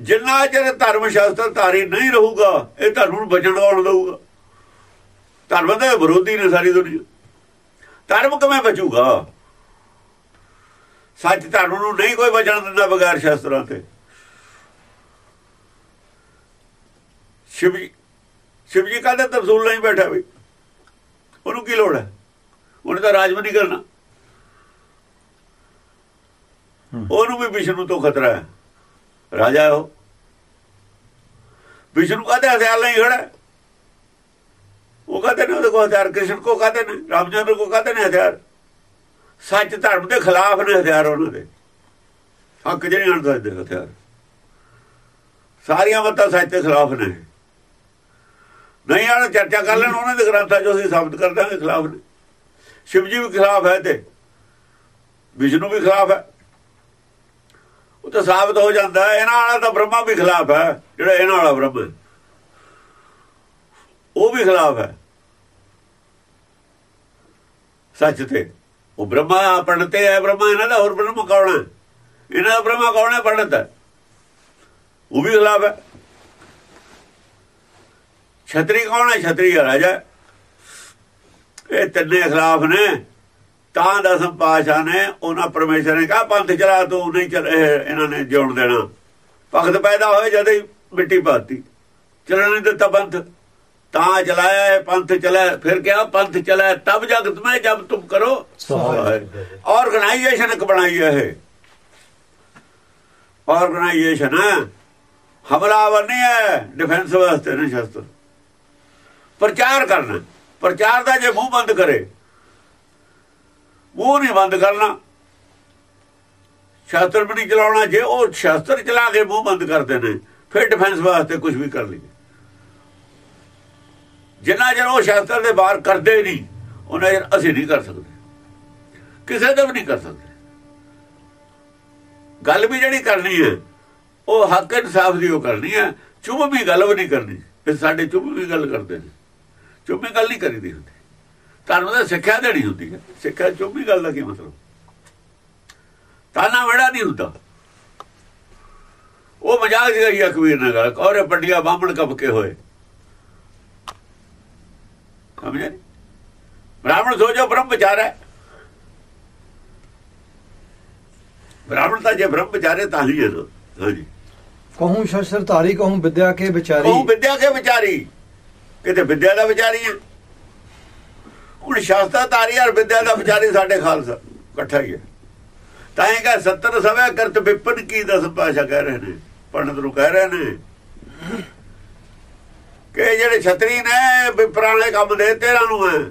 ਜਿੰਨਾ ਚਿਰ ਧਰਮ ਸ਼ਾਸਤਰ ਧਾਰੀ ਨਹੀਂ ਰਹੂਗਾ, ਇਹ ਧਰਮ ਨੂੰ ਬਚਣ ਕੌਣ ਦਊਗਾ। ਧਰਮ ਦੇ ਵਿਰੋਧੀ ਨੇ ਸਾਰੀ ਦੁਨੀਆ। ਧਰਮ ਕਿਵੇਂ ਬਚੂਗਾ? ਸੱਚ ਧਰਮ ਨੂੰ ਨਹੀਂ ਕੋਈ ਬਚਣ ਦਿੰਦਾ ਬਗੈਰ ਸ਼ਾਸਤਰਾਂ ਤੇ। ਸ਼ਿਵ ਜੀ ਸ਼ਿਵ ਜੀ ਕਹਿੰਦੇ ਤਰਸੂਲ ਨਹੀਂ ਬੈਠਾ ਵੀ? ਉਹਨੂੰ ਕੀ ਲੋੜ ਹੈ? ਉਹਨੇ ਤਾਂ ਰਾਜ ਵੀ ਨਹੀਂ ਕਰਨਾ। ਉਹਨੂੰ ਵੀ ਵਿਸ਼ਨੂੰ ਤੋਂ ਖਤਰਾ ਹੈ। ਰਾਜਾ ਉਹ। ਵਿਸ਼ਨੂੰ ਕਹਤੇ ਹਥਿਆਰ ਨਹੀਂ ਖੜਾ ਉਹ ਕਹਤੇ ਨੇ ਉਹਦੇ ਕੋਲ ਹਥਿਆਰ? ਕ੍ਰਿਸ਼ਨ ਕੋ ਕਹਤੇ ਨੇ? ਰਾਮਚੰਦਰ ਕੋ ਕਹਤੇ ਨੇ ਹਥਿਆਰ? ਸੱਚ ਧਰਮ ਦੇ ਖਿਲਾਫ ਨੇ ਹਥਿਆਰ ਉਹਨਾਂ ਦੇ। ਹੱਕ ਜਿਹੜੇ ਆਣ ਦੇ ਹਥਿਆਰ। ਸਾਰੀਆਂ ਮਤਾਂ ਸੱਚ ਦੇ ਖਿਲਾਫ ਨੇ। ਨਹੀਂ ਆਣ, ਚਰਚਾ ਕਰ ਲੈਣ, ਉਹਨਾਂ ਦੇ ਗ੍ਰੰਥਾਂ ਜੋ ਅਸੀਂ ਸਾਬਤ ਕਰ ਦਾਂਗੇ ਖਿਲਾਫ ਨੇ। ਸ਼ਿਵ ਜੀ ਵੀ ਖਿਲਾਫ ਹੈ ਤੇ। ਵਿਸ਼ਨੂੰ ਵੀ ਖਿਲਾਫ ਹੈ। ਉਹ ਤਾਂ ਸਾਬਤ ਹੋ ਜਾਂਦਾ ਇਹਨਾਂ ਵਾਲਾ ਤਾਂ ਬ੍ਰਹਮਾ ਵੀ ਖਿਲਾਫ ਹੈ, ਜਿਹੜਾ ਇਹਨਾਂ ਵਾਲਾ ਬ੍ਰਹਮ ਉਹ ਵੀ ਖਿਲਾਫ ਹੈ। ਸੱਚ ਤੇ। ਉਹ ਬ੍ਰਹਮਾ ਪੰਡਤ ਹੈ, ਬ੍ਰਹਮਾ ਇਹਨਾਂ ਦਾ ਹੋਰ ਬ੍ਰਹਮ ਕੌਣ ਹੈ? ਇਹਨਾਂ ਦਾ ਬ੍ਰਹਮਾ ਕੌਣ ਹੈ? ਪੰਡਤ ਉਹ ਵੀ ਖਿਲਾਫ ਹੈ। ਛਤਰੀ ਕੌਣ ਹੈ? ਛਤਰੀ ਰਾਜਾ। ਇਹ ਤਿੰਨੇ ਖਿਲਾਫ ਨੇ। ਤਾਂ ਦਸਮ ਪਾਸ਼ਾ ਨੇ ਉਹਨਾਂ ਪਰਮੇਸ਼ਰ ਨੇ ਕਿਹਾ ਪੰਥ ਚਲਾ ਤੂੰ ਨਹੀਂ ਚੱਲ ਇਹ ਇਹਨਾਂ ਨੇ ਜਿਉਣ ਦੇਣਾ। ਭਗਤ ਪੈਦਾ ਹੋਏ ਜਦ ਹੀ ਮਿੱਟੀ ਪਾਤੀ ਚੱਲਣ ਨਹੀਂ ਦਿੱਤਾ ਪੰਥ। ਤਾਂ ਚਲਾਇਆ ਇਹ ਪੰਥ ਚਲਾ ਫਿਰ ਕਿਹਾ ਪੰਥ ਚਲਾ ਤਬ ਜਗਤ ਮੈਂ ਜਬ ਤੁਮ ਕਰੋ। ਆਰਗੇਨਾਈਜੇਸ਼ਨ ਇੱਕ ਬਣਾਈ ਹੈ ਇਹ। ਆਰਗੇਨਾਈਜੇਸ਼ਨ ਹਮਲਾਵਰ ਨਹੀਂ ਹੈ ਡਿਫੈਂਸ ਵਾਸਤੇ ਨਹੀਂ ਸ਼ਸਤਰ। ਪ੍ਰਚਾਰ ਕਰਨਾ। ਪ੍ਰਚਾਰ ਦਾ ਜੇ ਮੂੰਹ ਬੰਦ ਕਰੇ ਮੂੰਹ ਨਹੀਂ ਬੰਦ ਕਰਨਾ। ਸ਼ਾਸਤਰ ਵੀ ਨਹੀਂ ਚਲਾਉਣਾ, ਜੇ ਉਹ ਸ਼ਾਸਤਰ ਚਲਾ ਕੇ ਮੂੰਹ ਬੰਦ ਕਰਦੇ ਨੇ ਫਿਰ ਡਿਫੈਂਸ ਵਾਸਤੇ ਕੁਝ ਵੀ ਕਰ ਲਈਏ। ਜਿੰਨਾ ਚਿਰ ਉਹ ਸ਼ਾਸਤਰ ਦੇ ਬਾਹਰ ਕਰਦੇ ਨਹੀਂ ਉਹਨਾਂ ਚਿਰ ਅਸੀਂ ਨਹੀਂ ਕਰ ਸਕਦੇ। ਕਿਸੇ ਦਾ ਵੀ ਨਹੀਂ ਕਰ ਸਕਦੇ। ਗੱਲ ਵੀ ਜਿਹੜੀ ਕਰਨੀ ਹੈ, ਉਹ ਹੱਕ ਇਨਸਾਫ ਦੀ ਉਹ ਕਰਨੀ ਹੈ। ਚੁੱਪ ਵੀ ਗੱਲ ਵੀ ਨਹੀਂ ਕਰਨੀ ਇਹ ਸਾਡੇ ਚੁੱਪ ਵੀ ਗੱਲ ਕਰਦੇ ਨੇ। ਚੁੱਪ ਵੀ ਗੱਲ ਨਹੀਂ ਕਰੀਦੀ ਹੁੰਦੀ। ਤੁਹਾਨੂੰ ਤਾਂ ਸਿੱਖਿਆ ਦੇਣੀ ਹੁੰਦੀ ਹੈ। ਸਿੱਖਿਆ ਚੁੱਪ ਵੀ ਗੱਲ ਦਾ ਕੀ ਮਤਲਬ? ਤਾਨਾ ਵੜਾ ਨਹੀਂ ਹੁੰਦਾ। ਉਹ ਮਜ਼ਾਕ ਜਿਹੀ ਅਕਬੀਰ ਨੇ ਗੱਲ। ਕੌਰੇ ਪੱਡੀਆਂ ਬਾਹਮਣ ਕੱਪ ਕੇ ਹੋਏ। ਸਮਝਿਆ ਬ੍ਰਾਹਮਣ ਸੋਚੋ ਬ੍ਰਹਮ ਵਿਚਾਰ ਹੈ। ਬ੍ਰਾਹਮਣ ਤਾਂ ਜੇ ਬ੍ਰਹਮ ਵਿਚਾਰੇ ਤਾਂ ਹੀ ਹੈ। ਹਾਂਜੀ ਕਹੂੰ ਸ਼ਸਤਰ ਧਾਰੀ ਕਹੂੰ ਵਿਦਿਆ ਕੇ ਵਿਚਾਰੀ। ਉਹ ਵਿਦਿਆ ਕੇ ਵਿਚਾਰੀ। ਕਿਤੇ ਵਿਦਿਆ ਦਾ ਵਿਚਾਰੀ ਹੈ। ਹੁਣ ਸ਼ਾਸਤਰ ਤਾਰੀ ਵਿਦਿਆ ਦਾ ਵਿਚਾਰੀ ਸਾਡੇ ਖਾਲਸਾ। ਇਕੱਠਾ ਹੀ ਹੈ। ਤਾਂ ਇਹ ਕਹ 70 ਸਵੈ ਕਰਤ ਵਿਪਨ ਕੀ ਦਸ ਭਾਸ਼ਾ ਕਹਿ ਰਹੇ ਨੇ? ਪੰਡਤ ਨੂੰ ਕਹਿ ਰਹੇ ਨੇ ਕਿ ਜਿਹੜੇ ਛਤਰੀ ਨੇ ਵਿਪਰਾਂ ਵਾਲੇ ਕੰਮ ਦੇ ਤੇਰਾ ਨੂੰ ਹੈ।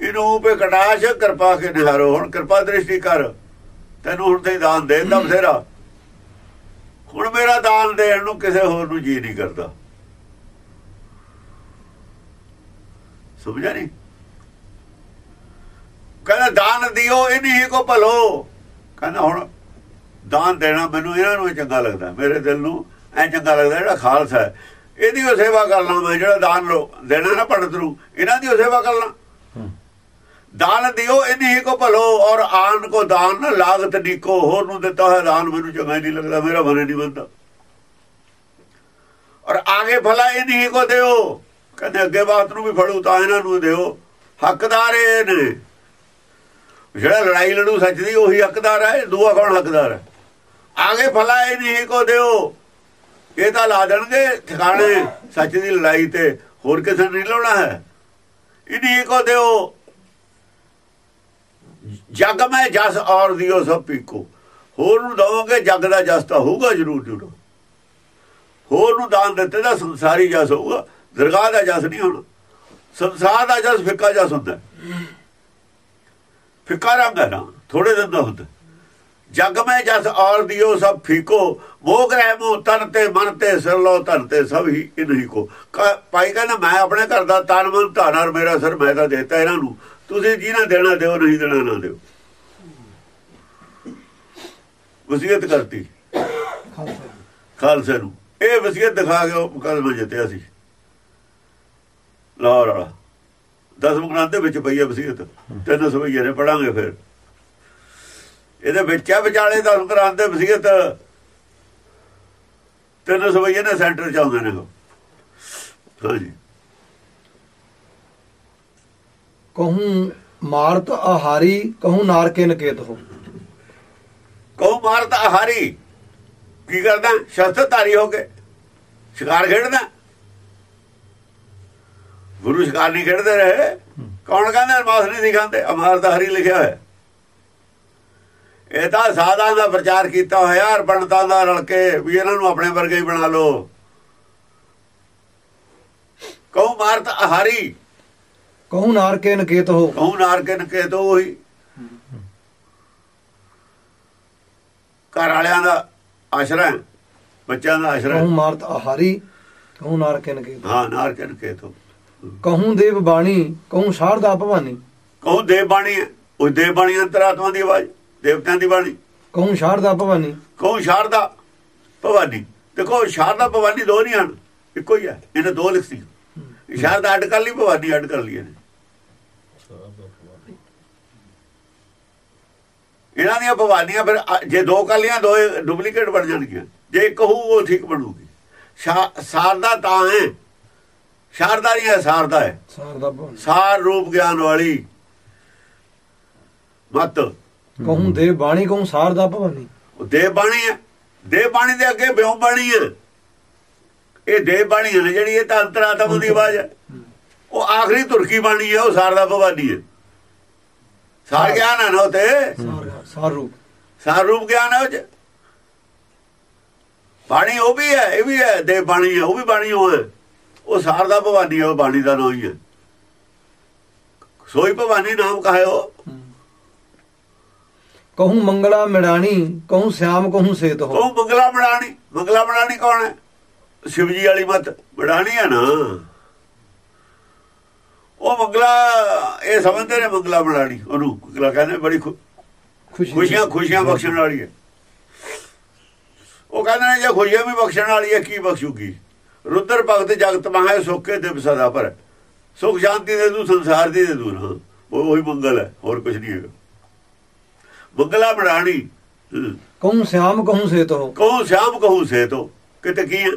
ਇਹਨੂੰ ਪੇ ਕਟਾਸ਼ ਕਿਰਪਾ ਕੇ ਨਿਹਾਰੋ। ਹੁਣ ਕਿਰਪਾ ਦ੍ਰਿਸ਼ਟੀ ਕਰ। ਤੈਨੂੰ ਹੁਣ ਤੇ ਦਾਨ ਦੇ ਦਾ ਬਥੇਰਾ। ਹੁਣ ਮੇਰਾ ਦਾਨ ਦੇਣ ਨੂੰ ਕਿਸੇ ਹੋਰ ਨੂੰ ਜੀ ਨਹੀਂ ਕਰਦਾ। ਸਮਝਿਆ ਨਹੀਂ ਕਹਿੰਦਾ ਦਾਨ ਦਿਓ ਇਨੀ ਕੋ ਭਲੋ। ਕਹਿੰਦਾ ਹੁਣ ਦਾਨ ਦੇਣਾ ਮੈਨੂੰ ਇਹਨਾਂ ਨੂੰ ਹੀ ਚੰਗਾ ਲੱਗਦਾ ਮੇਰੇ ਦਿਲ ਨੂੰ ਐ ਚੰਗਾ ਲੱਗਦਾ ਜਿਹੜਾ ਖਾਲਸਾ ਹੈ। ਇਹਦੀ ਉਹ ਸੇਵਾ ਕਰਨਾ ਮੈਂ ਜਿਹੜਾ ਦਾਨ ਲੋ ਦੇਣਾ ਨਾ ਪੰਡਤ ਨੂੰ ਇਹਨਾਂ ਦੀ ਉਹ ਸੇਵਾ ਕਰਨਾ ਦਾਨ ਦਿਓ ਇਨੀ ਕੋ ਭਲੋ ਔਰ ਆਨ ਕੋ ਦਾਨ ਨਾ ਲਾਗਤ ਨਿਕੋ ਹੋਰ ਨੂੰ ਦਿੱਤਾ ਹੋਇਆ ਦਾਨ ਮੈਨੂੰ ਚੰਗਾ ਹੀ ਨਹੀਂ ਲੱਗਦਾ ਮੇਰਾ ਮਨ ਨਹੀਂ ਬੰਦਾ ਔਰ ਆਗੇ ਭਲਾ ਇਨੀ ਕੋ ਦਿਓ। ਕਹਿੰਦੇ ਅੱਗੇ ਬਾਤ ਨੂੰ ਵੀ ਫੜੂ ਤਾਂ ਇਹਨਾਂ ਨੂੰ ਦਿਓ। ਹੱਕਦਾਰ ਇਹ ਨੇ। ਜਿਹੜਾ ਲੜਾਈ ਲੜੂ ਸੱਚ ਦੀ ਉਹੀ ਹੱਕਦਾਰ ਹੈ ਦੂਆ ਕੌਣ ਹੱਕਦਾਰ ਹੈ ਆਗੇ ਭਲਾ ਇਨੀ ਕੋ ਦਿਓ। ਇਹ ਤਾਂ ਲਾ ਦੇਣਗੇ ਠਿਕਾਣੇ ਸੱਚ ਦੀ ਲੜਾਈ ਤੇ। ਹੋਰ ਕਿਸੇ ਨਹੀਂ ਲਾਉਣਾ ਹੈ। ਇਨੀ ਕੋ ਦਿਓ। ਜਗ ਮੈਂ ਜਸ ਔਰ ਦਿਓ ਸਭ ਪੀਕੋ। ਹੋਰ ਨੂੰ ਦਵੋਗੇ ਜਗ ਦਾ ਜਸ ਤਾਂ ਹੋਊਗਾ ਜ਼ਰੂਰ ਜੁੜੋ ਹੋਰ ਨੂੰ ਦਾਨ ਦਿੱਤੇ ਦਾ ਸੰਸਾਰੀ ਜਸ ਹੋਊਗਾ। ਦਰਗਾਹ ਦਾ ਜਸ ਨਹੀਂ ਹੋਣਾ। ਸੰਸਾਰ ਦਾ ਜਸ ਫਿੱਕਾ ਜਸ ਹੁੰਦਾ। ਫਿੱਕਾ ਰੰਗ ਹੈ ਨਾ ਥੋੜੇ ਦਿਨ ਦਾ ਹੁੰਦਾ। ਜਗ ਮੈਂ ਜਸ ਔਰ ਦਿਓ ਸਭ ਫੀਕੋ। ਮੋਗ ਰਹਿ ਮੋ ਤਨ ਤੇ ਮਨ ਤੇ ਸਿਰ ਲੋ ਤਨ ਤੇ ਸਭ ਹੀ ਇਨਹੀ ਕੋ। ਭਾਈ ਕਹਿੰਦਾ ਮੈਂ ਆਪਣੇ ਘਰ ਦਾ ਤਨ ਮਨ ਧਨ ਔਰ ਮੇਰਾ ਸਿਰ ਮੈਂ ਤਾਂ ਦੇਤਾ ਇਹਨਾਂ ਨੂੰ। ਤੁਸੀਂ ਜਿਹਨਾਂ ਦੇਣਾ ਦਿਓ ਨਹੀਂ ਦੇਣਾ ਨਾ ਦਿਓ। ਵਸੀਅਤ ਕਰਤੀ। ਖਾਲਸਾ ਖਾਲਸੇ ਨੂੰ। ਇਹ ਵਸੀਅਤ ਦਿਖਾ ਕੇ ਉਹ ਮੁਕੱਦਮਾ ਜਿੱਤਿਆ ਸੀ। ਲਾਹੌਰ ਵਾਲਾ ਦਸਮ ਗ੍ਰੰਥ ਦੇ ਵਿੱਚ ਪਈ ਹੈ ਵਸੀਅਤ। ਤਿੰਨ ਸਵਈਏ ਨੇ ਪੜਾਂਗੇ ਫਿਰ। ਇਹਦੇ ਵਿੱਚ ਆ ਵਿਚਾਲੇ ਦਸਮ ਗ੍ਰੰਥ ਦੇ ਵਸੀਅਤ। ਤਿੰਨ ਸਵਈਏ ਨੇ ਸੈਂਟਰ ਚ ਆਉਂਦੇ ਨੇ ਉਹ। ਹਾਂਜੀ ਕਹੂੰ ਮਾਰਤ ਆਹਾਰੀ ਕਹੂੰ ਨਾਰਕੇ ਨਕੇਤ ਹੋ। ਕਹੂ ਮਾਰਤਾ ਹਾਰੀ ਕੀ ਕਰਦਾ? ਸ਼ਸਤਰ ਧਾਰੀ ਹੋ ਕੇ। ਸ਼ਿਕਾਰ ਖੇਡਦਾ। ਗੁਰੂ ਸ਼ਿਕਾਰ ਨਹੀਂ ਖੇਡਦੇ ਰਹੇ। ਕੌਣ ਕਹਿੰਦਾ ਮਾਸ ਨਹੀਂ ਦਿਖਾਉਂਦੇ ਅਮਾਰਤਾ ਹਰੀ ਲਿਖਿਆ ਹੋਇਆ। ਇਹ ਤਾਂ ਸਾਧਾਂ ਦਾ ਪ੍ਰਚਾਰ ਕੀਤਾ ਹੋਇਆ ਔਰ ਪੰਡਤਾਂ ਦਾ ਰਲ ਕੇ ਵੀ ਇਹਨਾਂ ਨੂੰ ਆਪਣੇ ਵਰਗੇ ਹੀ ਬਣਾ ਲਓ। ਕਹੂ ਮਾਰਤ ਹਾਰੀ ਕਹੂੰ ਨਾਰਕੇ ਨਕੇਤ ਹੋ। ਕਹੂ ਨਾਰ ਕੇ ਨਕੇ ਤੋਂ ਉਹੀ ਘਰ ਵਾਲਿਆਂ ਦਾ ਆਸ਼ਰਾ ਹੈ, ਬੱਚਿਆਂ ਦਾ ਆਸ਼ਰਾ। ਹੈ। ਕਹੂੰ ਮਾਰਤ ਆਹਾਰੀ ਕਹੂੰ ਨਾਰਕੇ ਨਕੇਤ ਹਾਂ। ਨਾਰ ਕੇ ਨਕੇ ਤੋਂ ਕਹੂੰ ਦੇਵ ਬਾਣੀ ਕਹੂੰ ਸ਼ਾਰਦਾ ਭਵਾਨੀ ਕਹੂ ਦੇਵ ਬਾਣੀ ਉਹ ਦੇਵ ਬਾਣੀ ਅੰਤਰਾਤਮਾ ਦੀ ਆਵਾਜ਼ ਦੇਵਤਿਆਂ ਦੀ ਬਾਣੀ ਕਹੂੰ ਸ਼ਾਰਦਾ ਭਵਾਨੀ ਕਹੂ ਸ਼ਾਰਦਾ ਭਵਾਨੀ ਦੇਖੋ ਸ਼ਾਰਦਾ ਭਵਾਨੀ ਦੋ ਨਹੀਂ ਹਨ ਇੱਕੋ ਹੀ ਹੈ ਇਹਨੇ ਦੋ ਲਿਖਤੀ ਸ਼ਾਰਦਾ ਅੱਡ ਕਰ ਲਈ ਭਵਾਨੀ ਅੱਡ ਕਰ ਲਈ ਇਹਨੇ ਇਹਨਾਂ ਦੀਆਂ ਭਵਾਨੀਆਂ ਫਿਰ ਜੇ ਦੋ ਕਰ ਲੀਆਂ ਦੋ ਡੁਪਲੀਕੇਟ ਬਣ ਜਾਣਗੀਆਂ ਜੇ ਇੱਕ ਹੋਊ ਉਹ ਠੀਕ ਬਣੂਗੀ ਸਾਰਦਾ ਤਾਂ ਹੈ ਸ਼ਾਰਦਾ ਨਹੀਂ ਹੈ ਸਾਰਦਾ ਹੈ। ਸ਼ਾਰਦਾ ਸਾਰ ਰੂਪ ਗਿਆਨ ਵਾਲੀ ਮਤ। ਕਹੂੰ ਦੇਵ ਬਾਣੀ ਕਹੂੰ ਸ਼ਾਰਦਾ ਭਵਾਨੀ। ਉਹ ਦੇਵ ਬਾਣੀ ਹੈ। ਦੇਵ ਬਾਣੀ ਦੇ ਅੱਗੇ ਬਿਉ ਬਾਣੀ ਹੈ। ਇਹ ਦੇਵ ਬਾਣੀ ਹੈ ਜਿਹੜੀ ਇਹ ਤਾਂ ਅੰਤਰਾਤਮਾ ਦੀ ਆਵਾਜ਼ ਹੈ। ਉਹ ਆਖਰੀ ਤੁਰਕੀ ਬਾਣੀ ਹੈ ਉਹ ਸਾਰਦਾ ਭਵਾਨੀ ਹੈ। ਸਾਰ ਗਿਆਨ ਹੈ ਨਾ ਉਹ ਤੇ ਸਾਰ ਰੂਪ। ਸਾਰ ਰੂਪ ਗਿਆਨ ਹੈ ਉਹ ਬਾਣੀ ਉਹ ਵੀ ਹੈ ਇਹ ਵੀ ਹੈ ਦੇਵ ਬਾਣੀ ਹੈ ਉਹ ਵੀ ਬਾਣੀ ਉਹ ਹੈ। ਉਹ ਸਾਰ ਦਾ ਭਵਾਨੀ ਉਹ ਬਾਣੀ ਦਾ ਨਾਮ ਹੀ ਹੈ ਸੋਈ ਭਵਾਨੀ ਨਾਮ ਕਹਾਇਓ ਕਹੂੰ ਮੰਗਲਾ ਮਿੜਾਣੀ ਕਹੂੰ ਸਿਆਮ ਕਹੂੰ ਸੇਤ ਹੋ। ਉਹ ਮੰਗਲਾ ਮੜਾਣੀ ਮੰਗਲਾ ਮੜਾਣੀ ਕੌਣ ਹੈ? ਸ਼ਿਵਜੀ ਵਾਲੀ ਮਤ ਮੜਾਣੀ ਹੈ ਨਾ। ਉਹ ਮੰਗਲਾ ਇਹ ਸਮਝਦੇ ਨੇ ਮੰਗਲਾ ਮੜਾਣੀ ਉਹਨੂੰ ਮੰਗਲਾ ਕਹਿੰਦੇ ਬੜੀ ਖੁਸ਼ੀਆਂ ਖੁਸ਼ੀਆਂ ਬਖਸ਼ਣ ਵਾਲੀ ਹੈ। ਉਹ ਕਹਿੰਦੇ ਨੇ ਜੇ ਖੁਸ਼ੀਆਂ ਵੀ ਬਖਸ਼ਣ ਵਾਲੀ ਹੈ ਕੀ ਬਖਸ਼ੂਗੀ? ਰੁਦਰ ਭਗਤ ਜਗਤ ਮਹਾਇ ਸੁੱਕੇ ਦਿਵ ਸਦਾ ਪਰ। ਸੁਖ ਸ਼ਾਂਤੀ ਦੇ ਦੂ ਸੰਸਾਰ ਦੀ ਦੇ ਦੂ ਹਾਂ ਉਹ ਉਹੀ ਮੰਗਲ ਹੈ ਹੋਰ ਕੁਝ ਨਹੀਂ ਹੈਗਾ। ਮੰਗਲਾ ਹਮ। ਕਹੂੰ ਸਿਆਮ ਕਹੂੰ ਸੇਤ। ਹੋ ਕਹੂੰ ਸ਼ਾਮ ਕਹੂੰ ਸੇਤੋ। ਕਿਤੇ ਕੀ ਹੈ?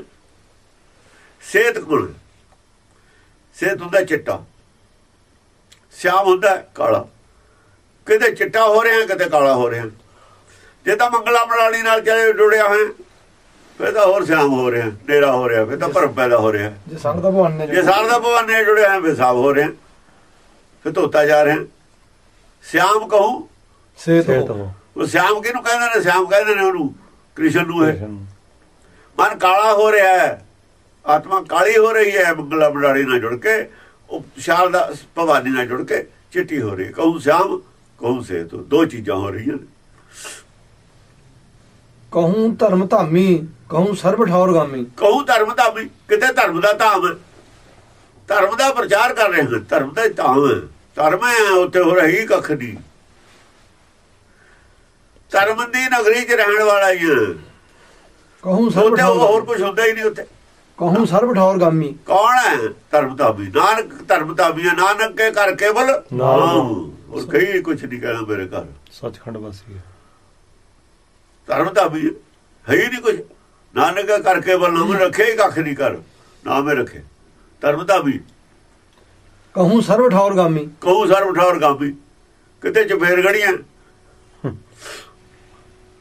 ਸੇਤ ਕੋਲ ਸੇਤ ਹੁੰਦਾ ਚਿੱਟਾ। ਸ਼ਾਮ ਹੁੰਦਾ ਹੈ ਕਾਲਾ। ਕਿਤੇ ਚਿੱਟਾ ਹੋ ਰਿਹਾ ਕਿਤੇ ਕਾਲਾ ਹੋ ਰਿਹਾ। ਜੇ ਤਾਂ ਮੰਗਲਾ ਮਲਾਲੀ ਨਾਲ ਚਲੇ ਜੁੜਿਆ ਹੋਇਆ। ਫਿਰ ਤਾਂ ਹੋਰ ਸ਼ਾਮ ਹੋ ਰਿਹਾ ਡੇਰਾ ਹੋ ਰਿਹਾ ਫਿਰ ਤਾਂ ਭਰਮ ਪੈਦਾ ਹੋ ਰਿਹਾ। ਜੇ ਸ਼ਾਰਦਾ ਭਵਾਨੀ ਨੇ ਜੇ ਸਾਰ ਦਾ ਭਵਨ ਨੇ ਜੁੜਿਆ ਹੋਇਆ ਫਿਰ ਸਾਬ ਹੋ ਰਿਹਾ। ਫਿਰ ਧੋਤਾ ਜਾ ਰਿਹਾ। ਸ਼ਾਮ ਕਹੂੰ ਸੇਤ ਸੇਤ ਹੋ ਹੋ ਉਹ ਸ਼ਾਮ ਕਿਹਨੂੰ ਕਹਿੰਦੇ ਨੇ? ਸ਼ਾਮ ਕਹਿੰਦੇ ਨੇ ਉਹਨੂੰ ਕ੍ਰਿਸ਼ਨ ਨੂੰ ਹੈ ਮਨ ਕਾਲਾ ਹੋ ਰਿਹਾ ਹੈ। ਆਤਮਾ ਕਾਲੀ ਹੋ ਰਹੀ ਹੈ ਮੰਗਲਾ ਬੜਾੜੀ ਨਾਲ ਜੁੜ ਕੇ ਉਹ ਸ਼ਾਰਦਾ ਭਵਾਨੀ ਨਾਲ ਜੁੜ ਕੇ ਚਿੱਟੀ ਹੋ ਰਹੀ ਹੈ। ਕਹੂੰ ਸ਼ਾਮ ਕਹੂੰ ਸੇ ਤੋਂ ਦੋ ਚੀਜ਼ਾਂ ਹੋ ਰਹੀਆਂ ਨੇ। ਕਹੂੰ ਧਰਮ ਧਾਮੀ ਕਹੂੰ ਸਰਬ ਠੌਰ ਗਾਮੀ ਕਹੂੰ ਧਰਮ ਦਾ ਵੀ ਕਿਤੇ ਧਰਮ ਦਾ ਧਾਮ ਧਰਮ ਦਾ ਪ੍ਰਚਾਰ ਕਰ ਰਹੇ ਹਨ ਧਰਮ ਦਾ ਹੀ ਧਾਮ ਹੈ। ਧਰਮ ਹੈ ਉੱਥੇ ਹੋ ਰਹੀ ਕੱਖ ਨਹੀਂ। ਧਰਮ ਦੀ ਨਗਰੀ 'ਚ ਰਹਿਣ ਵਾਲਾ ਹੀ ਕਹੂੰ ਸਰਬ ਉੱਥੇ ਉਹ ਹੋਰ ਠੌਰ ਕੁਝ ਹੁੰਦਾ ਹੀ ਨਹੀਂ ਉੱਥੇ। ਕਹੂੰ ਸਰਬ ਠੌਰ ਗਾਮੀ ਕੌਣ ਹੈ? ਧਰਮ ਧਾਮੀ ਨਾਨਕ ਧਰਮ ਧਾਮੀ ਹੈ, ਨਾਨਕ ਕੇ ਕਰ ਕੇਵਲ ਨਾਮ ਹੋਰ ਕਈ ਕੁਝ ਨਹੀਂ ਕਹਿਣਾ ਮੇਰੇ ਘਰ। ਸੱਚਖੰਡ ਵਾਸੀ ਹੈ। ਧਰਮ ਧਾਮੀ ਹੈ ਹੈ ਹੀ ਨਹੀਂ ਕੁਝ ਨਾਨਕ ਕੇ ਕਰ ਕੇਵਲ ਨਾਮ ਰੱਖੇ ਕੱਖ ਨਹੀਂ ਕਰ ਨਾਮੇ ਰੱਖੇ। ਧਰਮ ਧਾਮੀ ਕਹੂੰ ਸਰਬ ਠੌਰ ਗਾਮੀ। ਕਹੂ ਸਰ ਉਠਾਉਰ ਗਾਮੀ। ਕਿਤੇ ਚਫੇਰ ਗੜੀਆਂ।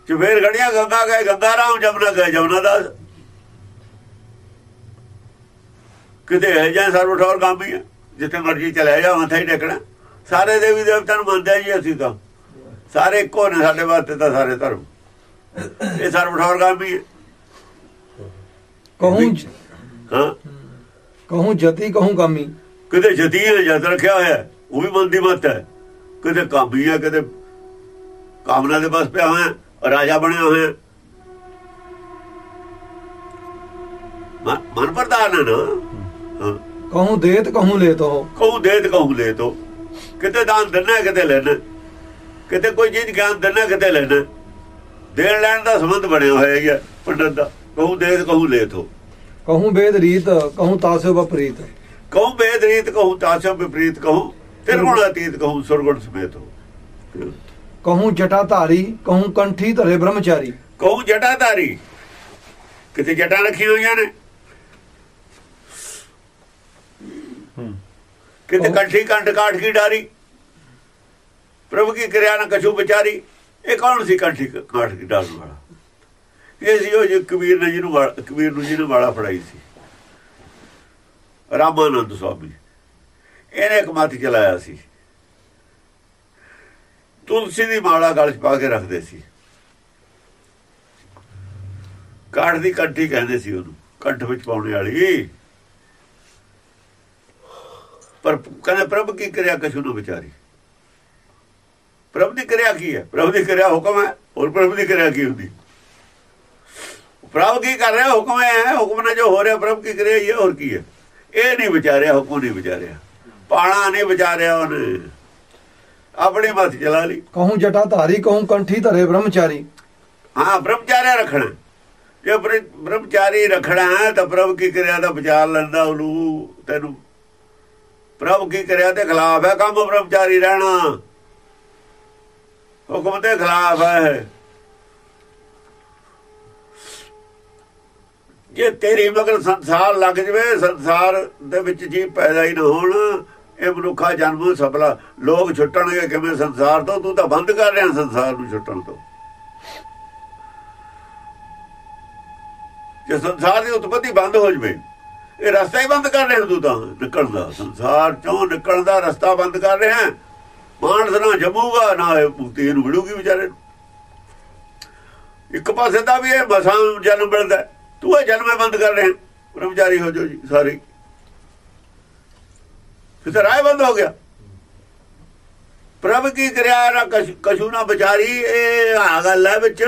ਚਫੇਰ ਗੜੀਆਂ ਗੰਗਾ ਗਏ ਗੰਗਾ ਰਾਮ ਜਮਨਾ ਗਏ ਜਮਨਾ ਦਾਸ ਕਿਤੇ ਹੈ ਜਾਂ ਸਰ ਉਠਾਉਰ ਗਾਮੀ ਹੈ ਜਿੱਥੇ ਮਰਜ਼ੀ ਚਲੇ ਜਾ ਮੱਥਾ ਹੀ ਟੇਕਣਾ। ਸਾਰੇ ਦੇਵੀ ਦੇਵਤਾਂ ਨੂੰ ਮੰਨਦੇ ਜੀ ਅਸੀਂ ਤਾਂ। ਸਾਰੇ ਇੱਕੋ ਨੇ ਸਾਡੇ ਵਾਸਤੇ ਤਾਂ ਸਾਰੇ ਧਰਮ। ਇਹ ਸਰ ਉਠਾਉਰ ਗਾਮੀ ਹੈ। ਕਹੂੰ ਹਾਂ? ਕਹੂੰ ਜਤੀ ਕਹੂੰ ਗਾਮੀ ਕਿਤੇ ਜਤੀ ਹੈ ਜਦ ਰੱਖਿਆ ਹੋਇਆ ਉਹ ਵੀ ਮਨ ਦੀ ਮਤ ਹੈ। ਕਿਤੇ ਕਾਮੀ ਹੈ ਕਿਤੇ ਕਾਮਨਾ ਦੇ ਬਸ ਪਿਆ ਹੋਇਆ ਰਾਜਾ ਬਣਿਆ ਹੋਇਆ। ਮਨ ਪ੍ਰਧਾਨ ਹੈ ਨਾ। ਕਹੂੰ ਦੇਤ ਕਹੂੰ ਲੇਤ ਹੋ ਕਹੂੰ ਦੇ ਤੇ ਕਹੂੰ ਲੈ ਤੋ ਕਿਤੇ ਦਾਨ ਦੇਣਾ ਕਿਤੇ ਲੈਣਾ। ਕਿਤੇ ਕੋਈ ਚੀਜ਼ ਗਿਆਨ ਦੇਣਾ ਕਿਤੇ ਲੈਣਾ। ਦੇਣ ਲੈਣ ਦਾ ਸੰਬੰਧ ਬਣਿਆ ਹੋਇਆ ਹੈ ਪੰਡਤ ਦਾ। ਕਹੂੰ ਦੇ ਤੇ ਕਹੂੰ ਲੈ ਤੋ ਕਹੂੰ ਵੇਦ ਰੀਤ ਕਹੂੰ ਤਾਸਿਓ ਬਪਰੀਤ ਕਹੂੰ ਬੇਦ ਰੀਤ ਕਹੂੰ ਤਾਸ਼ਾ ਵਿਪਰੀਤ ਕਹੂੰ ਤਿਰਗੁਣ ਅਤੀਤ ਕਹੂੰ ਸੁਰਗੁਣ ਸਮੇਤ ਹੋ। ਕਹੂੰ ਜਟਾ ਧਾਰੀ ਕਹੂੰ ਕੰਠੀ ਧਰੇ ਬ੍ਰਹਮਚਾਰੀ। ਕਹੂੰ ਜਟਾਧਾਰੀ। ਕਿਤੇ ਜਟਾਂ ਰੱਖੀਆਂ ਹੋਈਆਂ ਨੇ? ਕਿਤੇ ਕੰਠੀ ਕੰਠ ਕਾਠ ਕੀ ਡਾਰੀ? ਪ੍ਰਭੂ ਕੀ ਕਿਰਿਆ ਨਾ ਕਛੂ ਵਿਚਾਰੀ? ਇਹ ਕੌਣ ਸੀ ਕੰਠੀ ਕਾਠੀ ਕੀ ਵਾਲਾ? ਇਹ ਸੀ ਉਹ ਜੋ ਕਬੀਰ ਨੇ ਜਿਹਨੂੰ ਵਾਲਾ- ਕਬੀਰ ਨੂੰ ਜਿਹਨੇ ਵਾਲਾ ਫੜਾਈ ਸੀ। ਰਾਮਾਨੰਦ ਸਵਾਮੀ ਇਹਨੇ ਇੱਕ ਮੱਤ ਚਲਾਇਆ ਸੀ। ਤੁਲਸੀ ਦੀ ਮਾਲਾ ਗਲ 'ਚ ਪਾ ਕੇ ਰੱਖਦੇ ਸੀ। ਕਾਠ ਦੀ ਕੰਠੀ ਕਹਿੰਦੇ ਸੀ ਉਹਨੂੰ, ਕੰਠ ਵਿੱਚ ਪਾਉਣੇ ਵਾਲੀ। ਪਰ ਕਹਿੰਦੇ ਪ੍ਰਭ ਕੀ ਕਿਰਿਆ ਕਛੂ ਨੂੰ ਵਿਚਾਰੀ। ਪ੍ਰਭ ਦੀ ਕਿਰਿਆ ਕੀ ਹੈ? ਪ੍ਰਭ ਦੀ ਕਿਰਿਆ ਹੁਕਮ ਹੈ ਔਰ ਪ੍ਰਭ ਦੀ ਕਿਰਿਆ ਕੀ ਹੁੰਦੀ? ਪ੍ਰਭ ਕੀ ਕਰ ਰਿਹਾ? ਹੁਕਮ ਹੈ ਹੁਕਮ ਨਾਲ ਜੋ ਹੋ ਰਿਹਾ ਪ੍ਰਭ ਕੀ ਕਿਰਿਆ ਇਹ ਹੋਰ ਕੀ ਹੈ? ਇਹ ਨਹੀਂ ਵਿਚਾਰਿਆ ਹੁਕਮ ਨਹੀਂ ਵਿਚਾਰਿਆ। ਪਾਣਾ ਨਹੀਂ ਵਿਚਾਰਿਆ ਉਹਨੇ। ਆਪਣੀ ਮਤ ਚਲਾ ਲਈ। ਕਹੂੰ ਜਟਾ ਧਾਰੀ ਕਹੂੰ ਕੰਠੀ ਧਰੇ ਬ੍ਰਹਮਚਾਰੀ। ਹਾਂ ਬ੍ਰਹਮਚਾਰਿਆ ਰੱਖਣਾ। ਜੇ ਬ੍ਰ- ਬ੍ਰਹਮਚਾਰੀ ਰੱਖਣਾ ਹੈ ਤਾਂ ਪ੍ਰਭ ਕੀ ਕਿਰਿਆ ਦਾ ਵਿਚਾਰ ਲੈਂਦਾ ਉਹਨੂੰ ਤੈਨੂੰ। ਪ੍ਰਭ ਕੀ ਕਿਰਿਆ ਦੇ ਖਿਲਾਫ ਹੈ ਕੰਮ ਬ੍ਰਹਮਚਾਰੀ ਰਹਿਣਾ। ਹੁਕਮ ਦੇ ਖਿਲਾਫ ਹੈ ਜੇ ਤੇਰੀ ਮਗਰ ਸੰਸਾਰ ਲੱਗ ਜਵੇ, ਸੰਸਾਰ ਦੇ ਵਿੱਚ ਜੀ ਪੈਦਾ ਹੀ ਨਾ ਹੋਣ, ਇਹ ਮਨੁੱਖਾ ਜਨਮ ਸਫਲਾ। ਲੋਕ ਛੁੱਟਣਗੇ ਕਿਵੇਂ ਸੰਸਾਰ ਤੋਂ? ਤੂੰ ਤਾਂ ਬੰਦ ਕਰ ਰਿਹਾ ਸੰਸਾਰ ਨੂੰ ਛੁੱਟਣ ਤੋਂ। ਜੇ ਸੰਸਾਰ ਦੀ ਉਤਪਤੀ ਬੰਦ ਹੋ ਜਵੇ, ਇਹ ਰਸਤਾ ਹੀ ਬੰਦ ਕਰ ਰਿਹਾ ਤੂੰ ਤਾਂ। ਨਿਕਲਦਾ ਸੰਸਾਰ ਚੋਂ ਨਿਕਲਦਾ ਰਸਤਾ ਬੰਦ ਕਰ ਰਿਹਾ। ਮਾਨਸ ਨਾ ਜਮੂਗਾ, ਨਾ ਇਹ ਮੁਕਤੀ ਨੂੰ ਮਿਲੂਗੀ ਵਿਚਾਰੇ ਨੂੰ। ਇੱਕ ਪਾਸੇ ਦਾ ਵੀ ਇਹ ਮਸਾਂ ਜਨਮ ਮਿਲਦਾ ਤੂੰ ਇਹ ਜਨਮ ਬੰਦ ਕਰ ਰਿਹਾ ਬ੍ਰਹਮਚਾਰੀ ਹੋ ਜਾਓ ਜੀ, ਸਾਰੇ। ਫਿਰ ਰਾਏ ਬੰਦ ਹੋ ਗਿਆ। ਪ੍ਰਭ ਕੀ ਕਰਿਆ, ਨਾ ਕਸੂ ਨਾ ਵਿਚਾਰੀ, ਇਹ ਆ ਗੱਲ ਹੈ ਵਿੱਚ।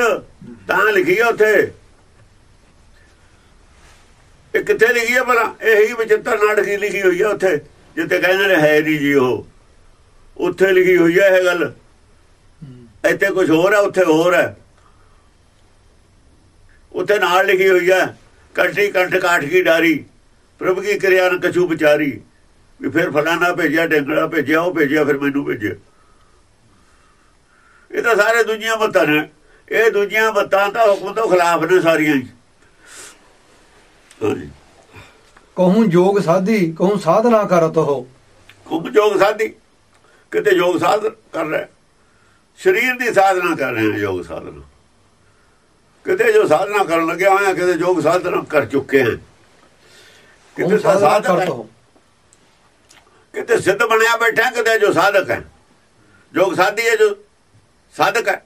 ਤਾਂ ਲਿਖੀ ਹੈ ਉੱਥੇ। ਇਹ ਕਿੱਥੇ ਲਿਖੀ ਹੈ ਭਲਾ? ਇਹੀ ਵਿਚਿੱਤਰ ਨਾਟਕ ਹੀ ਲਿਖੀ ਹੋਈ ਹੈ ਉੱਥੇ। ਜਿੱਥੇ ਕਹਿੰਦੇ ਨੇ, ਹੈ ਨਹੀਂ ਜੀ ਉਹ। ਉੱਥੇ ਲਿਖੀ ਹੋਈ ਹੈ ਇਹ ਗੱਲ। ਇੱਥੇ ਕੁਝ ਹੋਰ ਹੈ ਉੱਥੇ ਹੋਰ ਹੈ। ਉੱਥੇ ਨਾਲ ਲਿਖੀ ਹੋਈ ਹੈ ਕੰਠੀ ਕੰਠ ਕਾਠ ਕੀ ਡਾਰੀ ਪ੍ਰਭ ਕੀ ਕਿਰਿਆ ਨ ਕਛੂ ਵਿਚਾਰੀ ਵੀ ਫਿਰ ਫਲਾਣਾ ਭੇਜਿਆ ਡੰਗੜਾ ਭੇਜਿਆ ਉਹ ਭੇਜਿਆ ਫਿਰ ਮੈਨੂੰ ਭੇਜਿਆ। ਇਹ ਤਾਂ ਸਾਰੇ ਦੂਜੀਆਂ ਮਤਾਂ ਨੇ। ਇਹ ਦੂਜੀਆਂ ਮਤਾਂ ਤਾਂ ਹੁਕਮ ਤੋਂ ਖਿਲਾਫ ਨੇ ਸਾਰੀਆਂ ਹੀ। ਹਾਂਜੀ। ਕਹੂੰ ਜੋਗ ਸਾਧੀ ਕਹੂੰ ਸਾਧਨਾ ਕਰਤ ਹੋ ਕੁੰਭ ਯੋਗ ਸਾਧੀ। ਕਿਤੇ ਯੋਗ ਸਾਧ ਕਰ ਰਿਹਾ। ਸਰੀਰ ਦੀ ਸਾਧਨਾ ਕਰ ਰਹੇ ਯੋਗ ਸਾਧਨਾ। ਕਿਤੇ ਜੋ ਸਾਧਨਾ ਕਰਨ ਲੱਗਿਆ ਹੋਇਆ ਕਿਤੇ ਯੋਗ ਸਾਧਨਾ ਕਰ ਚੁੱਕੇ ਹਨ। ਕਿਤੇ ਸਾਧਨਾ ਸਾਧਕ ਕਿਤੇ ਸਿੱਧ ਬਣਿਆ ਬੈਠਾ ਕਿਤੇ ਜੋ ਸਾਧਕ ਹੈ। ਯੋਗ ਸਾਧੀ ਹੈ ਜੋ ਸਾਧਕ ਹੈ।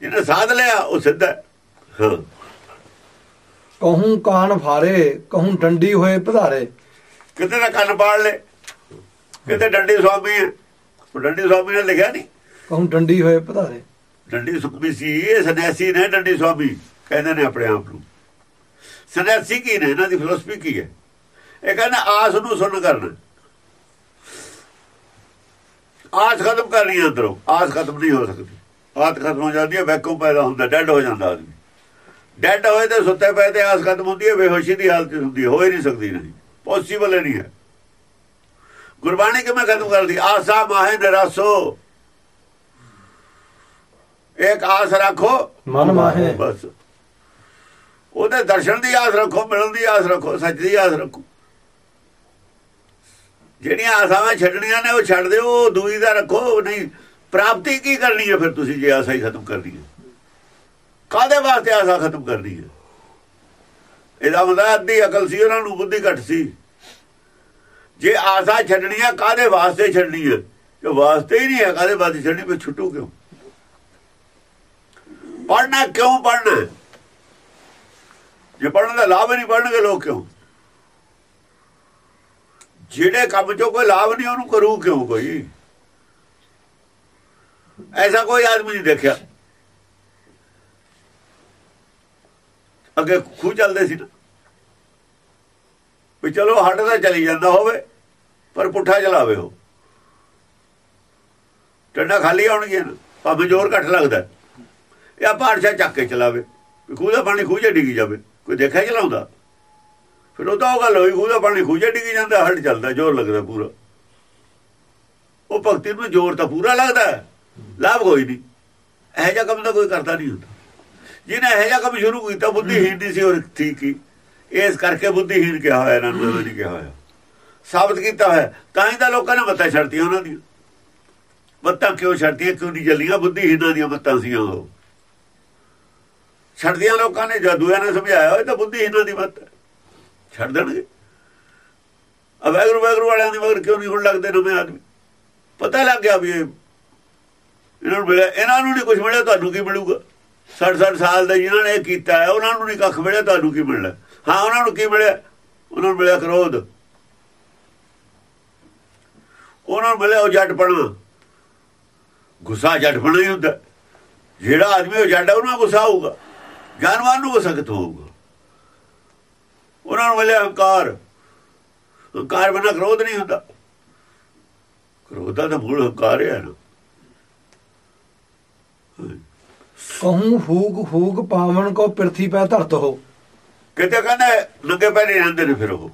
ਜਿਹਨੇ ਸਾਧ ਲਿਆ ਉਹ ਸਿੱਧ ਹੈ। ਹਾਂ। ਕਹੂੰ ਕਾਨ ਫਾਰੇ ਕਹੂੰ ਡੰਡੀ ਹੋਏ ਪਧਾਰੇ ਕਿਤੇ ਦਾ ਕੰਨ ਪਾੜ ਲੈ ਕਿਤੇ ਡੰਡੀ ਸੁਆਮੀ ਹੈ। ਉਹ ਡੰਡੀ ਸੁਆਮੀ ਨੇ ਲਿਖਿਆ ਨਹੀਂ। ਕਹੂੰ ਡੰਡੀ ਹੋਏ ਪਧਾਰੇ? ਡੰਡੀ ਸੁਖਮੀ ਸੀ ਇਹ ਸੰਨਿਆਸੀ ਨੇ ਡੰਡੀ ਸੁਆਮੀ। ਕਹਿੰਦੇ ਨੇ ਆਪਣੇ ਆਪ ਨੂੰ। ਸੰਨਿਆਸੀ ਕੀ ਨੇ? ਇਹਨਾਂ ਦੀ ਫਿਲਾਸਫੀ ਕੀ ਹੈ? ਇਹ ਕਹਿੰਦੇ ਆਸ ਨੂੰ ਸੁਣ ਕਰਨਾ। ਆਸ ਖਤਮ ਕਰਨੀ ਅੰਦਰੋਂ। ਆਸ ਖਤਮ ਨਹੀਂ ਹੋ ਸਕਦੀ। ਆਸ ਖਤਮ ਹੋ ਜਾਂਦੀ ਹੈ ਵੈਕੂਮ ਪੈਦਾ ਹੁੰਦਾ ਡੈਡ ਹੋ ਜਾਂਦਾ ਆਦਮੀ। ਡੈਡ ਹੋਏ ਤੇ ਸੁੱਤੇ ਪਏ ਤੇ ਆਸ ਖਤਮ ਹੁੰਦੀ ਹੈ ਬੇਹੋਸ਼ੀ ਦੀ ਹਾਲਤ ਹੁੰਦੀ ਹੈ ਹੋ ਹੀ ਨਹੀਂ ਸਕਦੀ ਨਹੀਂ ਪੋਸੀਬਲ ਨਹੀਂ ਹੈ। ਗੁਰਬਾਣੀ ਕਿਵੇਂ ਖਤਮ ਕਰਦੀ ਆਸਾ ਮਾਹੇ ਨਿਰਾਸੋ। ਇੱਕ ਆਸ ਰੱਖੋ। ਮਨ ਮਾਹੇ। ਬਸ। ਉਹਦੇ ਦਰਸ਼ਨ ਦੀ ਆਸ ਰੱਖੋ ਮਿਲਣ ਦੀ ਆਸ ਰੱਖੋ ਸੱਚ ਦੀ ਆਸ ਰੱਖੋ। ਜਿਹੜੀਆਂ ਆਸਾਵਾਂ ਛੱਡਣੀਆਂ ਨੇ ਉਹ ਛੱਡ ਦਿਓ ਦੂਈ ਦਾ ਰੱਖੋ। ਨਹੀਂ ਪ੍ਰਾਪਤੀ ਕੀ ਕਰਨੀ ਹੈ ਫਿਰ ਤੁਸੀਂ ਜੇ ਆਸਾ ਹੀ ਖਤਮ ਕਰਨੀ ਹੈ? ਕਾਦੇ ਵਾਸਤੇ ਆਸਾ ਖਤਮ ਕਰਨੀ ਹੈ? ਇਹਦਾ ਮਤਲਬ ਅੱਧੀ ਅਕਲ ਸੀ ਉਹਨਾਂ ਨੂੰ ਬੁੱਧੀ ਘੱਟ ਸੀ। ਜੇ ਆਸਾ ਛੱਡਣੀ ਹੈ ਕਾਦੇ ਵਾਸਤੇ ਛੱਡਣੀ ਹੈ ਜੋ ਵਾਸਤੇ ਹੀ ਨਹੀਂ ਹੈ ਕਾਦੇ ਵਾਸਤੇ ਛੱਡਣੀ? ਫਿਰ ਛੁੱਟੂ ਕਿਉਂ? ਪੜਨਾ ਕਿਉਂ ਪੜਨਾ ਜੇ ਪੜਨ ਦਾ ਲਾਭ ਨਹੀਂ ਪੜਨਗੇ ਲੋਕ ਕਿਉਂ? ਜਿਹੜੇ ਕੰਮ ਚੋਂ ਕੋਈ ਲਾਭ ਨਹੀਂ, ਉਹਨੂੰ ਕਰੂ ਕਿਉਂ ਕੋਈ? ਐਸਾ ਕੋਈ ਆਦਮੀ ਨਹੀਂ ਦੇਖਿਆ। ਅੱਗੇ ਖੂਹ ਚੱਲਦੇ ਸੀ ਨਾ। ਵੀ ਚਲੋ ਹੱਟ ਦਾ ਚਲੀ ਜਾਂਦਾ ਹੋਵੇ। ਪਰ ਪੁੱਠਾ ਚਲਾਵੇ ਉਹ। ਟੰਡਾ ਖਾਲੀ ਆਉਣਗੀਆਂ ਨਾ। ਭਾਵੇਂ ਜ਼ੋਰ ਘੱਟ ਲੱਗਦਾ। ਇਹ ਆ ਪਾੜਛਾ ਚੱਕ ਕੇ ਚਲਾਵੇ। ਖੂਹ ਦਾ ਪਾਣੀ ਖੂਹ ਡਿੱਗੀ ਜਾਵੇ। ਕੋਈ ਦੇਖਿਆ ਚਲਾਉਂਦਾ? ਫਿਰ ਉਹ ਤਾਂ ਉਹ ਗੱਲ ਹੋਈ, ਖੂਹ ਦਾ ਪਾਣੀ ਖੂਹ ਡਿੱਗੀ ਜਾਂਦਾ ਹਲਟ ਚੱਲਦਾ, ਜ਼ੋਰ ਲੱਗਦਾ ਪੂਰਾ। ਉਹ ਭਗਤੀ ਨੂੰ ਜ਼ੋਰ ਤਾਂ ਪੂਰਾ ਲੱਗਦਾ। ਲਾਭ ਕੋਈ ਨਹੀਂ। ਇਹੋ ਜਿਹਾ ਕੰਮ ਤਾਂ ਕੋਈ ਕਰਦਾ ਨਹੀਂ ਹੁੰਦਾ। ਜਿਹਨੇ ਇਹੋ ਜਿਹਾ ਕੰਮ ਸ਼ੁਰੂ ਕੀਤਾ ਬੁੱਧੀਹੀਨ ਨਹੀਂ ਸੀ ਔਰ ਠੀਕ ਹੀ ਇਸ ਕਰਕੇ ਬੁੱਧੀਹੀਨ ਕਿਹਾ ਹੋਇਆ, ਇਹਨਾਂ ਨੂੰ ਨਹੀਂ ਕਿਹਾ ਹੋਇਆ। ਸਾਬਤ ਕੀਤਾ ਹੋਇਆ। ਤਾਂ ਹੀ ਤਾਂ ਲੋਕਾਂ ਨੇ ਮੱਤਾਂ ਛੱਡਤੀਆਂ ਉਹਨਾਂ ਦੀਆਂ। ਮੱਤਾਂ ਕਿਉਂ ਛੱਡਤੀਆਂ? ਕਿਉਂ ਨਹੀਂ ਚੱਲੀਆਂ ਬੁੱਧੀਹੀਨਾਂ ਦੀਆਂ ਮੱਤਾਂ ਸੀਆਂ ਉਹ। ਛੱਡਦੀਆਂ ਲੋਕਾਂ ਨੇ ਜਾਦੂਆਂ ਨੇ ਸਮਝਾਇਆ ਇਹ ਤਾਂ ਬੁੱਧੀ ਇਹਨਾਂ ਦੀ ਮੱਤ ਛੱਡ ਦੇਣਗੇ। ਆ ਵੈਗਰੂ ਵਾਲਿਆਂ ਦੀ ਮਗਰ ਕਿਉਂ ਨਹੀਂ ਹੁਣ ਲੱਗਦੇ ਨਵੇਂ ਆਦਮੀ? ਪਤਾ ਲੱਗ ਗਿਆ ਵੀ ਇਹਨਾਂ ਨੂੰ ਮਿਲਿਆ। ਇਹਨਾਂ ਨੂੰ ਨਹੀਂ ਕੁਝ ਮਿਲਿਆ, ਤੁਹਾਨੂੰ ਕੀ ਮਿਲੂਗਾ? 60 60 ਸਾਲ ਦੇ ਜਿਨ੍ਹਾਂ ਨੇ ਇਹ ਕੀਤਾ ਹੈ, ਉਹਨਾਂ ਨੂੰ ਨਹੀਂ ਕੱਖ ਮਿਲਿਆ, ਤੁਹਾਨੂੰ ਕੀ ਮਿਲਣਾ? ਹਾਂ, ਉਹਨਾਂ ਨੂੰ ਕੀ ਮਿਲਿਆ? ਉਹਨਾਂ ਨੂੰ ਮਿਲਿਆ ਕ੍ਰੋਧ। ਉਹਨਾਂ ਨੂੰ ਮਿਲਿਆ ਉਹ ਜੱਟਪਣਾ ਗੁੱਸਾ ਜੱਟਪਣਾ ਹੀ ਹੁੰਦਾ। ਜਿਹੜਾ ਆਦਮੀ ਉਹ ਜੱਟ ਹੈ ਉਹਨਾਂ ਨੂੰ ਗੁੱਸਾ ਹੋਊਗਾ। ਜਾਨਵਰ ਨੂੰ ਗੁੱਸਾ ਕਿੱਥੋਂ ਹੋਊਗਾ? ਉਹਨਾਂ ਨੂੰ ਮਿਲਿਆ ਹੰਕਾਰ। ਹੰਕਾਰ ਬਿਨਾਂ ਕ੍ਰੋਧ ਨਹੀਂ ਹੁੰਦਾ। ਕ੍ਰੋਧ ਦਾ ਮੂਲ ਹੰਕਾਰ ਹੈ ਨਾ। ਕਹੂੰ ਫੂਕ ਫੂਕ ਪਾਵਨ ਕੋ ਪ੍ਰਿਥੀ ਪੈ ਧਰਤ ਹੋ। ਕਿਤੇ ਕਹਿੰਦੇ ਨੰਗੇ ਪੈਰੀ ਰਹਿੰਦੇ ਨੇ ਫਿਰ ਉਹ।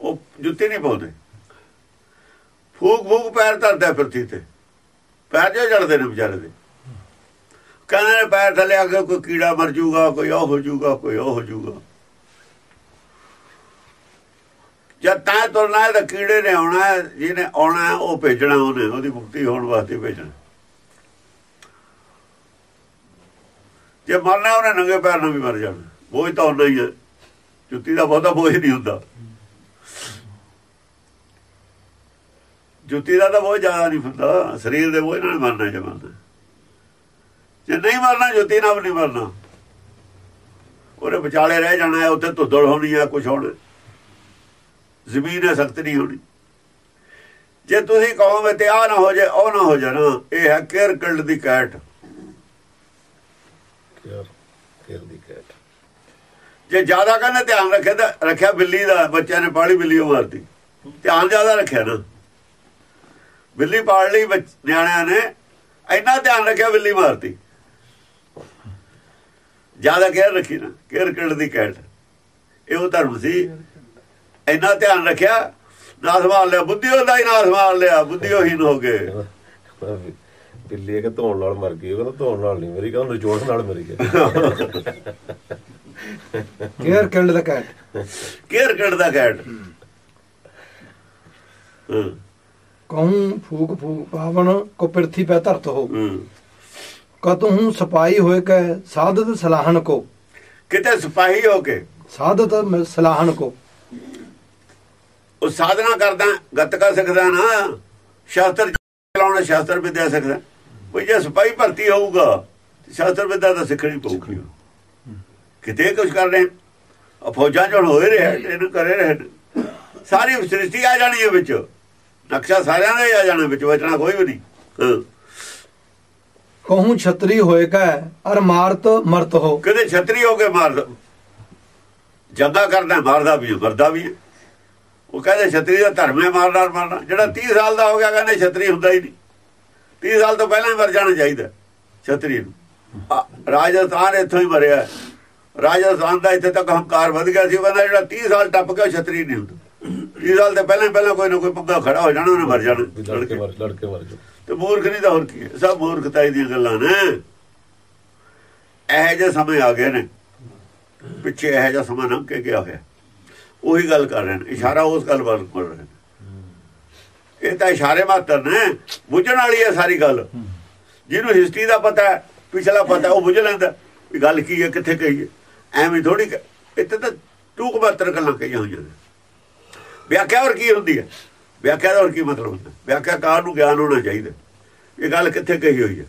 ਉਹ ਜੁੱਤੀ ਨਹੀਂ ਪਾਉਂਦੇ। ਫੂਕ ਫੂਕ ਪੈਰ ਧਰਦਾ ਫਿਰਤੀ ਤੇ। ਪੈਰ ਜੇ ਜੜਦੇ ਨੇ ਵਿਚਾਰੇ ਦੇ। ਕਹਿੰਦੇ ਨੇ ਪੈਰ ਥੱਲੇ ਆ ਕੇ ਕੋਈ ਕੀੜਾ ਮਰ ਜਾਊਗਾ ਕੋਈ ਉਹ ਹੋ ਜਾਊਗਾ ਕੋਈ ਉਹ ਹੋ ਜਾਊਗਾ ਜਦ ਤਾਂ ਤੁਰਨਾ ਹੈ ਤਾਂ ਕੀੜੇ ਨੇ ਆਉਣਾ ਹੈ, ਜਿਹਨੇ ਆਉਣਾ ਉਹ ਭੇਜਣਾ ਉਹਨੇ ਉਹਦੀ ਮੁਕਤੀ ਹੋਣ ਵਾਸਤੇ ਭੇਜਣਾ। ਜੇ ਮਰਨਾ ਉਹਨੇ ਨੰਗੇ ਪੈਰ ਨਾਲ ਵੀ ਮਰ ਜਾਣਾ। ਬੋਝ ਤਾਂ ਹੁੰਦਾ ਹੀ ਹੈ। ਜੁੱਤੀ ਦਾ ਬਹੁਤਾ ਬੋਝ ਨਹੀਂ ਹੁੰਦਾ। ਜੁੱਤੀ ਦਾ ਤਾਂ ਬਹੁਤ ਜ਼ਿਆਦਾ ਨਹੀਂ ਹੁੰਦਾ ਸਰੀਰ ਦੇ ਬੋਝ ਨਾਲ ਮਰਨਾ ਜਮਾਨਾ ਜੇ ਨਹੀਂ ਮਰਨਾ ਜੁੱਤੀ ਨਾਲ ਵੀ ਨਹੀਂ ਮਰਨਾ। ਉਹਨੇ ਵਿਚਾਲੇ ਰਹਿ ਜਾਣਾ ਹੈ ਉੱਥੇ ਧੁੱਦੜ ਹੋਣੀ ਹੈ ਕੁਝ ਹੋਣਾ। ਜ਼ਮੀਨ ਹੈ ਸਖਤ ਨਹੀਂ ਹੋਣੀ। ਜੇ ਤੁਸੀਂ ਕਹੋਗੇ ਤੇ ਆ ਨਾ ਹੋ ਜਾਏ ਉਹ ਨਾ ਹੋ ਜਾਣਾ ਇਹ ਹੈ ਕੇਅਰ ਕਿਲਡ ਦੀ ਕੈਟ। ਫੇਰ ਦੀ ਕੈਟ। ਜੇ ਜ਼ਿਆਦਾ ਕਹਿੰਦੇ ਧਿਆਨ ਰੱਖਿਆ ਤਾਂ ਰੱਖਿਆ ਬਿੱਲੀ ਦਾ ਬੱਚਿਆਂ ਨੇ ਪਾਲੀ ਬਿੱਲੀ ਉਹ ਮਾਰਤੀ ਧਿਆਨ ਜ਼ਿਆਦਾ ਰੱਖਿਆ ਨਾ। ਬਿੱਲੀ ਪਾਲ ਲਈ ਨਿਆਣਿਆਂ ਨੇ ਇੰਨਾ ਧਿਆਨ ਰੱਖਿਆ ਬਿੱਲੀ ਮਾਰਤੀ ਜ਼ਿਆਦਾ ਕੇਅਰ ਰੱਖੀ ਨਾ ਕੇਅਰ ਕਰਨ ਦੀ ਕੈਟ। ਇਹ ਉਹ ਧਰਮ ਸੀ। ਇੰਨਾ ਧਿਆਨ ਰੱਖਿਆ ਨਾ ਸੰਭਾਲ ਲਿਆ ਬੁੱਧੀ ਉਹਦਾ ਹੀ ਨਾ ਸੰਭਾਲ ਲਿਆ ਬੁੱਧੀ ਉਹੀ ਹੋ ਗਏ। ਬਿੱਲੀ ਕਿ ਧੋਣ ਨਾਲ ਮਰ ਗਈ ਉਹ ਕਹਿੰਦਾ ਧੋਣ ਨਾਲ ਨਹੀਂ ਮਰੀ ਕਹਿੰਦਾ ਨਿਚੋੜ ਨਾਲ ਮਰੀ ਗਈ care killed the cat. Care ਕਰਨ ਦਾ ਕੈਟ। ਹਾਂ। ਕਹੂੰ ਫੂਕ ਫੂਕ ਪਾਵਨ ਕੋ ਪ੍ਰਿਥੀ ਪੈ ਧਰਤ ਹੋ। ਹਾਂ। ਕਤਹੂ ਸਪਾਈ ਹੋਏ ਕੈ ਸਾਧਤ ਸਲਾਹਨ ਕੋ। ਕਿਤੇ ਸਿਪਾਹੀ ਹੋ ਕੇ? ਸਾਧਤ ਸਲਾਹਨ ਕੋ। ਉਹ ਸਾਧਨਾ ਕਰਦਾ ਗੱਤਕਾ ਸਿੱਖਦਾ ਨਾ। ਸ਼ਾਸਤਰ ਚਲਾਉਣਾ ਸ਼ਾਸਤਰ ਵਿਦਿਆ ਸਿੱਖਦਾ ਕੋਈ ਜੇ ਸਿਪਾਹੀ ਭਰਤੀ ਹੋਊਗਾ ਸ਼ਾਸਤਰ ਵਿਦਿਆ ਤਾਂ ਸਿੱਖਣੀ ਪਊਗੀ। ਕਿਤੇ ਕੁਝ ਕਰ ਰਹੇ। ਆ ਫੌਜਾਂ ਚੋਂ ਹੋਏ ਰਿਹਾ ਇਹਨੂੰ ਕਰੇ ਰਹੇ। ਸਾਰੀ ਸ੍ਰਿਸ਼ਟੀ ਆ ਜਾਣੀ ਹੈ ਵਿੱਚ। ਨਕਸ਼ਾ ਸਾਰਿਆਂ ਦਾ ਹੀ ਆ ਜਾਣਾ ਵਿੱਚ? ਬਚਣਾ ਕੋਈ ਵੀ ਨਹੀਂ। ਕਹੂੰ ਛਤਰੀ ਹੋਏ ਕੈ ਅਰ ਮਾਰਤ ਮਰਤ ਹੋ? ਕਿਤੇ ਛਤਰੀ ਹੋ ਕੇ ਮਾਰਦਾ? ਜੰਗਾ ਕਰਦਾ ਮਾਰਦਾ ਵੀ ਮਰਦਾ ਵੀ ਉਹ ਕਹਿੰਦੇ ਛਤਰੀ ਦਾ ਧਰਮ ਹੈ ਮਾਰਨਾ ਮਾਰਨਾ। ਜਿਹੜਾ 30 ਸਾਲ ਦਾ ਹੋ ਗਿਆ ਕਹਿੰਦੇ ਛਤਰੀ ਹੁੰਦਾ ਹੀ ਨਹੀਂ। 30 ਸਾਲ ਤੋਂ ਪਹਿਲਾਂ ਹੀ ਮਰ ਜਾਣਾ ਚਾਹੀਦਾ ਛਤਰੀ ਨੂੰ। ਰਾਜਸਥਾਨ ਇੱਥੋਂ ਹੀ ਮਰਿਆ। ਰਾਜਸਥਾਨ ਦਾ ਇੱਥੇ ਤੱਕ ਹੰਕਾਰ ਵਧ ਗਿਆ ਸੀ। ਉਹ ਕਹਿੰਦਾ ਜਿਹੜਾ 30 ਸਾਲ ਟੱਪ ਉਹ ਛਤਰੀ ਨਹੀਂ ਹੁੰਦਾ। 30 ਸਾਲ ਤੋਂ ਪਹਿਲਾਂ ਪਹਿਲਾਂ ਕੋਈ ਨਾ ਕੋਈ ਪੰਗਾ ਖੜਾ ਹੋ ਜਾਣਾ ਉਹਨੇ ਮਰ ਜਾਣਾ ਲੜ ਕੇ ਮਰ ਲੜ ਕੇ ਮਰ ਜਾ ਤੇ ਮੂਰਖ ਨਹੀਂ ਤਾਂ ਹੋਰ ਕੀ ਸਭ ਮੂਰਖਤਾਈ ਦੀਆਂ ਗੱਲਾਂ ਨੇ। ਇਹੋ ਜਿਹੇ ਸਮੇਂ ਆ ਗਏ ਨੇ। ਪਿੱਛੇ ਇਹੋ ਜਿਹਾ ਸਮਾਂ ਲੰਘ ਕੇ ਗਿਆ ਹੋਇਆ। ਉਹੀ ਗੱਲ ਕਰ ਰਹੇ ਨੇ। ਇਸ਼ਾਰਾ ਉਸ ਗੱਲ ਵੱਲ ਕਰ ਰਹੇ ਨੇ। ਇਹ ਤਾਂ ਇਸ਼ਾਰੇ ਮਾਤਰ ਨੇ। ਬੁੱਝਣ ਵਾਲੀ ਹੈ ਸਾਰੀ ਗੱਲ। ਜਿਹਨੂੰ ਹਿਸਟਰੀ ਦਾ ਪਤਾ ਹੈ ਪਿਛਲਾ ਪਤਾ ਉਹ ਬੁੱਝ ਲੈਂਦਾ। ਵੀ ਗੱਲ ਕੀ ਹੈ ਕਿੱਥੇ ਹੈ। ਐਵੇਂ ਥੋੜੀ ਇੱਥੇ ਤਾਂ ਟੂਕ ਮਾਤਰ ਗੱਲਾਂ ਕਹੀਆਂ ਹੋਈਆਂ ਨੇ। ਵਿਆਖਿਆ ਹੋਰ ਕੀ ਹੁੰਦੀ ਹੈ? ਵਿਆਖਿਆ ਦਾ ਹੋਰ ਕੀ ਮਤਲਬ ਹੁੰਦਾ? ਵਿਆਖਿਆ ਕਾਰ ਨੂੰ ਗਿਆਨ ਹੋਣਾ ਚਾਹੀਦਾ? ਇਹ ਗੱਲ ਕਿੱਥੇ ਕਹੀ ਹੋਈ ਹੈ?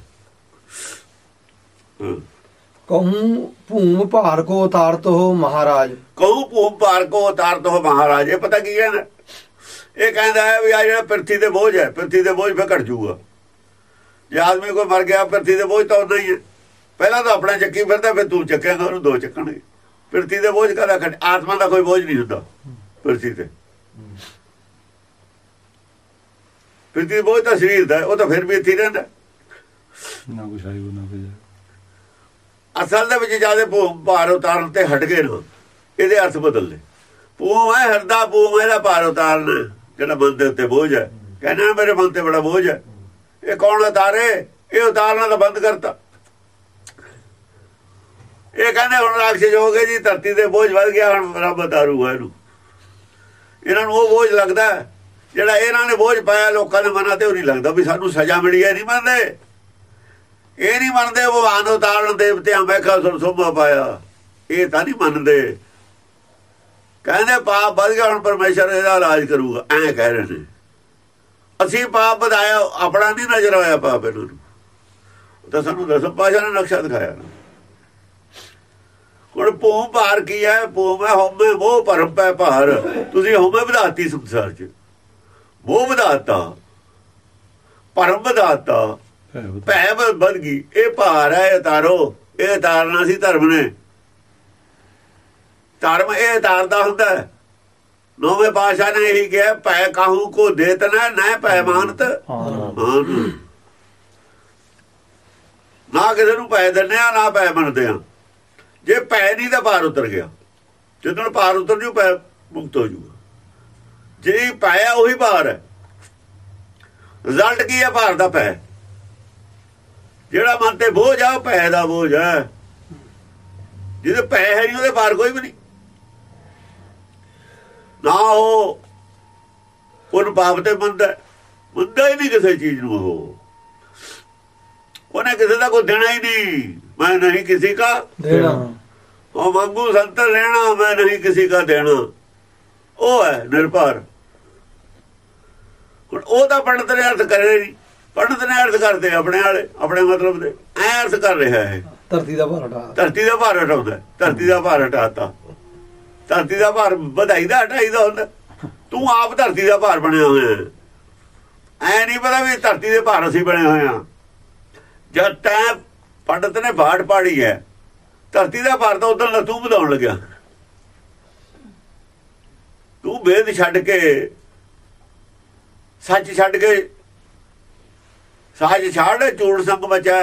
ਕਹੂੰ ਭੂਮ ਭਾਰ ਕੋ ਉਤਾਰਤ ਹੋ ਮਹਾਰਾਜ। ਕਹੂ ਭੂਮ ਭਾਰ ਕੋ ਉਤਾਰਤ ਹੋ ਮਹਾਰਾਜ। ਇਹ ਪਤਾ ਕੀ ਹੈ ਨਾ ਇਹ ਕਹਿੰਦਾ ਹੈ ਵੀ ਆ ਜਿਹੜਾ ਪ੍ਰਿਥੀ ਦੇ ਬੋਝ ਹੈ ਪ੍ਰਿਥੀ ਦੇ ਬੋਝ ਫੇ ਘਟ ਜਾਊਗਾ। ਜੇ ਆਦਮੀ ਕੋਈ ਮਰ ਗਿਆ ਪ੍ਰਿਥੀ ਦੇ ਬੋਝ ਤਾਂ ਉਦਾਂ ਹੀ ਹੈ। ਪਹਿਲਾਂ ਤਾਂ ਆਪਣਾ ਚੱਕੀ ਫਿਰਦਾ ਫਿਰ ਤੂੰ ਚੱਕੇਗਾ ਉਹਨੂੰ ਦੋ ਚੱਕਣਗੇ। ਪਿਰਤੀ ਦੇ ਬੋਝ ਕਦਾ ਆਤਮਾ ਦਾ ਕੋਈ ਬੋਝ ਨਹੀਂ ਹੁੰਦਾ ਪਿਰਤੀ ਤੇ। ਪਿਰਤੀ ਬੋਝ ਤਾਂ ਸਰੀਰ ਦਾ ਹੈ, ਉਹ ਤਾਂ ਫਿਰ ਵੀ ਇੱਥੇ ਹੀ ਰਹਿੰਦਾ ਨਾ ਕੁਛ ਆਈ ਨਾ ਕੁਝ ਅਸਲ ਦੇ ਵਿੱਚ ਜ਼ਿਆਦਾ ਭਾਰ ਉਤਾਰਨ ਤੇ ਹਟ ਗਏ ਨਾ ਇਹਦੇ ਅਰਥ ਬਦਲਦੇ ਪੂਮ ਹੈ ਹਰਦਾ ਪੂਮ ਇਹਦਾ ਭਾਰ ਉਤਾਰਨ। ਜਿਹੜਾ ਮਨ ਦੇ ਉੱਤੇ ਬੋਝ ਹੈ। ਕਹਿੰਦਾ ਮੇਰੇ ਮਨ ਤੇ ਬੜਾ ਬੋਝ ਹੈ। ਇਹ ਕੌਣ ਉਤਾਰੇ? ਇਹ ਉਤਾਰਨਾ ਤਾਂ ਬੰਦ ਕਰਤਾ। ਇਹ ਕਹਿੰਦੇ ਹੁਣ ਰਾਖਸ਼ ਹੋ ਗਏ ਜੀ ਧਰਤੀ ਦੇ ਬੋਝ ਵੱਧ ਗਿਆ ਹੁਣ ਰੱਬ ਉਤਾਰੂਗਾ ਇਹਨੂੰ। ਇਹਨਾਂ ਨੂੰ ਉਹ ਬੋਝ ਲੱਗਦਾ ਜਿਹੜਾ ਇਹਨਾਂ ਨੇ ਬੋਝ ਪਾਇਆ ਲੋਕਾਂ ਦੇ ਮਨਾਂ ਤੇ ਉਹ ਨਹੀਂ ਲੱਗਦਾ ਵੀ ਸਾਨੂੰ ਸਜ਼ਾ ਮਿਲੀ ਹੈ ਨਹੀਂ ਮੰਨਦੇ। ਇਹ ਨਹੀਂ ਮੰਨਦੇ ਭਗਵਾਨ ਉਤਾਰਨ ਦੇਵਤਿਆਂ ਬੈਖਾ ਸੁਰ ਸੋਭਾ ਪਾਇਆ। ਇਹ ਤਾਂ ਨਹੀਂ ਮੰਨਦੇ। ਕਹਿੰਦੇ ਪਾਪ ਵਧ ਗਿਆ, ਹੁਣ ਪਰਮੇਸ਼ਰ ਇਹਦਾ ਇਲਾਜ ਕਰੂਗਾ। ਐਂ ਕਹਿ ਰਹੇ ਨੇ। ਅਸੀਂ ਪਾਪ ਵਧਾਇਆ, ਆਪਣਾ ਨਹੀਂ ਨਜ਼ਰ ਆਇਆ ਪਾਪ ਇਹਨਾਂ ਨੂੰ। ਤਾਂ ਸਾਨੂੰ ਦਸਮ ਪਾਸ਼ਾ ਨੇ ਨਕਸ਼ਾ ਦਿਖਾਇਆ ਹੁਣ ਭੂਮ ਭਾਰ ਕੀ ਹੈ? ਭੂਮ ਹੈ ਹਉਮੈ ਮੋਹ ਭਰਮ ਪੈ ਭਾਰ। ਤੁਸੀਂ ਹਉਮੈ ਵਧਾਤੀ ਸੰਸਾਰ 'ਚ। ਮੋਹ ਵਧਾਤਾ। ਭਰਮ ਵਧਾਤਾ। ਭੈ ਵੱਧ ਗਈ। ਇਹ ਭਾਰ ਹੈ ਉਤਾਰੋ ਇਹ ਉਤਾਰਨਾ ਸੀ ਧਰਮ ਨੇ। ਧਰਮ ਇਹ ਉਤਾਰਦਾ ਹੁੰਦਾ ਹੈ। ਨੌਵੇਂ ਪਾਸ਼ਾ ਨੇ ਇਹੀ ਕਿਹਾ ਭੈ ਕਾਹੂ ਕੋ ਦੇਤਨਾ ਨਾ ਭੈ ਮਾਨਤ। ਮਾਨ ਨਾ ਕਿਸੇ ਨੂੰ ਭੈ ਦਿੰਦੇ ਆ ਨਾ ਭੈ ਮੰਨਦੇ ਆ। ਜੇ ਪੈ ਨਹੀਂ ਤਾਂ ਭਾਰ ਉਤਰ ਗਿਆ। ਜਦੋਂ ਭਾਰ ਉਤਰ ਜੂ ਭੈ ਮੁਕਤ ਹੋ ਜੂਗਾ। ਜੇ ਭੈ ਉਹੀ ਭਾਰ ਹੈ। ਰਿਜ਼ਲਟ ਕੀ ਹੈ? ਭਾਰ ਦਾ ਪੈ। ਜਿਹੜਾ ਮਨ ਤੇ ਬੋਝ ਆ, ਉਹ ਭੈ ਦਾ ਬੋਝ ਹੈ। ਜਿਹਦੇ ਪੈ ਹੈ ਨਹੀਂ, ਉਹਦੇ ਬਾਹਰ ਕੋਈ ਵੀ ਨਹੀਂ। ਨਾ ਉਹ ਉਹਨ ਪਾਪ ਤੇ ਮੰਨਦਾ ਹੈ। ਮੰਨਦਾ ਹੀ ਨਹੀਂ ਕਿਸੇ ਚੀਜ਼ ਨੂੰ ਉਹ। ਉਹਨੇ ਕਿਸੇ ਦਾ ਕੋਈ ਦੇਣਾ ਹੀ ਨਹੀਂ। ਮੈਂ ਨਹੀਂ ਕਿਸੇ ਦਾ ਦੇਣਾ। ਉਹ ਮੰਗੂ ਸੰਤਰ ਲੈਣਾ ਮੈਂ ਨਹੀਂ ਕਿਸੇ ਦਾ ਦੇਣਾ। ਉਹ ਹੈ ਨਿਰਭਰ। ਹੁਣ ਉਹ ਤਾਂ ਪੰਡਤ ਨੇ ਅਰਥ ਕਰੇ ਨਹੀਂ। ਪੰਡਤ ਨੇ ਅਰਥ ਕਰਦੇ ਆਪਣੇ ਵਾਲੇ ਆਪਣੇ ਮਤਲਬ ਦੇ। ਐ ਅਰਥ ਕਰ ਰਿਹਾ ਹੈ ਧਰਤੀ ਦਾ ਭਾਰ ਹਟਾ ਧਰਤੀ ਦਾ ਭਾਰ ਹਟਾਉਂਦਾ ਧਰਤੀ ਦਾ ਭਾਰ ਹਟਾਤਾ ਧਰਤੀ ਦਾ ਭਾਰ ਵਧਾਈ ਦਾ ਹਟਾਈ ਦਾ ਹੁੰਦਾ। ਤੂੰ ਆਪ ਧਰਤੀ ਦਾ ਭਾਰ ਬਣਿਆ ਹੋਇਆ ਐ ਨਹੀਂ ਪਤਾ ਵੀ ਧਰਤੀ ਦੇ ਭਾਰ ਅਸੀਂ ਬਣੇ ਹੋਏ ਆ ਜਦ ਤੈਂ ਪੰਡਤ ਨੇ ਬਾੜ ਪਾੜੀ ਹੈ। ਧਰਤੀ ਦਾ ਭਾਰ ਤਾਂ ਉਦੋਂ ਤੂੰ ਵਧਾਉਣ ਲੱਗਿਆ। ਤੂੰ ਵੇਦ ਛੱਡ ਕੇ, ਸੱਚ ਛੱਡ ਕੇ, ਸਾਜ ਛਾੜ ਚੂੜ ਸੰਗ ਬਚਾ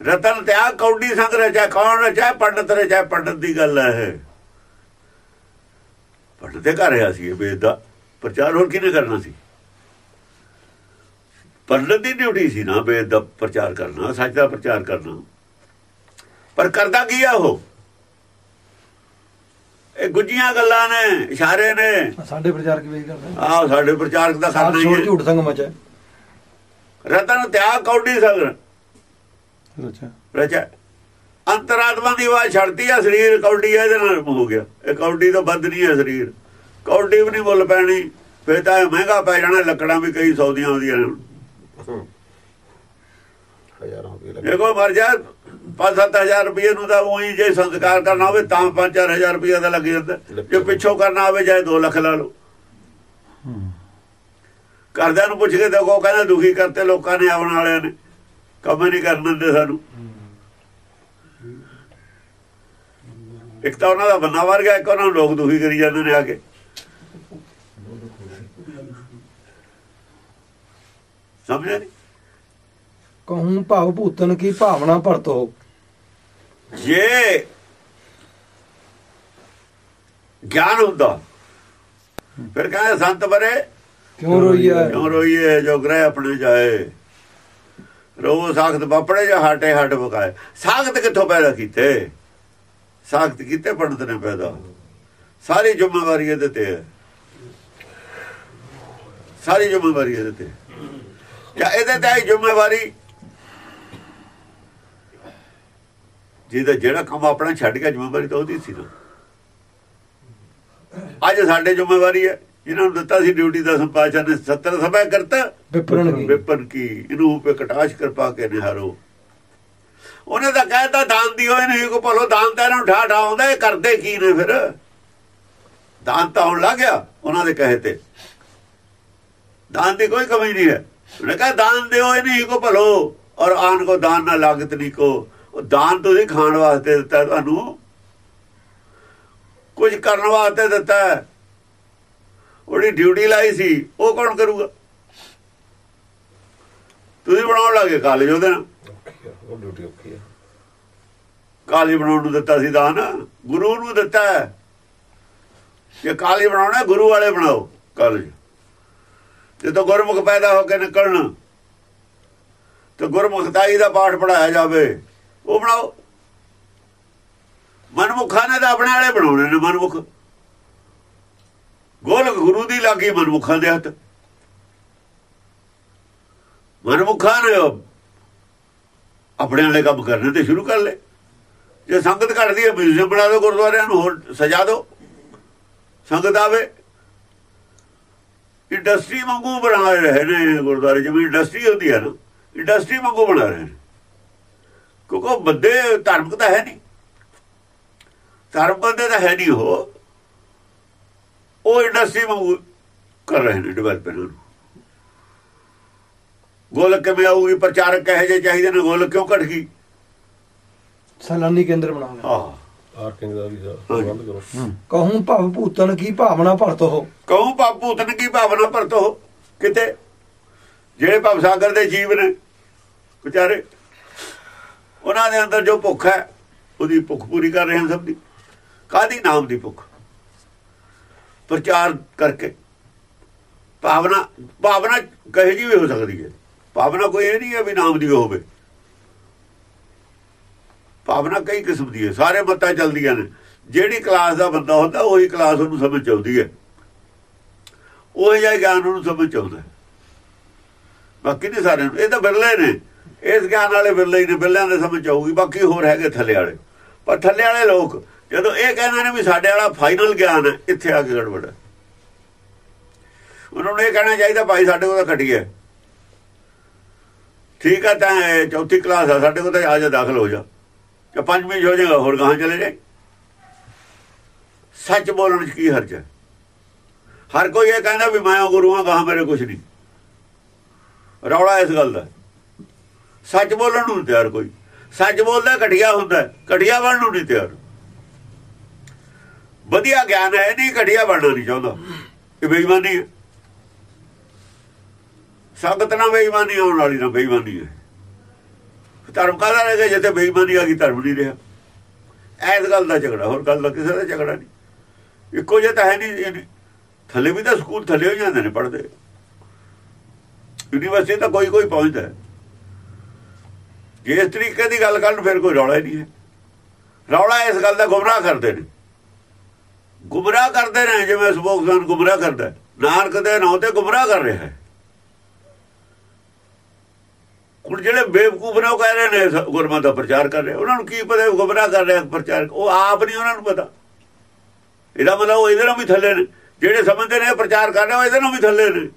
ਰਤਨ ਤਿਆਗ, ਕੌਡੀ ਸੰਗ ਰਚਾ, ਕੌਣ ਰਚਾ, ਪੰਡਤ ਰਚਾ, ਪੰਡਤ ਦੀ ਗੱਲ ਹੈ ਇਹ। ਪੰਡਤ ਦੇ ਘਰ ਰਿਹਾ ਸੀ ਇਹ ਵੇਦ ਦਾ। ਪ੍ਰਚਾਰ ਹੋਰ ਕਿਹਨੇ ਕਰਨਾ ਸੀ? ਪੰਡਤ ਦੀ ਡਿਊਟੀ ਸੀ ਨਾ ਵੇਦ ਦਾ ਪ੍ਰਚਾਰ ਕਰਨਾ ਸੱਚ ਦਾ ਪ੍ਰਚਾਰ ਕਰਨਾ। ਪਰ ਕਰਦਾ ਕੀ ਆ ਉਹ? ਇਹ ਗੁੱਜੀਆਂ ਗੱਲਾਂ ਨੇ ਇਸ਼ਾਰੇ ਨੇ। ਸਾਡੇ ਪ੍ਰਚਾਰ ਕਿਵੇਂ ਕਰਦੇ ਆਹ ਸਾਡੇ ਪ੍ਰਚਾਰਕ ਦਾ ਕਰਨਾ ਹੀ ਝੂਠ ਸੰਗ ਮਚੈ ਰਤਨ ਤਿਆਗ ਕੌਡੀ ਸੰਗ ਅੱਛਾ ਰਚਾ। ਅੰਤਰਾਤਮਾ ਦੀ ਆਵਾਜ਼ ਛੱਡਦੀ ਆ ਸਰੀਰ ਕੌਡੀ ਇਹਦੇ ਨਾਲ ਹੋ ਗਿਆ। ਇਹ ਕੌਡੀ ਤੋਂ ਵੱਧ ਨਹੀਂ ਹੈ ਸਰੀਰ। ਕੌਡੀ ਵੀ ਨਹੀਂ ਮੁੱਲ ਪੈਣੀ। ਫੇਰ ਤਾਂ ਮਹਿੰਗਾ ਪੈ ਜਾਣਾ ਲੱਕੜਾਂ ਵੀ ਕਈ ਸੌ ਦੀਆਂ ਆਉਂਦੀਆਂ ਨੇ। ਹਜ਼ਾਰਾਂ ਰੁਪਏ ਲੱਗ। ਜੇ ਕੋਈ ਮਰ ਜਾ 5-7000 ਰੁਪਏ ਨੂੰ ਤਾਂ ਉਹੀ ਜੇ ਸੰਸਕਾਰ ਕਰਨਾ ਹੋਵੇ ਤਾਂ 5-4000 ਰੁਪਏ ਦਾ ਲੱਗ ਜਾਂਦਾ। ਜੇ ਪਿੱਛੋਂ ਕਰਨਾ ਹੋਵੇ ਚਾਹੇ 2 ਲੱਖ ਲਾ ਲਓ। ਘਰਦਿਆਂ ਨੂੰ ਪੁੱਛ ਕੇ ਦੇਖੋ ਕਹਿੰਦੇ ਦੁਖੀ ਕਰਤੇ ਲੋਕਾਂ ਨੇ ਆਉਣ ਵਾਲਿਆਂ ਨੇ। ਕੰਮ ਨਹੀਂ ਕਰਨ ਦਿੰਦੇ ਸਾਨੂੰ। ਇੱਕ ਤਾਂ ਉਹਨਾਂ ਦਾ ਬੰਨਾ ਵਰ ਗਿਆ ਇੱਕ ਉਹਨਾਂ ਨੂੰ ਲੋਕ ਦੁਖੀ ਕਰੀ ਜਾਂਦੇ ਨੇ ਆ ਕੇ। ਸਮਝਿਆ ਨਹੀਂ ਕਹੂੰ ਭਾਵ ਭੂਤਨ ਕੀ ਭਾਵਨਾ ਭਰਤ? ਜੇ ਗਿਆਨ ਹੁੰਦਾ ਫਿਰ ਕਹਿੰਦੇ ਸੰਤ ਬਰੇ ਕਿਉਂ ਰੋਈਐ ਕਿਉਂ ਰੋਈਏ ਜੋ ਗ੍ਰਹਿ ਆਪਣੇ ਜਾਏ? ਰੋ ਸਾਖਤ ਬਾਪੜੇ ਜਾਂ ਹਾਟੇ ਹੱਟ ਬਕਾਏ ਸਾਖਤ ਕਿੱਥੋਂ ਪੈਦਾ ਕੀਤੇ? ਸਾਖਤ ਕੀਤੇ ਪੰਡਤ ਨੇ ਪੈਦਾ। ਸਾਰੀ ਜ਼ਿੰਮੇਵਾਰੀ ਇਹਦੇ ਤੇ ਹੈ ਸਾਰੀ ਜ਼ਿੰਮੇਵਾਰੀ ਇਹਦੇ ਤੇ। ਜਾਂ ਇਹਦੇ ਤੇ ਹੈ ਜ਼ਿੰਮੇਵਾਰੀ। ਜਿਹਦਾ ਜਿਹੜਾ ਕੰਮ ਆਪਣਾ ਛੱਡ ਗਿਆ ਜ਼ਿੰਮੇਵਾਰੀ ਤਾਂ ਉਹਦੀ ਸੀ ਨਾ। ਅੱਜ ਸਾਡੇ ਜ਼ਿੰਮੇਵਾਰੀ ਹੈ। ਇਹਨਾਂ ਨੂੰ ਦਿੱਤਾ ਸੀ ਡਿਊਟੀ ਦਾ ਸੰਪਾਦਨ ਨੇ 70 ਸਭਾ ਕਰਤਾ। ਵਿਪਰਨ ਕੀ? ਵਿਪਨ ਕੀ? ਇਹਨੂੰ ਪੇ ਕਟਾਸ਼ ਕਿਰਪਾ ਕੇ ਨਿਹਾਰੋ। ਉਹਨੇ ਤਾਂ ਕਹਿਤਾ ਦਾਨ ਦੀ ਹੋਏ ਨਹੀਂ ਕੋ ਭਲੋ ਦਾਨ ਤਾਂ ਇਹਨੂੰ ਠਾ ਠਾ ਆਉਂਦਾ ਇਹ ਕਰਦੇ ਕੀ ਨੇ ਫਿਰ? ਦਾਨ ਤਾਂ ਹੁਣ ਲੱਗ ਗਿਆ ਉਹਨਾਂ ਦੇ ਕਹੇ ਤੇ। ਦਾਨ ਦੀ ਕੋਈ ਕਮੀ ਨਹੀਂ ਹੈ। ਉਹਨੇ ਕਹਾ ਦਾਨ ਦਿਓ ਇਹ ਨਹੀਂ ਕੋ ਭਲੋ ਔਰ ਆਨ ਕੋ ਦਾਨ ਨਾ ਲਾਗਤ ਨਹੀਂ ਕੋ। ਉਹ ਦਾਨ ਤੁਸੀਂ ਖਾਣ ਵਾਸਤੇ ਦਿੱਤਾ ਤੁਹਾਨੂੰ। ਕੁਝ ਕਰਨ ਵਾਸਤੇ ਦਿੱਤਾ। ਹੈ ਉਹਦੀ ਡਿਊਟੀ ਲਾਈ ਸੀ ਉਹ ਕੌਣ ਕਰੂਗਾ? ਤੁਸੀਂ ਬਣਾਉਣ ਲੱਗੇ ਕਾਲਜ ਉਹਦੇ ਨਾਲ? ਉਹ ਡਿਊਟੀ ਔਖੀ ਆ। ਕਾਲਜ ਬਣਾਉਣ ਨੂੰ ਦਿੱਤਾ ਸੀ ਦਾਨ ਗੁਰੂ ਨੂੰ ਦਿੱਤਾ। ਹੈ ਜੇ ਕਾਲਜ ਬਣਾਉਣਾ ਗੁਰੂ ਵਾਲੇ ਬਣਾਓ ਕਾਲਜ। ਜਦੋਂ ਗੁਰਮੁਖ ਪੈਦਾ ਹੋ ਕੇ ਨਿਕਲਣ, ਤੇ ਗੁਰਮੁਖਤਾਈ ਦਾ ਪਾਠ ਪੜਾਇਆ ਜਾਵੇ, ਉਹ ਬਣਾਓ। ਮਨਮੁਖਾਂ ਨੇ ਤਾਂ ਆਪਣੇ ਵਾਲੇ ਬਣਾਉਣੇ ਨੇ ਮਨਮੁਖ। ਗੋਲਕ ਗੁਰੂ ਦੀ ਲੱਗੀ ਮਨਮੁਖਾਂ ਦੇ ਹੱਥ। ਮਨਮੁਖਾਂ ਨੇ ਆਪਣੇ ਵਾਲੇ ਕੰਮ ਕਰਨੇ ਤੇ ਸ਼ੁਰੂ ਕਰ ਲੈ ਜੇ ਸੰਗਤ ਘਟਦੀ ਹੈ, ਮਿਊਜ਼ੀਅਮ ਬਣਾ ਦਿਓ, ਗੁਰਦੁਆਰਿਆਂ ਨੂੰ ਹੋਰ ਸਜਾ ਦਿਓ। ਸੰਗਤ ਆਵੇ। ਇੰਡਸਟਰੀ ਵਾਂਗੂ ਬਣਾ ਰਹੇ ਨੇ ਗੁਰਦੁਆਰੇ ਜਿਵੇਂ ਇੰਡਸਟਰੀ ਹੁੰਦੀ ਹੈ ਨਾ ਇੰਡਸਟਰੀ ਵਾਂਗੂ ਬਣਾ ਰਹੇ ਨੇ। ਕਿਉਂਕਿ ਉਹ ਬੰਦੇ ਧਾਰਮਿਕ ਤਾਂ ਹੈ ਨਹੀਂ। ਧਰਮ ਬੰਦੇ ਤਾਂ ਹੈ ਨਹੀਂ ਉਹ। ਉਹ ਇੰਡਸਟਰੀ ਵਾਂਗੂ ਕਰ ਰਹੇ ਨੇ ਡਿਵੈਲਪ ਇਹਨਾਂ ਨੂੰ। ਗੋਲਕ ਕਿਵੇਂ ਆਊਗੀ ਪ੍ਰਚਾਰਕ ਕਹੇ ਜੇ ਚਾਹੀਦੇ ਨੇ ਗੋਲਕ ਕਿਉਂ ਘਟ ਗਈ? ਸੈਲਾਨੀ ਕੇਂਦਰ ਬਣਾਉਂਦੇ ਆਹ। ਆਰਕਿੰਗ ਦਾ ਵੀ ਪ੍ਰਬੰਧ ਕਰੋ। ਕਹੂੰ ਭਵ ਭੂਤਨ ਕੀ ਭਾਵਨਾ ਭਰਤ ਹੋ ਕਹੂੰ ਬਾਪੂ ਤਨ ਕੀ ਭਾਵਨਾ ਭਰਤੋ ਕਿਤੇ ਜਿਹੜੇ ਭਵ ਸਾਗਰ ਦੇ ਜੀਵ ਨੇ ਵਿਚਾਰੇ। ਉਹਨਾਂ ਦੇ ਅੰਦਰ ਜੋ ਭੁੱਖ ਹੈ ਉਹਦੀ ਭੁੱਖ ਪੂਰੀ ਕਰ ਰਹੇ ਹਨ ਸਭ ਦੀ। ਕਾਦੀ ਨਾਮ ਦੀ ਭੁੱਖ? ਪ੍ਰਚਾਰ ਕਰਕੇ। ਭਾਵਨਾ ਭਾਵਨਾ ਕਹੇ ਜੀ ਵੀ ਹੋ ਸਕਦੀ ਹੈ। ਭਾਵਨਾ ਕੋਈ ਇਹ ਨਹੀਂ ਹੈ ਵੀ ਨਾਮ ਦੀ ਹੋਵੇ। ਭਾਵਨਾ ਕਈ ਕਿਸਮ ਦੀ ਹੈ, ਸਾਰੇ ਮੱਤਾਂ ਚੱਲਦੀਆਂ ਨੇ। ਜਿਹੜੀ ਕਲਾਸ ਦਾ ਬੰਦਾ ਹੁੰਦਾ, ਉਹੀ ਕਲਾਸ ਉਹਨੂੰ ਸਮਝ ਆਉਂਦੀ ਹੈ। ਉਹ ਜਿਹਾ ਗਿਆਨ ਉਹਨੂੰ ਸਮਝ ਆਉਂਦਾ ਬਾਕੀ ਨਹੀਂ ਸਾਰਿਆਂ ਨੂੰ। ਇਹ ਤਾਂ ਬਿਰਲੇ ਨੇ। ਇਸ ਗਿਆਨ ਵਾਲੇ ਬਿਰਲੇ ਹੀ ਨੇ ਬਿਰਲਿਆਂ ਦੇ ਸਮਝ ਆਊਗੀ। ਬਾਕੀ ਹੋਰ ਹੈਗੇ ਥੱਲੇ ਵਾਲੇ। ਪਰ ਥੱਲੇ ਵਾਲੇ ਲੋਕ, ਜਦੋਂ ਇਹ ਕਹਿੰਦੇ ਨੇ ਵੀ ਸਾਡੇ ਵਾਲਾ ਫਾਈਨਲ ਗਿਆਨ ਹੈ, ਇੱਥੇ ਆ ਕੇ ਗੜਬੜ ਹੈ। ਉਹਨਾਂ ਨੂੰ ਇਹ ਕਹਿਣਾ ਚਾਹੀਦਾ, ਭਾਈ, ਸਾਡੇ ਕੋਲ ਤਾਂ ਘਟੀਆ ਹੈ। ਠੀਕ ਹੈ ਤਾਂ ਚੌਥੀ ਕਲਾਸ ਆ, ਸਾਡੇ ਕੋਲ ਤਾਂ ਆ ਜਾ, ਦਾਖਲ ਹੋ ਜਾ। ਜਾਂ ਪੰਜਵੀਂ 'ਚ ਹੋ ਜਾਏਗਾ ਹੋਰ ਗਾਹਾਂ ਚਲੇ ਜਾਏ। ਸੱਚ ਬੋਲਣ 'ਚ ਕੀ ਹਰਜ ਹੈ? ਹਰ ਕੋਈ ਇਹ ਕਹਿੰਦਾ ਵੀ ਮੈਂ ਗੁਰੂਆਂ ਗਾਹਾਂ ਮੇਰੇ ਕੁਛ ਨਹੀਂ। ਰੌਲਾ ਇਸ ਗੱਲ ਦਾ। ਸੱਚ ਬੋਲਣ ਨੂੰ ਨੀ ਤਿਆਰ ਕੋਈ। ਸੱਚ ਬੋਲਦਾ ਘਟਿਆ ਹੁੰਦਾ, ਘਟਿਆ ਬਣਨ ਨੂੰ ਨਹੀਂ ਤਿਆਰ। ਵਧੀਆ ਗਿਆਨ ਹੈ ਨਹੀਂ, ਘਟਿਆ ਬਣਨਾ ਨਹੀਂ ਚਾਹੁੰਦਾ। ਇਹ ਬੇਈਮਾਨੀ ਹੈ। ਸੰਗਤ ਨਾਲ ਬੇਈਮਾਨੀ ਆਉਣ ਵਾਲੀ ਨਾਲ ਬੇਈਮਾਨੀ ਹੈ। ਧਰਮ ਕਾਹਦਾ ਰਹਿ ਗਿਆ? ਜਿੱਥੇ ਬੇਈਮਾਨੀ ਆ ਗਈ, ਧਰਮ ਨਹੀਂ ਰਿਹਾ। ਐਸ ਗੱਲ ਦਾ ਝਗੜਾ, ਹੋਰ ਗੱਲ ਦਾ ਕਿਸੇ ਦਾ ਝਗੜਾ ਨਹੀਂ। ਇੱਕੋ ਜਿਹਾ ਤਾਂ ਹੈ ਨਹੀਂ ਥੱਲੇ ਵੀ ਤਾਂ ਸਕੂਲ ਥੱਲੇ ਹੋ ਜਾਂਦੇ ਨੇ, ਪੜ੍ਹਦੇ। ਯੂਨੀਵਰਸਿਟੀ ਤਾਂ ਕੋਈ ਕੋਈ ਪਹੁੰਚਦਾ ਹੈ। ਜੇ ਇਸ ਤਰੀਕੇ ਦੀ ਗੱਲ ਕਰਨ, ਫਿਰ ਕੋਈ ਰੌਲਾ ਹੀ ਨਹੀਂ ਹੈ। ਰੌਲਾ ਇਸ ਗੱਲ ਦਾ ਗੁੰਮਰਾਹ ਕਰਦੇ ਨੇ। ਗੁੰਮਰਾਹ ਕਰਦੇ ਨੇ, ਜਿਵੇਂ ਸਪੋਕਸਮੈਨ ਗੁੰਮਰਾਹ ਕਰਦਾ ਨਾਨਕ ਦੇ ਨਾਂ ਤੇ ਗੁੰਮਰਾਹ ਕਰ ਰਿਹਾ ਹੈ। ਹੁਣ ਜਿਹੜੇ ਬੇਵਕੂਫ ਨੇ ਉਹ ਕਹਿ ਰਹੇ ਨੇ, ਸ- ਦਾ ਪ੍ਰਚਾਰ ਕਰ ਰਹੇ। ਉਹਨਾਂ ਨੂੰ ਕੀ ਪਤਾ, ਉਹ ਗੁੰਮਰਾਹ ਕਰ ਰਿਹਾ ਪ੍ਰਚਾਰ। ਉਹ ਆਪ ਨਹੀਂ ਉਹਨਾਂ ਨੂੰ ਪਤਾ। ਇਹਦਾ ਮਤਲਬ ਉਹ ਇਹਦੇ ਨਾਲ ਵੀ ਥੱਲੇ ਨੇ। ਜਿਹੜੇ ਸਮਝਦੇ ਨੇ ਪ੍ਰਚਾਰ ਕਰ ਰਹੇ, ਉਹ ਇਹਦੇ ਨਾਲ ਵੀ ਥੱਲੇ ਨੇ।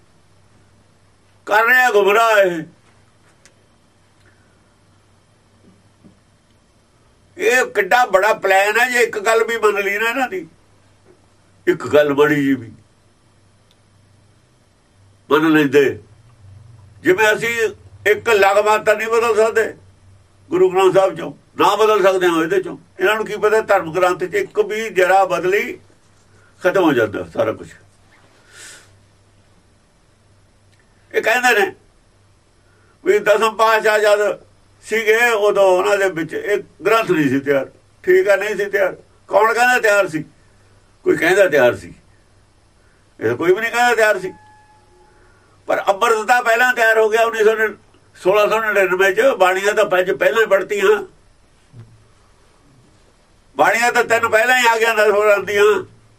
ਕਰ ਰਹੇ ਆ ਗੁੰਮਰਾਹ ਇਹ। ਇਹ ਕਿੱਡਾ ਬੜਾ ਪਲਾਨ ਹੈ, ਜੇ ਇੱਕ ਗੱਲ ਵੀ ਮੰਨ ਲਈ ਨਾ ਇਹਨਾਂ ਦੀ। ਇੱਕ ਗੱਲ ਬੜੀ ਜੀ ਵੀ। ਮੰਨ ਲੈਂਦੇ। ਜਿਵੇਂ ਅਸੀਂ ਇੱਕ ਲਗਮਾਤ ਤਾਂ ਨਹੀਂ ਬਦਲ ਸਕਦੇ। ਗੁਰੂ ਗ੍ਰੰਥ ਸਾਹਿਬ ਚੋਂ ਨਾ ਬਦਲ ਸਕਦੇ ਹਾਂ ਇਹਦੇ ਚੋਂ। ਇਹਨਾਂ ਨੂੰ ਕੀ ਪਤਾ ਧਰਮ ਗ੍ਰੰਥ 'ਚ ਇੱਕ ਵੀ ਜਰਾ ਬਦਲੀ ਖਤਮ ਹੋ ਜਾਂਦਾ ਸਾਰਾ ਕੁਝ ਇਹ ਕਹਿੰਦੇ ਨੇ ਵੀ ਦਸਮ ਪਾਤਸ਼ਾਹ ਜਦ ਸੀਗੇ, ਉਦੋਂ ਉਹਨਾਂ ਦੇ ਵਿੱਚ ਇੱਕ ਗ੍ਰੰਥ ਨਹੀਂ ਸੀ ਤਿਆਰ। ਠੀਕ ਆ, ਨਹੀਂ ਸੀ ਤਿਆਰ। ਕੌਣ ਕਹਿੰਦਾ ਤਿਆਰ ਸੀ? ਕੋਈ ਕਹਿੰਦਾ ਤਿਆਰ ਸੀ। ਇਹ ਕੋਈ ਵੀ ਨਹੀਂ ਕਹਿੰਦਾ ਤਿਆਰ ਸੀ। ਪਰ ਅੰਮ੍ਰਿਤ ਦਾ ਪਹਿਲਾਂ ਤਿਆਰ ਹੋ ਗਿਆ 1900 1699 ਚ ਬਾਣੀਆਂ ਤਾਂ ਪੰਜ ਪਹਿਲਾਂ ਹੀ ਪੜਤੀਆਂ ਬਾਣੀਆਂ ਤਾਂ ਤਿੰਨ ਪਹਿਲਾਂ ਹੀ ਆ ਗਿਆ ਦਸ ਹੋਰ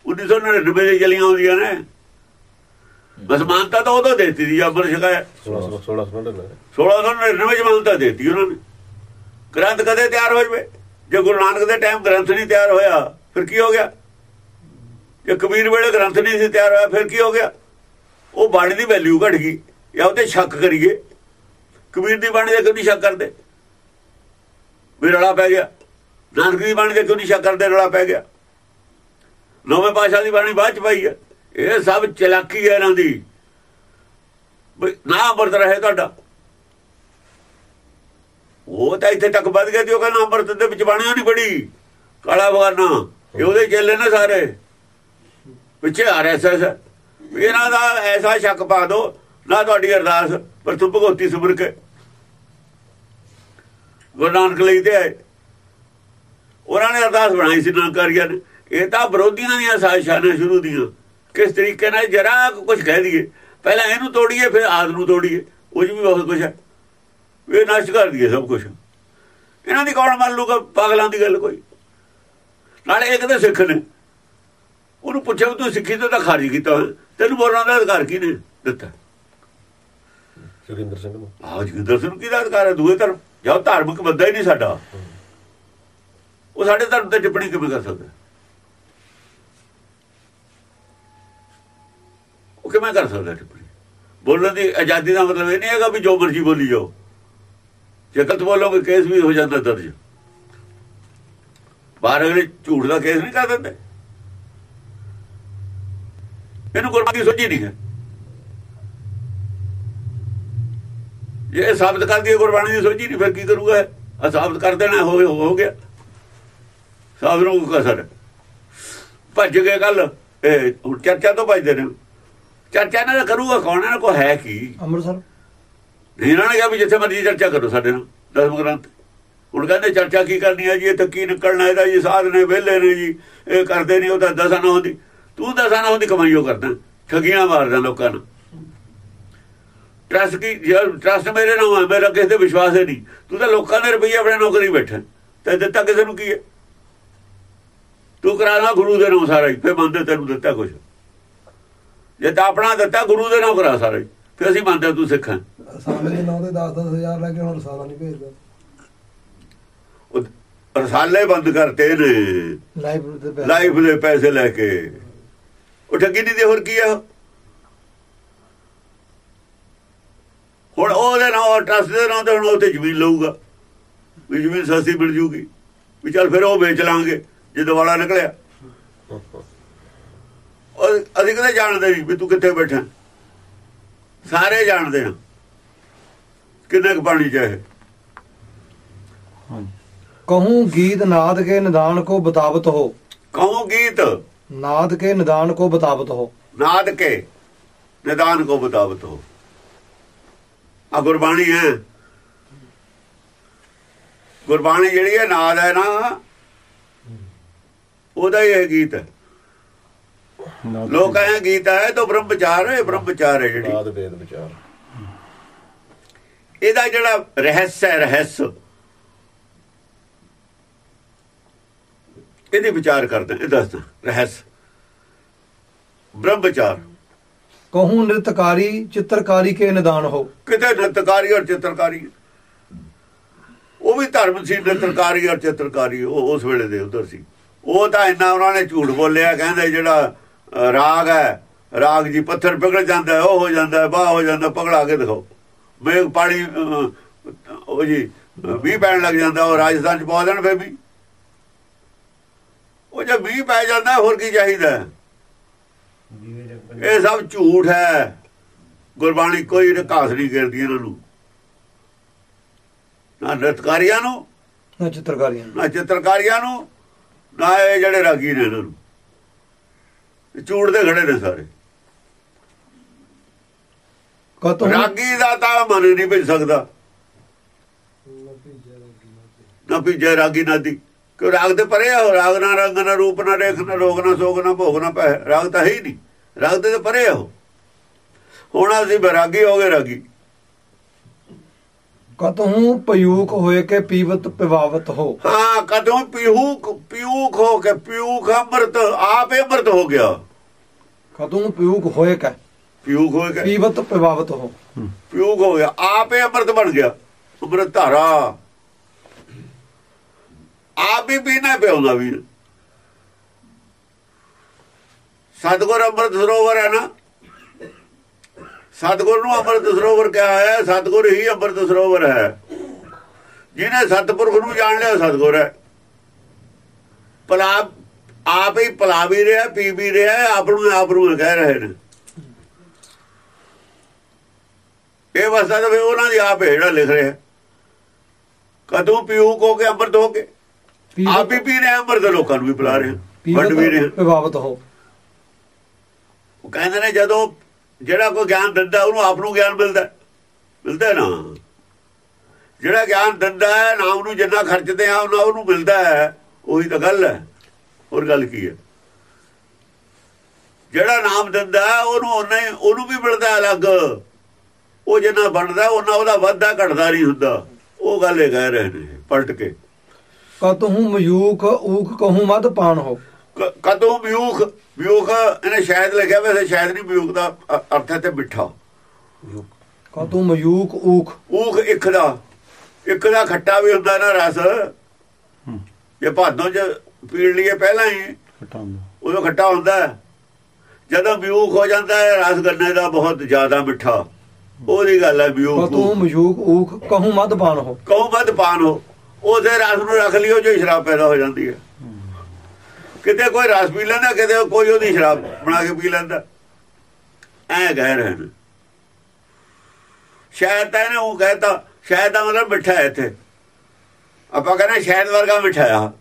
1999 ਦੀ ਚਲੀਆਂ ਆਉਂਦੀਆਂ ਨੇ। ਬਸ ਮਾਨਤਾ ਤਾਂ ਉਦੋਂ ਦੇਤੀ ਦੀ ਅੰਮ੍ਰਿਤ ਛਕਾਇਆ 16 16 16 1699 ਚ ਮਾਨਤਾ ਦੇਤੀ ਉਹਨਾਂ ਨੇ। ਗ੍ਰੰਥ ਕਦੇ ਤਿਆਰ ਹੋ ਜਵੇ? ਜੇ ਗੁਰੂ ਨਾਨਕ ਦੇ ਟਾਈਮ ਗ੍ਰੰਥ ਨਹੀਂ ਤਿਆਰ ਹੋਇਆ, ਫਿਰ ਕੀ ਹੋ ਗਿਆ? ਜੇ ਕਬੀਰ ਵੇਲੇ ਗ੍ਰੰਥ ਨਹੀਂ ਸੀ ਤਿਆਰ ਹੋਇਆ, ਫਿਰ ਕੀ ਹੋ ਗਿਆ? ਉਹ ਬਾਣੀ ਦੀ ਵੈਲਿਊ ਘਟ ਗਈ, ਜਾਂ ਉਹ ਤੇ ਸ਼ੱਕ ਕਰੀਏ। ਕਬੀਰ ਦੀ ਬਾਣੀ ਦੇ ਕਿਉਂ ਨਹੀਂ ਸ਼ੱਕ ਕਰਦੇ? ਵੀ ਰਲਾ ਪੈ ਗਿਆ। ਨਾਨਕ ਦੀ ਬਾਣੀ ਦੇ ਕਿਉਂ ਨਹੀਂ ਸ਼ੱਕ ਕਰਦੇ? ਰਲਾ ਪੈ ਗਿਆ। ਨੌਵੇਂ ਪਾਸ਼ਾ ਦੀ ਬਾਣੀ ਬਾਅਦ ਚ ਪਾਈ ਹੈ। ਇਹ ਸਭ ਚਲਾਕੀ ਹੈ ਇਹਨਾਂ ਦੀ। ਨਾ ਅੰਮ੍ਰਿਤ ਰਹੇ ਤੁਹਾਡਾ। ਉਹ ਤਾਂ ਇੱਥੇ ਤੱਕ ਵੱਧ ਗਿਆ ਤੇ ਉਹ ਕਹਿੰਦਾ ਅੰਮ੍ਰਿਤ ਦੇ ਵਿੱਚ ਬਾਣੀ ਨਹੀਂ ਪੜੀ। ਕਾਲਾ ਬਗਾਨਾ। ਇਹ ਉਹਦੇ ਚੇਲੇ ਨੇ ਸਾਰੇ। ਪਿੱਛੇ ਆਰਐਸਐਸ ਇਹਨਾਂ ਦਾ ਐਸਾ ਸ਼ੱਕ ਪਾ ਦੋ ਨਾ ਤੁਹਾਡੀ ਅਰਦਾਸ, ਪਰ ਤੂੰ ਭਗਵਤੀ ਸੁਮਰ ਕੇ ਗੁਰੂ ਨਾਨਕ ਲਈ ਤੇ ਆਏ। ਉਹਨਾਂ ਨੇ ਅਰਦਾਸ ਬਣਾਈ ਸੀ ਨਾਨਕਾਰੀਆਂ ਨੇ। ਇਹ ਤਾਂ ਵਿਰੋਧੀਆਂ ਦੀਆਂ ਸਾਜ਼ਿਸ਼ਾਂ ਨੇ ਸ਼ੁਰੂ ਦੀਆਂ। ਕਿਸ ਤਰੀਕੇ ਨਾਲ ਜਰਾ ਕੁਝ ਕਹਿ ਦਈਏ। ਪਹਿਲਾਂ ਇਹਨੂੰ ਤੋੜੀਏ, ਫਿਰ ਆਦ ਨੂੰ ਤੋੜੀਏ। ਉਹ 'ਚ ਵੀ ਬਹੁਤ ਕੁਝ ਹੈ। ਇਹ ਨਸ਼ਟ ਕਰ ਦਈਏ ਸਭ ਕੁਝ ਇਹਨਾਂ ਦੀ ਕੌਣ ਮੰਨ ਲੂਗਾ ਪਾਗਲਾਂ ਦੀ ਗੱਲ ਕੋਈ? ਨਾਲੇ ਇੱਕ ਤਾਂ ਸਿੱਖ ਨੇ। ਉਹਨੂੰ ਪੁੱਛਿਆ ਵੀ ਤੂੰ ਸਿੱਖੀ ਤੋਂ ਤਾਂ ਖਾਰਜ ਕੀਤਾ ਹੋਇਆ। ਤੈਨੂੰ ਬੋਲਣ ਦਾ ਅਧਿਕਾਰ ਕਿਹਨੇ ਦਿੱਤਾ? ਜੋਗਿੰਦਰ ਸਿੰਘ ਨੂੰ। ਆਹ ਜਗਿੰਦਰ ਸਿੰਘ ਨੂੰ ਕਿਹਦਾ ਅਧਿਕਾਰ ਹੈ ਦੂਏ ਧਰਮ, ਜਾਂ ਉਹ ਧਾਰਮਿਕ ਬੰਦਾ ਹੀ ਨਹੀਂ ਸਾਡਾ। ਉਹ ਸਾਡੇ ਧਰਮ ਤੇ ਟਿੱਪਣੀ ਕਿਵੇਂ ਕਰ ਸਕਦਾ? ਉਹ ਕਿਵੇਂ ਕਰ ਸਕਦਾ ਟਿੱਪਣੀ? ਬੋਲਣ ਦੀ ਆਜ਼ਾਦੀ ਦਾ ਮਤਲਬ ਇਹ ਨਹੀਂ ਹੈਗਾ ਵੀ ਜੋ ਮਰਜ਼ੀ ਬੋਲੀ ਜਾਓ। ਜੇ ਗਲਤ ਬੋਲੋਗੇ, ਕੇਸ ਵੀ ਹੋ ਜਾਂਦਾ ਦਰਜ। ਬਾਹਰ ਅਗਲੇ ਝੂਠ ਦਾ ਕੇਸ ਨਹੀਂ ਕਰ ਦਿੰਦੇ। ਇਹਨੂੰ ਗੁਰਬਾਣੀ ਸੋਝੀ ਨਹੀਂ ਹੈ। ਇਹ ਸਾਬਤ ਕਰ ਦਈਏ ਗੁਰਬਾਣੀ ਦੀ ਸੋਝੀ ਨਹੀਂ ਫਿਰ ਕੀ ਕਰੂਗਾ ਆ ਸਾਬਤ ਕਰ ਦੇਣਾ ਹੋ ਹੋ ਗਿਆ। ਸਾਬਤ ਨੂੰ ਕੋ ਸਰ ਭੱਜ ਗਏ ਕੱਲ। ਇਹ ਹੁਣ ਚਰਚਾ ਤੋਂ ਭੱਜਦੇ ਨੇ। ਚਰਚਾ ਇਹਨਾਂ ਦਾ ਕਰੂਗਾ ਕੌਣ? ਇਹਨਾਂ ਕੋ ਹੈ ਕੀ? ਅੰਮ੍ਰਿਤਸਰ। ਨਹੀਂ ਇਹਨਾਂ ਨੇ ਕਿਹਾ ਵੀ ਜਿੱਥੇ ਮਰਜ਼ੀ ਚਰਚਾ ਕਰੋ ਸਾਡੇ ਨਾਲ ਦਸਮ ਗ੍ਰੰਥ। ਹੁਣ ਕਹਿੰਦੇ ਚਰਚਾ ਕੀ ਕਰਨੀ ਹੈ ਜੀ? ਇਹ ਤਾਂ ਕੀ ਨਿਕਲਣਾ ਇਹਦਾ ਜੀ? ਸਾਧ ਨੇ ਵਿਹਲੇ ਨੇ ਜੀ। ਇਹ ਕਰਦੇ ਨਹੀਂ ਉਹ ਤਾਂ ਦਸਾਂ ਨਾ ਹੁੰਦੀ ਤੂੰ ਦਸਾਂ ਨਾ ਹੁੰਦੀ ਕਮਾਈਓ ਕਰਦਾ। ਠਗੀਆਂ ਮਾਰਦਾ ਲੋਕਾਂ ਨੂੰ ਟਰਸਟ ਕੀ ਟਰਸਟ ਮੇਰੇ ਨਾਲ ਹੈ ਮੇਰਾ ਕਿਸੇ ਤੇ ਵਿਸ਼ਵਾਸ ਹੈ ਨਹੀਂ। ਤੂੰ ਤਾਂ ਲੋਕਾਂ ਦੇ ਰੁਪਈਏ ਆਪਣੇ ਨੌਕਰੀ ਬੈਠਾ। ਤੇ ਦਿੱਤਾ ਕਿਸੇ ਨੂੰ ਕੀ ਹੈ? ਤੂੰ ਕਰਾਣਾ ਗੁਰੂ ਦੇ ਨਾਮ ਸਾਰਾ ਹੀ ਫੇ ਮੰਨਦੇ ਤੈਨੂੰ ਦਿੱਤਾ ਕੁਝ ਜੇ ਤਾਂ ਆਪਣਾ ਦਿੱਤਾ ਗੁਰੂ ਦੇ ਨਾਮ ਕਰਾ ਸਾਰਾ ਹੀ। ਫੇ ਅਸੀਂ ਮੰਨਦੇ ਤੂੰ ਸਿੱਖਾਂ ਦੇ ਨਾਂ ਤੇ 10-10 ਹਜ਼ਾਰ ਲੈ ਕੇ ਹੁਣ ਰਸਾਲਾ ਨਹੀਂ ਭੇਜਦਾ। ਉਹ ਰਸਾਲੇ ਬੰਦ ਕਰਤੇ ਨੇ। ਦੇ। ਲਾਈਫ ਦੇ ਪੈਸੇ ਲੈ ਕੇ। ਉਹ ਠੱਗੀ ਨਹੀਂ ਦੇ ਹੋਰ ਕੀ ਆ? ਹੁਣ ਉਹਦੇ ਨਾਲ ਟਰਸਟ ਦੇ ਨਾਲ ਤੇ ਹੁਣ ਉੱਥੇ ਜ਼ਮੀਨ ਲਊਗਾ। ਵੀ ਜ਼ਮੀਨ ਸਸਤੀ ਮਿਲ ਜੂਗੀ। ਵੀ ਚੱਲ ਫਿਰ ਉਹ ਵੇਚ ਲਾਂਗੇ ਜੇ ਦੁਬਾਰਾ ਨਿਕਲਿਆ। ਅਸੀਂ ਕਿਤੇ ਜਾਣਦੇ ਨਹੀਂ ਵੀ ਤੂੰ ਕਿੱਥੇ ਬੈਠਾ। ਸਾਰੇ ਜਾਣਦੇ ਹਾਂ ਕਿੰਨੇ ਕੁ ਪਾਣੀ ਚਾਹੇ ਕਹੂੰ ਗੀਤ ਨਾਦ ਕੇ ਨਿਦਾਨ ਕੋ ਬਤਾਵਤ ਹੋ। ਕਹੂੰ ਗੀਤ? ਨਾਦ ਕੇ ਨਿਦਾਨ ਕੋ ਬਤਾਵਤ ਹੋ। ਨਾਦ ਕੇ ਨਿਦਾਨ ਕੋ ਬਤਾਵਤ ਹੋ। ਆ ਗੁਰਬਾਣੀ ਹੈ। ਗੁਰਬਾਣੀ ਜਿਹੜੀ ਹੈ ਨਾਦ ਹੈ ਨਾ ਉਹਦਾ ਹੀ ਇਹ ਗੀਤ ਹੈ। ਲੋਕ ਆਏ ਗੀਤ ਹੈ ਤਾਂ ਬ੍ਰਹਮ ਵਿਚਾਰ ਹੈ ਬ੍ਰਹਮ ਵਿਚਾਰ ਹੈ ਜਿਹੜੀ। ਬਾਦ ਵੇਦ ਵਿਚਾਰ। ਇਹਦਾ ਜਿਹੜਾ ਰਹੱਸ ਹੈ ਰਹੱਸ। ਇਹਦੇ ਵਿਚਾਰ ਕਰਦੇ ਇਹ ਦੱਸਦਾ ਰਹੱਸ। ਬ੍ਰਹਮ ਵਿਚਾਰ ਕਹੂੰ ਨ੍ਰਿਤਕਾਰੀ, ਚਿੱਤਰਕਾਰੀ ਕੇ ਨਿਦਾਨ ਹੋ। ਕਿਤੇ ਨ੍ਰਿਤਕਾਰੀ ਔਰ ਚਿੱਤਰਕਾਰੀ? ਉਹ ਵੀ ਧਰਮ ਸੀ, ਨਿਰਤਕਾਰੀ ਔਰ ਚਿੱਤਰਕਾਰੀ। ਉਹ ਉਸ ਵੇਲੇ ਦੇ ਉਧਰ ਸੀ। ਉਹ ਤਾਂ ਇੰਨਾ ਉਹਨਾਂ ਨੇ ਝੂਠ ਬੋਲਿਆ, ਕਹਿੰਦੇ ਜਿਹੜਾ ਰਾਗ ਹੈ, ਰਾਗ ਜੀ ਪੱਥਰ ਪਿਘਲ ਜਾਂਦਾ ਉਹ ਹੋ ਜਾਂਦਾ ਬਾਹ ਹੋ ਜਾਂਦਾ ਪਗੜਾ ਕੇ ਦਿਖਾਓ। ਮੇਘ ਪਾਣੀ ਉਹ ਜੀ ਵੀ ਪੈਣ ਲੱਗ ਜਾਂਦਾ, ਉਹ ਰਾਜਸਥਾਨ ਚ ਪਾ ਦੇਣ ਫੇਰ ਵੀ। ਉਹ ਜੇ ਵੀ ਪੈ ਜਾਂਦਾ, ਹੋਰ ਕੀ ਚਾਹੀਦਾ ਇਹ ਸਭ ਝੂਠ ਹੈ। ਗੁਰਬਾਣੀ ਕੋਈ ਘਾਸ ਨਹੀਂ ਗਿਰਦੀ ਇਹਨਾਂ ਨੂੰ। ਨਾ ਨਰਤਕਾਰੀਆਂ ਨੂੰ ਨਾ ਚਿੱਤਰਕਾਰੀਆਂ ਨੂੰ। ਨਾ ਚਿੱਤਰਕਾਰੀਆਂ ਨੂੰ ਨਾ ਇਹ ਜਿਹੜੇ ਰਾਗੀ ਨੇ ਇਹਨਾਂ ਨੂੰ। ਝੂਠ ਦੇ ਖੜੇ ਨੇ ਸਾਰੇ। ਰਾਗੀ ਦਾ ਤਾਂ ਮਨ ਨਹੀਂ ਭਿੱਜ ਸਕਦਾ। ਨਾ ਭਿੱਜੇ ਰਾਗੀ ਨਾਦੀ ਕਿ ਰਾਗ ਦੇ ਪਰੇ ਆ ਰਾਗ ਨਾ ਰੰਗ ਨਾ ਰੂਪ ਨਾ ਰੇਖ ਨਾ ਰੋਗ ਨਾ ਸੋਗ ਨਾ ਭੋਗ ਨਾ ਪੈ ਰਾਗ ਤਾਂ ਹੈ ਹੀ ਨਹੀਂ। ਰਾਗ ਦੇ ਪਰੇ ਹੋ ਹੁਣ ਅਸੀਂ ਬਰਾਗੀ ਹੋ ਗਏ ਰਾਗੀ। ਕਤਹੂ ਪਯੂਕ ਹੋਏ ਕੇ ਪੀਵਤ ਪਿਵਾਵਤ ਹੋ? ਹਾਂ ਕਦੋਂ ਪੀਹੂਕ ਪੀਊਕ ਹੋ ਕੇ ਪੀਊਕ ਅੰਮ੍ਰਿਤ ਆਪੇ ਅੰਮ੍ਰਿਤ ਹੋ ਗਿਆ। ਕਦੋਂ ਪਯੂਕ ਹੋਏ ਕੇ? ਪੀਊਕ ਹੋਏ ਕੇ। ਪੀਵਤ ਪਿਵਾਵਤ ਹੋ। ਪੀਊਕ ਹੋ ਗਿਆ ਆਪੇ ਅੰਮ੍ਰਿਤ ਬਣ ਗਿਆ। ਅੰਮ੍ਰਿਤ ਧਾਰਾ। ਆਪ ਹੀ ਪੀਣਾ ਪਿਆਉਂਦਾ ਵੀ ਸਤਗੁਰ ਅੰਮ੍ਰਿਤ ਸਰੋਵਰ ਹੈ ਨਾ। ਸਤਗੁਰ ਨੂੰ ਅੰਮ੍ਰਿਤ ਸਰੋਵਰ ਕਿਹਾ ਹੈ ਸਤਗੁਰ ਹੀ ਅੰਮ੍ਰਿਤ ਸਰੋਵਰ ਹੈ। ਜਿਹਨੇ ਸਤਪੁਰਖ ਨੂੰ ਜਾਣ ਲਿਆ ਸਤਗੁਰ ਹੈ। ਭਲਾ ਆਪ ਹੀ ਭਲਾ ਵੀ ਰਿਹਾ ਪੀ ਵੀ ਰਿਹਾ ਆਪ ਨੂੰ ਆਪ ਨੂੰ ਕਹਿ ਰਹੇ ਨੇ। ਇਹ ਵਸਦਾ ਤਾਂ ਉਹਨਾਂ ਦੀ ਆਪ ਜਿਹੜਾ ਲਿਖ ਰਿਹਾ ਕਦੋਂ ਪੀਊ ਕੋ ਕੇ ਅੰਮ੍ਰਿਤ ਹੋ ਕੇ? ਆਪ ਵੀ ਪੀ ਰਿਹਾ ਅੰਮ੍ਰਿਤ ਲੋਕਾਂ ਨੂੰ ਵੀ ਪਿਲਾ ਰਿਹਾ। ਵੰਡ ਵੀ ਰਿਹਾ। ਪ੍ਰਭਾਵਿਤ ਹੋ। ਉਹ ਕਹਿੰਦੇ ਨੇ ਜਦੋਂ ਜਿਹੜਾ ਕੋਈ ਗਿਆਨ ਦਿੰਦਾ ਉਹਨੂੰ ਆਪ ਨੂੰ ਗਿਆਨ ਮਿਲਦਾ। ਮਿਲਦਾ ਨਾ। ਜਿਹੜਾ ਗਿਆਨ ਦਿੰਦਾ ਹੈ ਨਾ ਉਹਨੂੰ ਜਿੰਨਾ ਖਰਚਦੇ ਆ ਉਹਨਾਂ ਉਹਨੂੰ ਮਿਲਦਾ ਹੈ ਉਹੀ ਤਾਂ ਗੱਲ ਹੈ। ਹੋਰ ਗੱਲ ਕੀ ਹੈ? ਜਿਹੜਾ ਨਾਮ ਦਿੰਦਾ ਹੈ, ਉਹਨੂੰ ਉਹਨੇ ਉਹਨੂੰ ਵੀ ਮਿਲਦਾ ਅਲੱਗ। ਉਹ ਜਿੰਨਾ ਬਣਦਾ ਉਹਨਾਂ ਉਹਦਾ ਵਾਧਾ ਘਟਦਾ ਨਹੀਂ ਹੁੰਦਾ। ਉਹ ਗੱਲ ਇਹ ਕਹਿ ਰਹੇ ਨੇ ਪਲਟ ਕੇ। ਕਤਹੂ ਮਯੂਖ ਊਖ ਕਹੂੰ ਮਦ ਪਾਣ ਹੋ। ਕਦੋਂ ਵਿਊਖ ਵਿਊਖ ਇਹਨੇ ਸ਼ਾਇਦ ਲਿਖਿਆ ਵੈਸੇ ਸ਼ਾਇਦ ਨਹੀਂ ਵਿਊਖ ਦਾ ਅਰਥ ਹੈ ਤੇ ਮਿੱਠਾ। ਕਤਹੂ ਮਯੂਖ ਊਖ। ਊਖ ਇੱਕ ਦਾ ਇੱਕ ਦਾ ਖੱਟਾ ਵੀ ਹੁੰਦਾ ਨਾ ਰਸ। ਜੇ ਭਾਦੋਂ ਚ ਪੀੜ ਲਈਏ ਪਹਿਲਾਂ ਹੀ ਉਦੋਂ ਖੱਟਾ ਹੁੰਦਾ। ਜਦੋਂ ਵਿਊਖ ਹੋ ਜਾਂਦਾ ਹੈ ਰਸ ਗੰਨੇ ਦਾ ਬਹੁਤ ਜ਼ਿਆਦਾ ਮਿੱਠਾ। ਉਹਦੀ ਗੱਲ ਹੈ ਵਿਊਖ ਕਤਹੂ ਮਯੂਖ ਊਖ ਕਹੂੰ ਮਦ ਪਾਣ ਹੋ। ਕਹੋ ਮਦ ਪਾਨ ਹੋ। ਉਹਦੇ ਰਸ ਨੂੰ ਰੱਖ ਲਿਓ ਜੋ ਸ਼ਰਾਬ ਪੈਦਾ ਹੋ ਜਾਂਦੀ ਹੈ। ਕਿਤੇ ਕੋਈ ਰਸ ਪੀ ਲੈਂਦਾ ਕਿਤੇ ਕੋਈ ਉਹਦੀ ਸ਼ਰਾਬ ਬਣਾ ਕੇ ਪੀ ਲੈਂਦਾ। ਐ ਕਹਿ ਰਹੇ ਨੇ। ਸ਼ਾਇਦ ਤਾਂ ਇਹਨੇ ਉਹ ਕਹਿਤਾ ਸ਼ਾਇਦ ਦਾ ਮਤਲਬ ਮਿੱਠਾ ਹੈ ਇੱਥੇ। ਆਪਾਂ ਕਹਿੰਦੇ ਸ਼ਾਇਦ ਵਰਗਾ ਮਿੱਠਾ ਆ।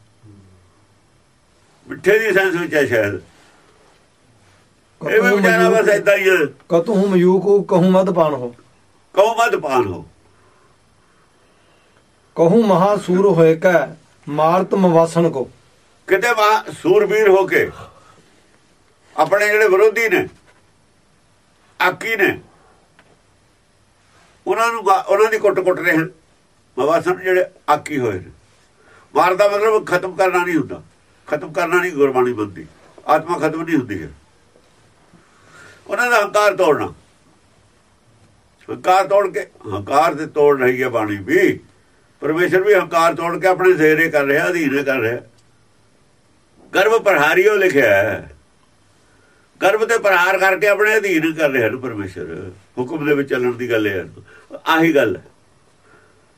ਮਿੱਠੇ ਦੀ ਸੈਂਸ ਵਿੱਚ ਹੈ ਸ਼ਾਇਦ। ਇਹ ਵੀ ਵਿਚਾਰਾ ਬਸ ਏਦਾਂ ਹੀ ਹੈ। ਕਤਹੂ ਮਯੂਖ ਊਖ ਕਹੂੰ ਮਦ ਪਾਣ ਹੋ। ਕਹੋ ਮਦ ਪਾਨ ਹੋ। ਕਹੂੰ ਮਹਾ ਸੂਰ ਹੋਏ ਕੈ ਮਾਰਤ ਮਵਾਸਣ ਕੋ। ਕਿਤੇ ਵਾ ਸੂਰਬੀਰ ਹੋ ਕੇ ਆਪਣੇ ਜਿਹੜੇ ਵਿਰੋਧੀ ਨੇ, ਆਕੀ ਨੇ, ਉਹਨਾਂ ਨੂੰ ਉਹਨਾਂ ਦੀ ਕੁੱਟ-ਕੁੱਟ ਰਹੇ ਹਨ। ਮਵਾਸਨ ਜਿਹੜੇ ਆਕੀ ਹੋਏ ਨੇ। ਮਾਰ ਦਾ ਮਤਲਬ ਖਤਮ ਕਰਨਾ ਨਹੀਂ ਹੁੰਦਾ। ਖਤਮ ਕਰਨਾ ਨਹੀਂ ਗੁਰਬਾਣੀ ਬੰਦੀ ਆਤਮਾ ਖਤਮ ਨਹੀਂ ਹੁੰਦੀ ਹੈ ਉਹਨਾਂ ਦਾ ਹੰਕਾਰ ਤੋੜਨਾ। ਹੰਕਾਰ ਤੋੜ ਕੇ ਹੰਕਾਰ ਤੇ ਤੋੜ ਰਹੀ ਹੈ ਬਾਣੀ ਵੀ। ਪਰਮੇਸ਼ਰ ਵੀ ਹੰਕਾਰ ਤੋੜ ਕੇ ਆਪਣੇ ਜ਼ੇਰੇ ਕਰ ਰਿਹਾ, ਅਧੀਨ ਕਰ ਰਿਹਾ। ਗਰਭ ਪ੍ਰਹਾਰੀਓ ਲਿਖਿਆ ਹੈ। ਗਰਭ ਤੇ ਪ੍ਰਹਾਰ ਕਰਕੇ ਆਪਣੇ ਅਧੀਨ ਕਰ ਰਿਹਾ ਨੂੰ ਪਰਮੇਸ਼ਰ। ਹੁਕਮ ਦੇ ਵਿੱਚ ਚੱਲਣ ਦੀ ਗੱਲ ਹੈ। ਆਹੀ ਗੱਲ ਹੈ।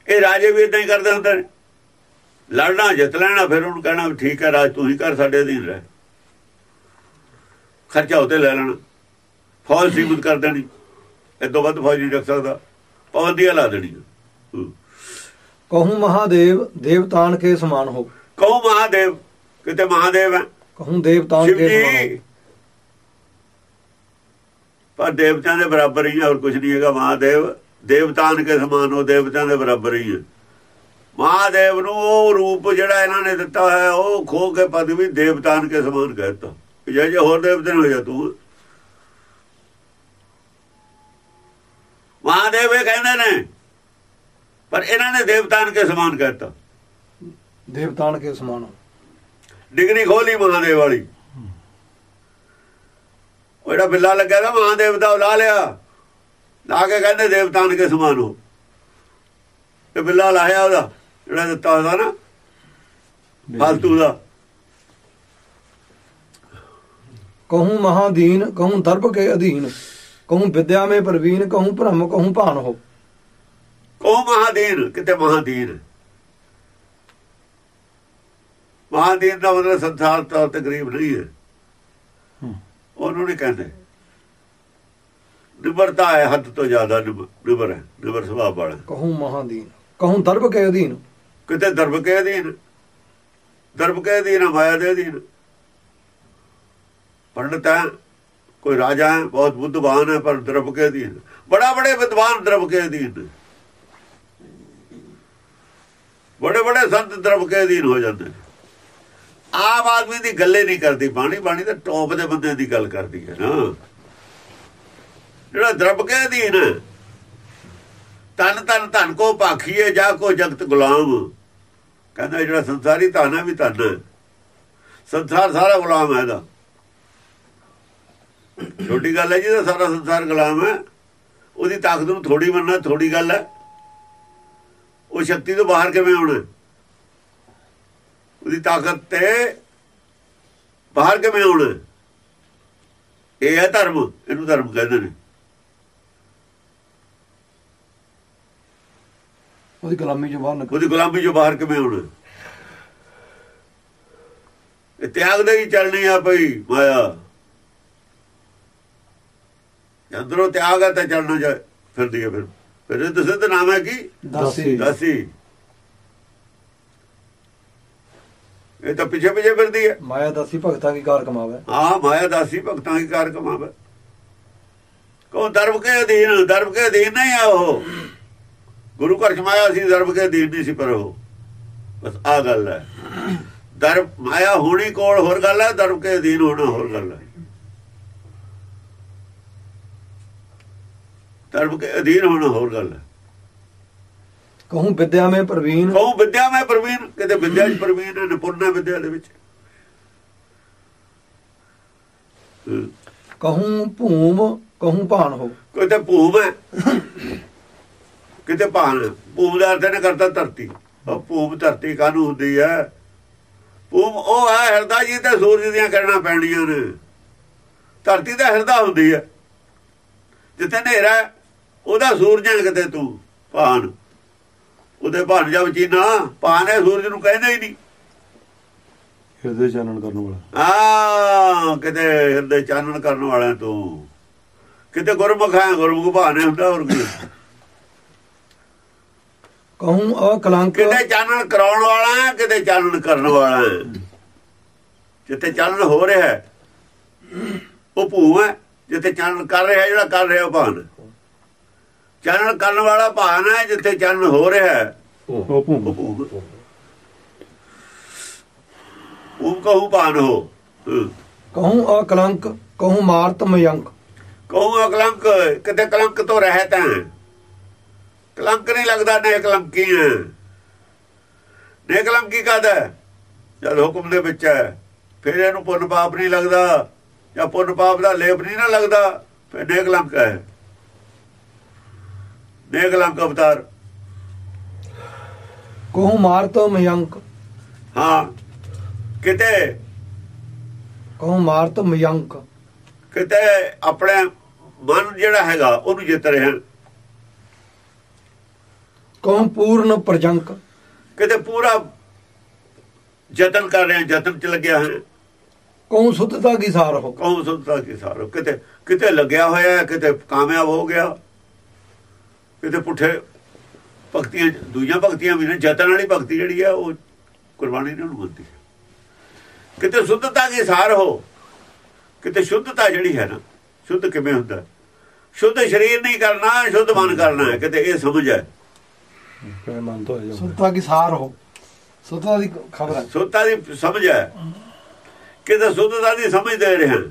ਇਹ ਰਾਜੇ ਵੀ ਇਦਾਂ ਹੀ ਕਰਦੇ ਹੁੰਦੇ ਨੇ। ਲੜਨਾ ਜਿੱਤ ਲੈਣਾ ਫਿਰ ਉਹਨੂੰ ਕਹਿਣਾ ਠੀਕ ਹੈ ਰਾਜ ਤੂੰ ਹੀ ਕਰ ਸਾਡੇ ਅਧੀਨ ਰਹਿ। ਖਰਚਾ ਉਤੇ ਲੈ ਲੈਣਾ। ਫੌਜ ਸੀਮਤ ਕਰ ਦੇਣੀ। ਇਦੋਂ ਵੱਧ ਫੌਜ ਨਹੀਂ ਰੱਖ ਸਕਦਾ। ਪਾਬੰਦੀਆਂ ਲਾ ਦੇਣੀ। ਕਹੂੰ ਮਹਾਦੇਵ ਦੇਵਤਾਨ ਕੇ ਸਮਾਨ ਹੋ। ਕਹੋ ਮਹਾਦੇਵ। ਕਿਤੇ ਮਹਾਦੇਵ ਹੈ? ਕਹੂੰ ਦੇਵਤਾਨ ਸ਼ਿਵ ਕੇ ਪਰ ਦੇਵਤਿਆਂ ਦੇ ਬਰਾਬਰ ਹੀ ਹੋਰ ਕੁਝ ਨਹੀਂ ਹੈਗਾ। ਮਹਾਦੇਵ ਦੇਵਤਾਂ ਕੇ ਸਮਾਨ ਉਹ ਦੇਵਤਿਆਂ ਦੇ ਬਰਾਬਰ ਹੀ ਹੈ ਮਹਾਦੇਵ ਨੂੰ ਉਹ ਰੂਪ ਜਿਹੜਾ ਇਹਨਾਂ ਨੇ ਦਿੱਤਾ ਹੈ ਉਹ ਖੋ ਕੇ ਪਦਵੀ ਦੇਵਤਾਂ ਕੇ ਸਮਾਨ ਕਹਿਤਾ ਜੇ ਜੇ ਹੋਰ ਦੇਵਤੇ ਹੋ ਜਾ ਤੂੰ। ਮਹਾਦੇਵ ਇਹ ਕਹਿੰਦੇ ਨੇ ਪਰ ਇਹਨਾਂ ਨੇ ਦੇਵਤਾਂ ਕੇ ਸਮਾਨ ਕਹਿਤਾ ਦੇਵਤਾਨ ਕੇ ਸਮਾਨ ਡਿਗਰੀ ਖੋਲੀ ਮਹਾਦੇਵ ਵਾਲੀ। ਉਹ ਜਿਹੜਾ ਬਿੱਲਾ ਲੱਗਿਆ ਨਾ ਮਹਾਦੇਵ ਦਾ ਉਹ ਲਾ ਲਿਆ। ਲਾ ਕੇ ਕਹਿੰਦੇ ਦੇਵਤਾਂ ਕੇ ਸਮਾਨ ਹੋ ਤੇ ਬਿੱਲਾ ਲਾਇਆ ਉਹਦਾ ਜਿਹੜਾ ਦਿੱਤਾ ਉਹਦਾ ਨਾ ਫਾਲਤੂ ਦਾ। ਕਹੂੰ ਮਹਾਦੀਨ ਕਹੂੰ ਦਰਬ ਕੇ ਅਧੀਨ। ਕਹੂੰ ਵਿਦਿਆ ਮੇ ਪ੍ਰਵੀਨ ਕਹੂੰ ਭ੍ਰਮ ਕਹੂੰ ਭਾਨ ਹੋ। ਉਹ ਮਹਾਦੀਨ ਕਿਤੇ ਮਹਾਦੀਨ। ਮਹਾਦੀਨ ਦਾ ਮਤਲਬ ਸੰਸਾਰ ਤੌਰ ਤੇ ਗਰੀਬ ਨਹੀਂ ਹੈ। ਉਹਨੂੰ ਨਹੀਂ ਕਹਿੰਦੇ। ਨਿਬਰਤਾ ਹੈ ਹੱਦ ਤੋਂ ਜ਼ਿਆਦਾ ਨਿਬ- ਨਿਬਰ ਹੈ ਨਿਬਰ ਸੁਭਾਅ ਵਾਲਾ। ਕਹੂੰ ਮਹਾਦੀਨ ਕਹੂੰ ਦਰਬ ਕੇ ਅਧੀਨ। ਕਿਤੇ ਦਰਬ ਕੇ ਅਧੀਨ ਦਰਬ ਕੇ ਅਧੀਨ ਮਾਇਆ ਦੇ ਅਧੀਨ। ਪੰਡਤ ਹੈ ਕੋਈ ਰਾਜਾ ਹੈ ਬਹੁਤ ਬੁੱਧਵਾਨ ਹੈ ਪਰ ਦਰਬ ਕੇ ਅਧੀਨ। ਬੜਾ ਬੜੇ ਵਿਦਵਾਨ ਦਰਬ ਕੇ ਅਧੀਨ। ਬੜੇ ਬੜੇ ਸੰਤ ਦਰਬ ਕੇ ਅਧੀਨ ਹੋ ਜਾਂਦੇ। ਆਮ ਆਦਮੀ ਦੀ ਗੱਲੇ ਨਹੀਂ ਕਰਦੀ, ਬਾਣੀ ਬਾਣੀ ਤਾਂ ਟੌਪ ਦੇ ਬੰਦੇ ਦੀ ਗੱਲ ਕਰਦੀ ਹੈ ਨਾ। ਜਿਹੜਾ ਦਰਬ ਕੇ ਅਧੀਨ ਹੈ ਤਨ ਤਨ ਧਨ ਕੋ ਭਾਖੀਏ ਜਾ ਕੋ ਜਗਤ ਗੁਲਾਮ। ਕਹਿੰਦਾ ਜਿਹੜਾ ਸੰਸਾਰੀ ਧਨ ਹੈ ਵੀ ਧਨ ਹੈ। ਸੰਸਾਰ ਸਾਰਾ ਗੁਲਾਮ ਹੈ ਇਹਦਾ। ਛੋਟੀ ਗੱਲ ਹੈ ਜੀ ਦਾ ਸਾਰਾ ਸੰਸਾਰ ਗੁਲਾਮ ਹੈ। ਉਹਦੀ ਤਾਕਤ ਨੂੰ ਥੋੜੀ ਮੰਨਣਾ ਥੋੜੀ ਗੱਲ ਹੈ। ਉਹ ਸ਼ਕਤੀ ਤੋਂ ਬਾਹਰ ਕਿਵੇਂ ਆਉਣਾ ਉਹਦੀ ਤਾਕਤ ਤੇ ਬਾਹਰ ਕਿਵੇਂ ਆਉਣਾ? ਇਹ ਹੈ ਧਰਮ ਇਹਨੂੰ ਧਰਮ ਕਹਿੰਦੇ ਨੇ। ਉਹਦੀ ਗੁਲਾਮੀ ਚੋਂ ਬਾਹਰ ਨਿਕਲ ਉਹਦੀ ਗੁਲਾਮੀ ਚੋਂ ਬਾਹਰ ਕਿਵੇਂ ਆਉਣਾ? ਇਹ ਤਿਆਗ ਦੇ ਹੀ ਚੱਲਣੀ ਆ ਭਈ ਮਾਇਆ। ਅੰਦਰੋਂ ਤਿਆਗ ਹੈ ਤਾਂ ਚੱਲਣਾ ਜਾ ਫਿਰਦੀ ਹੈ ਫਿਰ। ਫਿਰ ਇਹ ਸਿੱਧ ਨਾਮ ਹੈ ਕੀ? ਦਾਸੀ। ਦਾਸੀ। ਇਹ ਤਾਂ ਪਿੱਛੇ ਪਿੱਛੇ ਫਿਰਦੀ ਹੈ। ਮਾਇਆ ਦਾਸੀ ਭਗਤਾਂ ਕੀ ਕਾਰ ਕਮਾਵੇ? ਆ ਮਾਇਆ ਦਾਸੀ ਭਗਤਾਂ ਦੀ ਕਾਰ ਕਮਾਵੇ? ਕੋ ਦਰਬ ਕੇ ਅਧੀਨ ਦਰਬ ਕੇ ਅਧੀਨ ਨਹੀਂ ਆ ਉਹ। ਗੁਰੂ ਘਰ ਮਾਇਆ ਸੀ ਦਰਬ ਕੇ ਅਧੀਨ ਨਹੀਂ ਸੀ ਪਰ ਉਹ। ਬਸ ਆ ਗੱਲ ਹੈ। ਦਰਬ ਮਾਇਆ ਹੋਣੀ ਕੋਲ ਹੋਰ ਗੱਲ ਹੈ ਦਰਬ ਕੇ ਅਧੀਨ ਹੋਣਾ ਹੋਰ ਗੱਲ ਹੈ। ਦਰਬ ਕੇ ਅਧੀਨ ਹੋਣਾ ਹੋਰ ਗੱਲ ਹੈ। ਕਹੂੰ ਵਿਦਿਆ ਮੈਂ ਪ੍ਰਵੀਨ। ਕਹੂੰ ਵਿਦਿਆ ਮੈਂ ਪ੍ਰਵੀਨ ਕਿਤੇ ਵਿਦਿਆ ਚ ਪ੍ਰਵੀਨ ਹੈ ਨਿਪੁੰਨ ਹੈ ਵਿਦਿਆ ਦੇ ਵਿੱਚ। ਕਹੂੰ ਭੂਮ ਕਹੂੰ ਭਾਨ ਹੋ। ਕਿਤੇ ਭੂਮ ਹੈ। ਕਿਤੇ ਭਾਨ ਭੂਮ ਦਾ ਅਰਥ ਨੇ ਕਰਤਾ ਧਰਤੀ। ਉਹ ਭੂਮ ਧਰਤੀ ਕਾਹਨੂੰ ਹੁੰਦੀ ਹੈ? ਭੂਮ ਉਹ ਹੈ ਹਿਰਦਾ ਜੀ ਤੇ ਸੂਰਜ ਦੀਆਂ ਕਿਰਨਾਂ ਪੈਣੀਆਂ ਨੇ। ਧਰਤੀ ਦਾ ਹਿਰਦਾ ਹੁੰਦੀ ਹੈ। ਜਿੱਥੇ ਹਨੇਰਾ ਉਹਦਾ ਸੂਰਜ ਹੈ ਕਿਤੇ ਤੂੰ ਭਾਨ। ਉਹਦੇ ਭਾਨ ਜਾ ਚੀਨਾ ਭਾਨ ਹੈ ਸੂਰਜ ਨੂੰ ਕਹਿੰਦੇ ਹੀ ਨਹੀਂ। ਹਿਰਦੇ ਚਾਨਣ ਕਰਨ ਵਾਲਾ। ਆ ਕਿਤੇ ਹਿਰਦੇ ਚਾਨਣ ਕਰਨ ਵਾਲਾ ਤੂੰ। ਕਿਤੇ ਗੁਰਮੁਖ ਹੈ ਗੁਰਮੁਖ ਭਾਣੇ ਹੁੰਦਾ ਹੋਰ ਕੀ। ਕਹੂੰ ਅਕਲੰਕ ਕਿਤੇ ਚਾਨਣ ਕਰਾਉਣ ਵਾਲਾ ਹੈ ਕਿਤੇ ਚਾਨਣ ਕਰਨ ਵਾਲਾ ਹੈ ਜਿੱਥੇ ਚਾਨਣ ਹੋ ਰਿਹਾ ਹੈ ਉਹ ਭੂ ਹੈ ਜਿੱਥੇ ਚਾਨਣ ਕਰ ਰਿਹਾ ਜਿਹੜਾ ਕਰ ਰਿਹਾ ਉਹ ਭਾਨ। ਚਾਨਣ ਕਰਨ ਵਾਲਾ ਭਾਨ ਹੈ ਜਿੱਥੇ ਚਾਨਣ ਹੋ ਰਿਹਾ ਹੈ। ਉਹ ਭੂਮ। ਉਹ ਕਹੂ ਭਾਨ ਹੋ। ਕਹੂੰ ਅਕਲੰਕ ਕਹੂੰ ਮਾਰਤ ਮਯੰਕ। ਕਹੂੰ ਅਕਲੰਕ ਕਿਤੇ ਕਲੰਕ ਤੋਂ ਰਹਿਤ ਹੈ। ਕਲੰਕ ਨਹੀਂ ਲੱਗਦਾ ਨੇ ਕਲੰਕੀ ਹੈ। ਨੇ ਕਲੰਕੀ ਕਾਦਾ ਜਦ ਹੁਕਮ ਦੇ ਵਿੱਚ ਹੈ। ਫਿਰ ਇਹਨੂੰ ਪੁੰਨ ਪਾਪ ਨਹੀਂ ਲੱਗਦਾ। ਜਾਂ ਪੁੰਨ ਪਾਪ ਦਾ ਲੇਪ ਨਹੀਂ ਨਾ ਲੱਗਦਾ। ਫਿਰ ਨੇ ਕਲੰਕ ਹੈ। ਨੇ ਕਲੰਕ ਅਵਤਾਰ। ਕਹੂੰ ਮਾਰਤ ਮਯੰਕ ਹਾਂ ਕਿਤੇ? ਕਹੂੰ ਮਾਰਤ ਮਯੰਕ ਕਿਤੇ ਆਪਣੇ ਮਨ ਜਿਹੜਾ ਹੈਗਾ ਉਹਨੂੰ ਜਿੱਤ ਰਿਹਾ ਕਹੂੰ ਪੂਰਨ ਪ੍ਰਜੰਕ। ਕਿਤੇ ਪੂਰਾ ਯਤਨ ਕਰ ਰਿਹਾ ਯਤਨ ਚ ਲੱਗਿਆ ਹੈ। ਕਹੂੰ ਸੁੱਧਤਾ ਕੀ ਸਾਰ ਹੋ। ਕੌਣ ਸੁਣਦਾ ਕਿ ਸਾਰੋ ਕਿਤੇ ਕਿਤੇ ਲੱਗਿਆ ਹੋਇਆ ਹੈ, ਕਿਤੇ ਕਾਮਯਾਬ ਹੋ ਗਿਆ। ਕਿਤੇ ਪੁੱਠੇ ਭਗਤੀਆਂ ਦੂਜੀਆਂ ਭਗਤੀਆਂ ਵੀ ਨੇ ਜਤਨ ਵਾਲੀ ਭਗਤੀ ਜਿਹੜੀ ਹੈ ਉਹ ਕੁਰਬਾਨੀ ਨਹੀਂ ਹੁੰਦੀ ਕਿਤੇ ਸ਼ੁੱਧਤਾ ਕੀ ਸਾਰ ਹੋ ਕਿਤੇ ਸ਼ੁੱਧਤਾ ਜਿਹੜੀ ਹੈ ਨਾ ਸ਼ੁੱਧ ਕਿਵੇਂ ਹੁੰਦਾ? ਸ਼ੁੱਧ ਸਰੀਰ ਨਹੀਂ ਕਰਨਾ ਸ਼ੁੱਧ ਮਨ ਕਰਨਾ ਹੈ ਕਿਤੇ ਇਹ ਸਮਝ ਹੈ। ਕਿਵੇਂ ਮਨ ਤੋਂ ਹੋ? ਜਾਂਦਾ ਸੁੱਧਤਾ ਕੀ ਸਾਰ ਹੋ? ਸੁੱਧਤਾ ਦੀ ਖਬਰ ਹੈ। ਸ਼ੁੱਧਤਾ ਦੀ ਸਮਝ ਹੈ। ਕਿਤੇ ਸ਼ੁੱਧਤਾ ਦੀ ਸਮਝ ਦੇ ਰਹੇ ਹਨ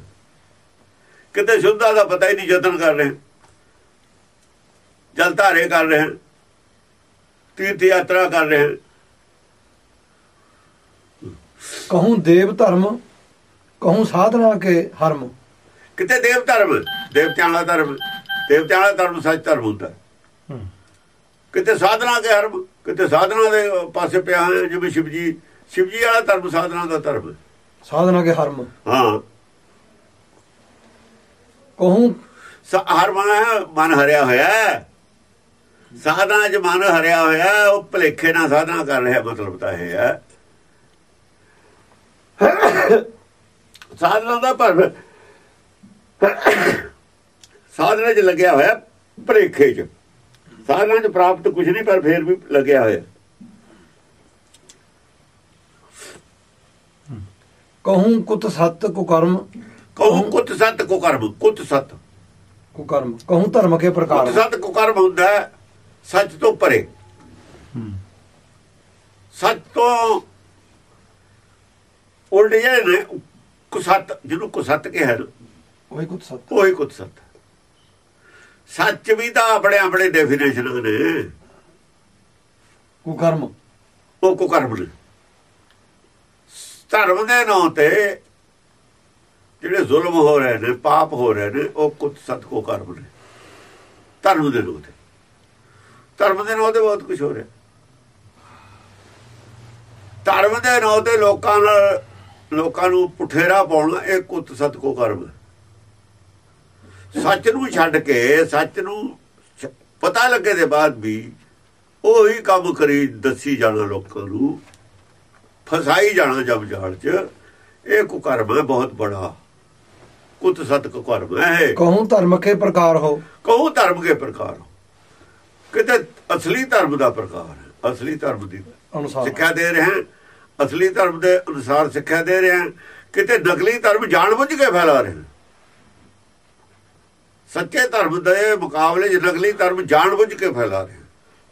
ਕਿਤੇ ਸ਼ੁੱਧਤਾ ਦਾ ਪਤਾ ਹੀ ਨਹੀਂ ਯਤਨ ਕਰ ਰਹੇ ਜਲ ਧਾਰੇ ਕਰ ਰਹੇ ਹਨ ਤੀਰਥ ਯਾਤਰਾ ਕਰ ਰਹੇ ਹਨ ਕਹੂੰ ਦੇਵ ਧਰਮ ਕਹੂੰ ਸਾਧਨਾ ਕੇ ਹਰਮ ਕਿਤੇ ਦੇਵ ਧਰਮ ਦੇਵਤਿਆਂ ਦਾ ਧਰਮ ਦੇਵਤਿਆਂ ਦਾ ਧਰਮ ਸੱਚ ਧਰਮ ਹੁੰਦਾ। ਕਿਤੇ ਸਾਧਨਾ ਕੇ ਹਰਮ ਕਿਤੇ ਸਾਧਨਾ ਦੇ ਪਾਸੇ ਪਿਆ ਹੈ ਜਿਵੇਂ ਸ਼ਿਵਜੀ ਸ਼ਿਵਜੀ ਵਾਲਾ ਧਰਮ ਸਾਧਨਾ ਦਾ ਧਰਮ। ਸਾਧਨਾ ਕੇ ਹਰਮ ਹਾਂ ਕਹੂੰ ਸ- ਹਰ ਮਨ ਮਨ ਹਰਿਆ ਹੋਇਆ ਹੈ। ਸਾਧਨਾ ਚ ਮਨ ਹਰਿਆ ਹੋਇਆ ਉਹ ਭਲੇਖੇ ਨਾਲ ਸਾਧਨਾ ਕਰ ਰਿਹਾ ਮਤਲਬ ਤਾਂ ਇਹ ਹੈ। ਸਾਧਨਾ ਦਾ ਪਰ ਸਾਧਨਾ ਚ ਲੱਗਿਆ ਹੋਇਆ ਭਲੇਖੇ ਚ। ਸਾਧਨਾ ਚ ਪ੍ਰਾਪਤ ਕੁਝ ਨਹੀਂ ਪਰ ਫੇਰ ਵੀ ਲੱਗਿਆ ਹੋਇਆ। ਕਹੂੰ ਕੁਤ ਸਤ ਕੁਕਰਮ ਕਹੂੰ ਕੁੱਤ ਸਤ ਕੋ ਕਰਮ ਕੁੱਤ ਸਤ। ਕੁਕਰਮ ਕਹੂੰ ਧਰਮ ਕੇ ਪ੍ਰਕਾਰ। ਕੁੱਤ ਸਤ ਕੋ ਕਰਮ ਹੁੰਦਾ ਹੈ, ਸੱਚ ਤੋਂ ਪਰੇ। ਸੱਚ ਤੋਂ ਉਲਟ ਜਿਹੜੇ ਨੇ ਕੁਸਤ ਜਿਹਨੂੰ ਕੁਸਤ ਕਿਹਾ ਉਹੀ ਕੁਤ ਸਤ ਉਹੀ ਕੁਸਤ ਸੱਚ ਵੀ ਤਾਂ ਆਪਣੇ ਆਪਣੇ ਡੈਫੀਨੇਸ਼ਨ ਨੇ। ਕੁਕਰਮ। ਉਹ ਕੁਕਰਮ ਨੇ। ਧਰਮ ਦੇ ਨਾਂ ਤੇ ਜਿਹੜੇ ਜ਼ੁਲਮ ਹੋ ਰਹੇ ਨੇ ਪਾਪ ਹੋ ਰਹੇ ਨੇ ਉਹ ਕੁਸਤ ਕੋ ਕਰਮ ਨੇ। ਧਰਮ ਦੇ ਨਾਂ ਤੇ। ਧਰਮ ਦੇ ਨਾਂ ਤੇ ਬਹੁਤ ਕੁਝ ਹੋ ਰਿਹਾ। ਧਰਮ ਦੇ ਨਾਂ ਤੇ ਲੋਕਾਂ ਨਾਲ ਲੋਕਾਂ ਨੂੰ ਪੁਠੇਰਾ ਪਾਉਣਾ ਇਹ ਕੁੱਤ ਸਤ ਕੋ ਕਰਮ ਹੈ। ਸੱਚ ਨੂੰ ਛੱਡ ਕੇ ਸੱਚ ਨੂੰ ਪਤਾ ਲੱਗੇ ਦੇ ਬਾਅਦ ਵੀ ਉਹੀ ਕੰਮ ਕਰੀ ਦੱਸੀ ਜਾਣਾ ਲੋਕਾਂ ਨੂੰ ਫਸਾਈ ਜਾਣਾ ਜਬ ਜਾਲ ਚ ਇਹ ਕੁਕਰਮ ਹੈ ਬਹੁਤ ਬੜਾ। ਕੁੱਤ ਸਤ ਕੋ ਕਰਮ ਹੈ। ਕਹੂੰ ਧਰਮ ਕੇ ਪ੍ਰਕਾਰ ਹੋ। ਕਹੋ ਧਰਮ ਕੇ ਪ੍ਰਕਾਰ ਕਿਤੇ ਅਸਲੀ ਧਰਮ ਦਾ ਪ੍ਰਕਾਰ ਹੈ ਅਸਲੀ ਧਰਮ ਦੀ ਅਨੁਸਾਰ। ਸਿੱਖਿਆ ਦੇ ਰਹੇ ਅਸਲੀ ਧਰਮ ਦੇ ਅਨੁਸਾਰ ਸਿੱਖਿਆ ਦੇ ਰਹੇ ਹਾਂ ਕਿਤੇ ਨਕਲੀ ਧਰਮ ਜਾਣਬੁੱਝ ਕੇ ਫੈਲਾ ਰਹੇ ਸੱਚੇ ਧਰਮ ਦੇ ਮੁਕਾਬਲੇ 'ਚ ਨਕਲੀ ਧਰਮ ਜਾਣਬੁੱਝ ਕੇ ਫੈਲਾ ਰਹੇ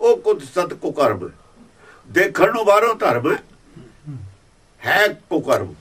ਉਹ ਕੁਝ ਸਤ ਕੁਕਰਮ। ਦੇਖਣ ਨੂੰ ਬਾਹਰੋਂ ਧਰਮ ਹੈ ਕੁਕਰਮ।